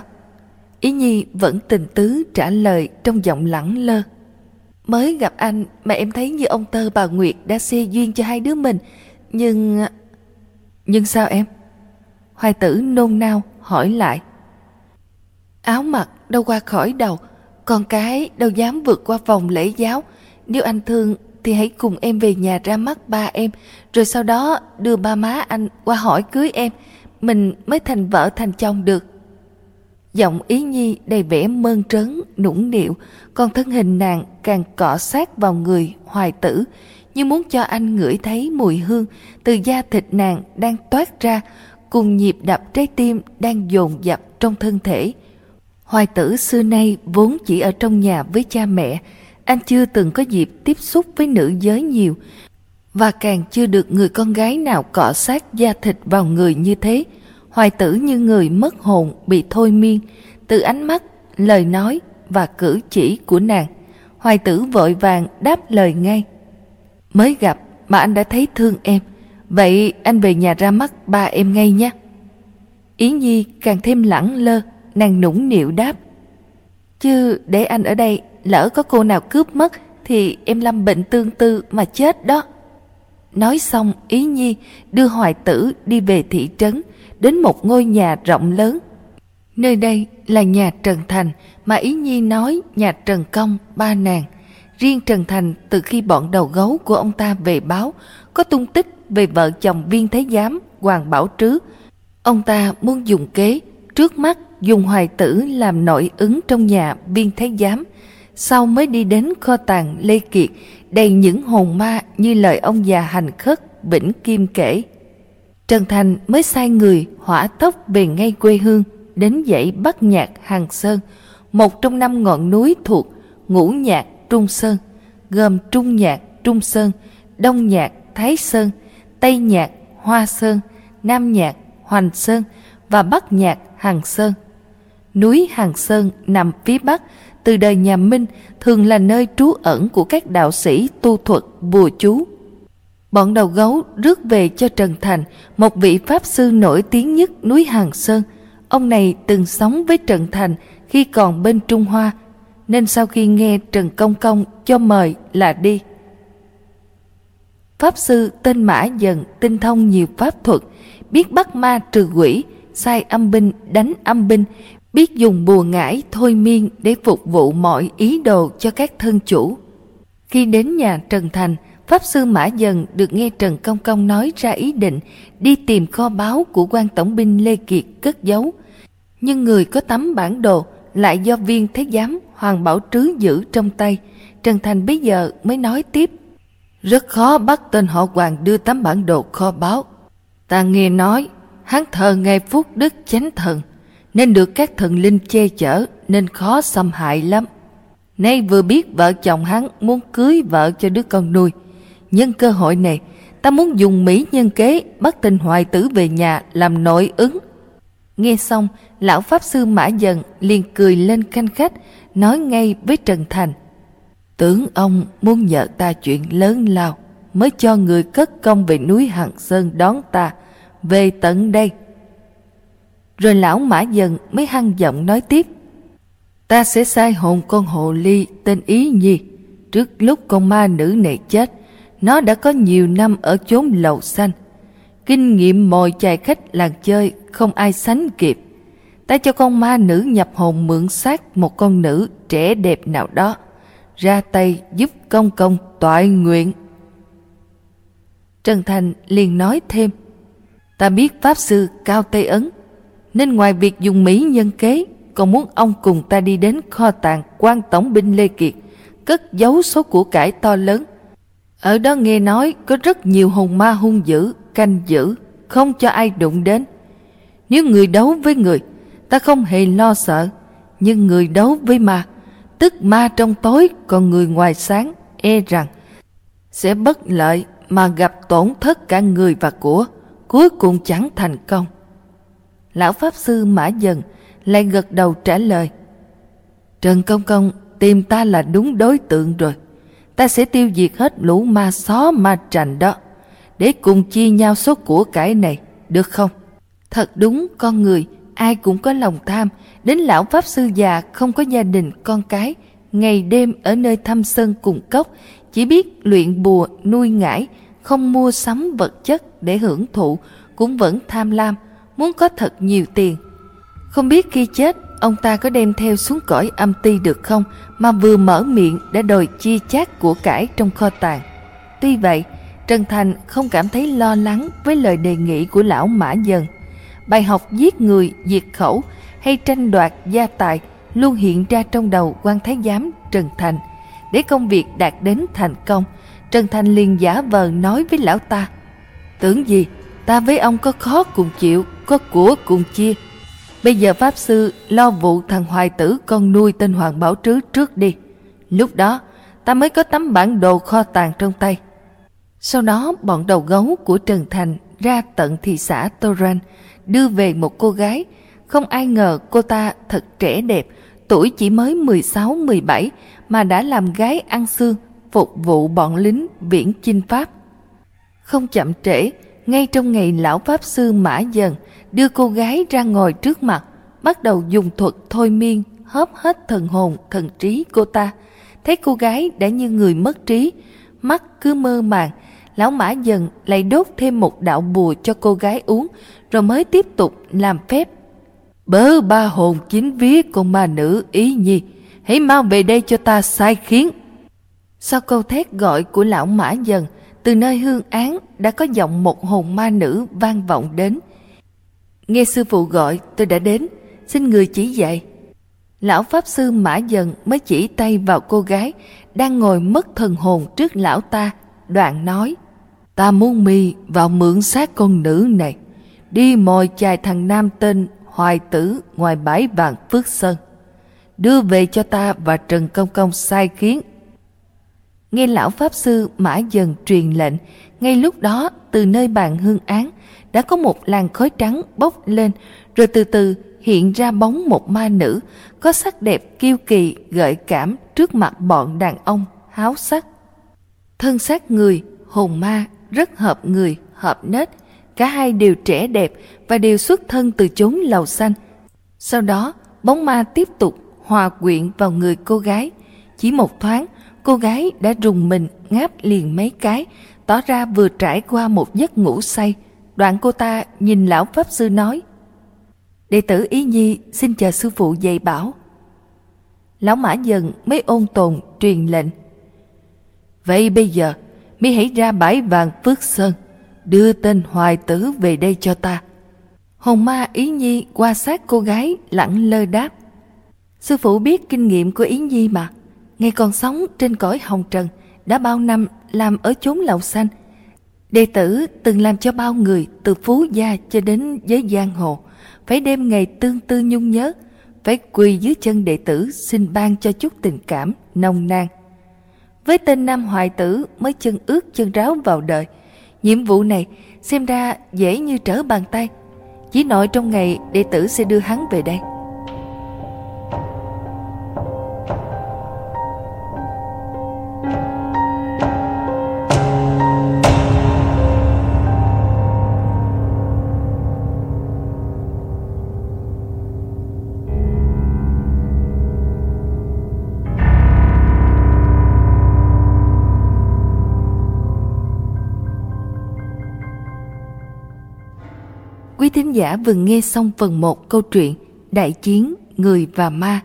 Ý nhi vẫn tình tứ trả lời trong giọng lẳng lơ. Mới gặp anh mà em thấy như ông tơ bà nguyệt đã xê duyên cho hai đứa mình. Nhưng nhưng sao em? Hoài tử nôn nao hỏi lại. Áo mặc đâu qua khỏi đầu, con cái đâu dám vượt qua vòng lễ giáo. Nếu anh thương thì hãy cùng em về nhà ra mắt ba em, rồi sau đó đưa ba má anh qua hỏi cưới em, mình mới thành vợ thành chồng được. Giọng ý nhi đầy vẻ mơn trớn, nũng nịu, còn thân hình nàng càng cọ sát vào người hoài tử, như muốn cho anh ngửi thấy mùi hương từ da thịt nàng đang toát ra, cùng nhịp đập trái tim đang dồn dập trong thân thể. Hoài tử xưa nay vốn chỉ ở trong nhà với cha mẹ, anh chưa từng có dịp tiếp xúc với nữ giới nhiều, và càng chưa được người con gái nào cọ sát da thịt vào người như thế. Hoài tử như người mất hồn bị thôi miên, từ ánh mắt, lời nói và cử chỉ của nàng. Hoài tử vội vàng đáp lời ngay. Mới gặp mà anh đã thấy thương em, Vậy anh về nhà ra mắt ba em ngay nhé. Yến Nhi càng thêm lẳng lơ, nàng nũng nịu đáp. Chứ để anh ở đây, lỡ có cô nào cướp mất thì em lâm bệnh tương tư mà chết đó. Nói xong, Ý Nhi đưa hoài tử đi về thị trấn, đến một ngôi nhà rộng lớn. Nơi đây là nhà Trần Thành mà Ý Nhi nói nhà Trần Công ba nàng. Riêng Trần Thành từ khi bọn đầu gấu của ông ta về báo có tung tích về vợ chồng viên thái giám Hoàng Bảo Trứ. Ông ta muốn dùng kế, trước mắt dùng hoài tử làm nội ứng trong nhà viên thái giám, sau mới đi đến kho tàng Lê Kiệt đầy những hồn ma như lời ông già hành khất Vĩnh Kim kể. Trần Thành mới sai người hỏa tốc về ngay quê hương đến dãy Bắc Nhạc Hàng Sơn, một trong năm ngọn núi thuộc Ngũ Nhạc Trung Sơn, gồm Trung Nhạc Trung Sơn, Đông Nhạc Thái Sơn, Tây Nhạc Hoa Sơn, Nam Nhạc Hoành Sơn và Bắc Nhạc Hàng Sơn. Núi Hàng Sơn nằm phía Bắc, từ đời nhà Minh thường là nơi trú ẩn của các đạo sĩ tu thuật bùa chú. Bọn đầu gấu rước về cho Trần Thành một vị pháp sư nổi tiếng nhất núi Hàng Sơn. Ông này từng sống với Trần Thành khi còn bên Trung Hoa, nên sau khi nghe Trần Công Công cho mời là đi. Pháp sư tên Mã Dần tinh thông nhiều pháp thuật, biết bắt ma trừ quỷ, sai âm binh đánh âm binh, biết dùng bùa ngải thôi miên để phục vụ mọi ý đồ cho các thân chủ. Khi đến nhà Trần Thành, Pháp sư Mã Dần được nghe Trần Công Công nói ra ý định đi tìm kho báu của quan tổng binh Lê Kiệt cất giấu. Nhưng người có tấm bản đồ lại do viên thế giám Hoàng Bảo Trứ giữ trong tay. Trần Thành bây giờ mới nói tiếp. Rất khó bắt tên họ Hoàng đưa tấm bản đồ kho báu. Ta nghe nói, hắn thờ ngày phúc đức chánh thần, nên được các thần linh che chở nên khó xâm hại lắm. Nay vừa biết vợ chồng hắn muốn cưới vợ cho đứa con nuôi. Nhân cơ hội này, ta muốn dùng mỹ nhân kế bắt tình hoài tử về nhà làm nội ứng. Nghe xong, lão Pháp Sư Mã Dần liền cười lên khanh khách, nói ngay với Trần Thành. Tưởng ông muốn nhờ ta chuyện lớn lao, mới cho người cất công về núi Hằng Sơn đón ta, về tận đây. Rồi lão Mã Dần mới hăng giọng nói tiếp. Ta sẽ sai hồn con hồ ly tên Ý Nhi. Trước lúc con ma nữ này chết, nó đã có nhiều năm ở chốn lầu xanh. Kinh nghiệm mồi chài khách làng chơi không ai sánh kịp. Ta cho con ma nữ nhập hồn mượn xác một con nữ trẻ đẹp nào đó. Ra tay giúp công công toại nguyện. Trần Thành liền nói thêm. Ta biết Pháp Sư Cao Tây Ấn, nên ngoài việc dùng Mỹ nhân kế, còn muốn ông cùng ta đi đến kho tàng quan tổng binh Lê Kiệt, cất giấu số của cải to lớn. Ở đó nghe nói có rất nhiều hồn ma hung dữ, canh giữ, không cho ai đụng đến. Nếu người đấu với người, ta không hề lo sợ, nhưng người đấu với ma, tức ma trong tối còn người ngoài sáng, e rằng sẽ bất lợi mà gặp tổn thất cả người và của, cuối cùng chẳng thành công. Lão Pháp Sư Mã Dần lại gật đầu trả lời. Trần Công Công tìm ta là đúng đối tượng rồi. Ta sẽ tiêu diệt hết lũ ma xó ma trành đó, để cùng chia nhau số của cải này, được không? Thật đúng con người, ai cũng có lòng tham, đến lão Pháp Sư già không có gia đình con cái, ngày đêm ở nơi thăm sơn cùng cốc, chỉ biết luyện bùa nuôi ngải, không mua sắm vật chất để hưởng thụ, cũng vẫn tham lam, muốn có thật nhiều tiền. Không biết khi chết, ông ta có đem theo xuống cõi âm ti được không mà vừa mở miệng đã đòi chia chác của cải trong kho tàng. Tuy vậy, Trần Thành không cảm thấy lo lắng với lời đề nghị của lão Mã Dần. Bài học giết người, diệt khẩu hay tranh đoạt gia tài luôn hiện ra trong đầu quan thái giám Trần Thành. Để công việc đạt đến thành công, Trần Thành liền giả vờ nói với lão ta. Tưởng gì, ta với ông có khó cùng chịu, có của cùng chia. Bây giờ Pháp Sư lo vụ thằng hoài tử con nuôi tên Hoàng Bảo Trứ trước đi. Lúc đó, ta mới có tấm bản đồ kho tàng trong tay. Sau đó, bọn đầu gấu của Trần Thành ra tận thị xã Toran, đưa về một cô gái. Không ai ngờ cô ta thật trẻ đẹp, tuổi chỉ mới 16-17 mà đã làm gái ăn xương, phục vụ bọn lính viễn chinh Pháp. Không chậm trễ, ngay trong ngày lão Pháp Sư Mã Dần đưa cô gái ra ngồi trước mặt, bắt đầu dùng thuật thôi miên, hớp hết thần hồn, thần trí cô ta. Thấy cô gái đã như người mất trí, mắt cứ mơ màng, lão Mã Dần lại đốt thêm một đạo bùa cho cô gái uống, rồi mới tiếp tục làm phép. Bớ ba hồn chính vía con ma nữ ý nhi, hãy mau về đây cho ta sai khiến. Sau câu thét gọi của lão Mã Dần, từ nơi hương án đã có giọng một hồn ma nữ vang vọng đến. Nghe sư phụ gọi tôi đã đến, xin người chỉ dạy. Lão Pháp Sư Mã Dần mới chỉ tay vào cô gái đang ngồi mất thần hồn trước lão ta, đoạn nói Ta muốn mi vào mượn xác con nữ này, đi mồi chài thằng nam tên Hoài Tử ngoài bãi vàng Phước Sơn. Đưa về cho ta và Trần Công Công sai khiến Nghe lão Pháp Sư Mã Dần truyền lệnh, ngay lúc đó từ nơi bàn hương án đã có một làn khói trắng bốc lên rồi từ từ hiện ra bóng một ma nữ có sắc đẹp kiêu kỳ gợi cảm trước mặt bọn đàn ông háo sắc. Thân xác người, hồn ma rất hợp người, hợp nết. Cả hai đều trẻ đẹp và đều xuất thân từ chốn lầu xanh. Sau đó, bóng ma tiếp tục hòa quyện vào người cô gái. Chỉ một thoáng, cô gái đã rùng mình ngáp liền mấy cái, tỏ ra vừa trải qua một giấc ngủ say. Đoạn cô ta nhìn lão Pháp Sư nói, Đệ tử Ý Nhi xin chờ sư phụ dạy bảo. Lão Mã Dần mới ôn tồn truyền lệnh. Vậy bây giờ, mi hãy ra bãi vàng Phước Sơn, đưa tên Hoài Tử về đây cho ta. Hồn ma Ý Nhi qua sát cô gái lặng lơ đáp. Sư phụ biết kinh nghiệm của Ý Nhi mà. Ngày còn sống trên cõi hồng trần, đã bao năm làm ở chốn lầu xanh. Đệ tử từng làm cho bao người từ phú gia cho đến giới giang hồ, phải đêm ngày tương tư nhung nhớ, phải quỳ dưới chân đệ tử xin ban cho chút tình cảm, nồng nàn. Với tên Nam Hoài Tử mới chân ướt chân ráo vào đời, nhiệm vụ này xem ra dễ như trở bàn tay. Chỉ nội trong ngày đệ tử sẽ đưa hắn về đây. Thính giả vừa nghe xong phần 1 câu chuyện Đại chiến Người và Ma.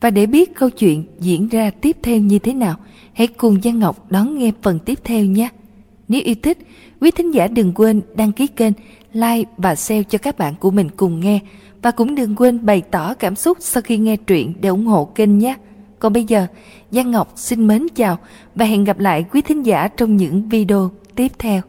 Và để biết câu chuyện diễn ra tiếp theo như thế nào, hãy cùng Giang Ngọc đón nghe phần tiếp theo nhé. Nếu yêu thích, quý thính giả đừng quên đăng ký kênh, like và share cho các bạn của mình cùng nghe. Và cũng đừng quên bày tỏ cảm xúc sau khi nghe truyện để ủng hộ kênh nhé. Còn bây giờ, Giang Ngọc xin mến chào và hẹn gặp lại quý thính giả trong những video tiếp theo.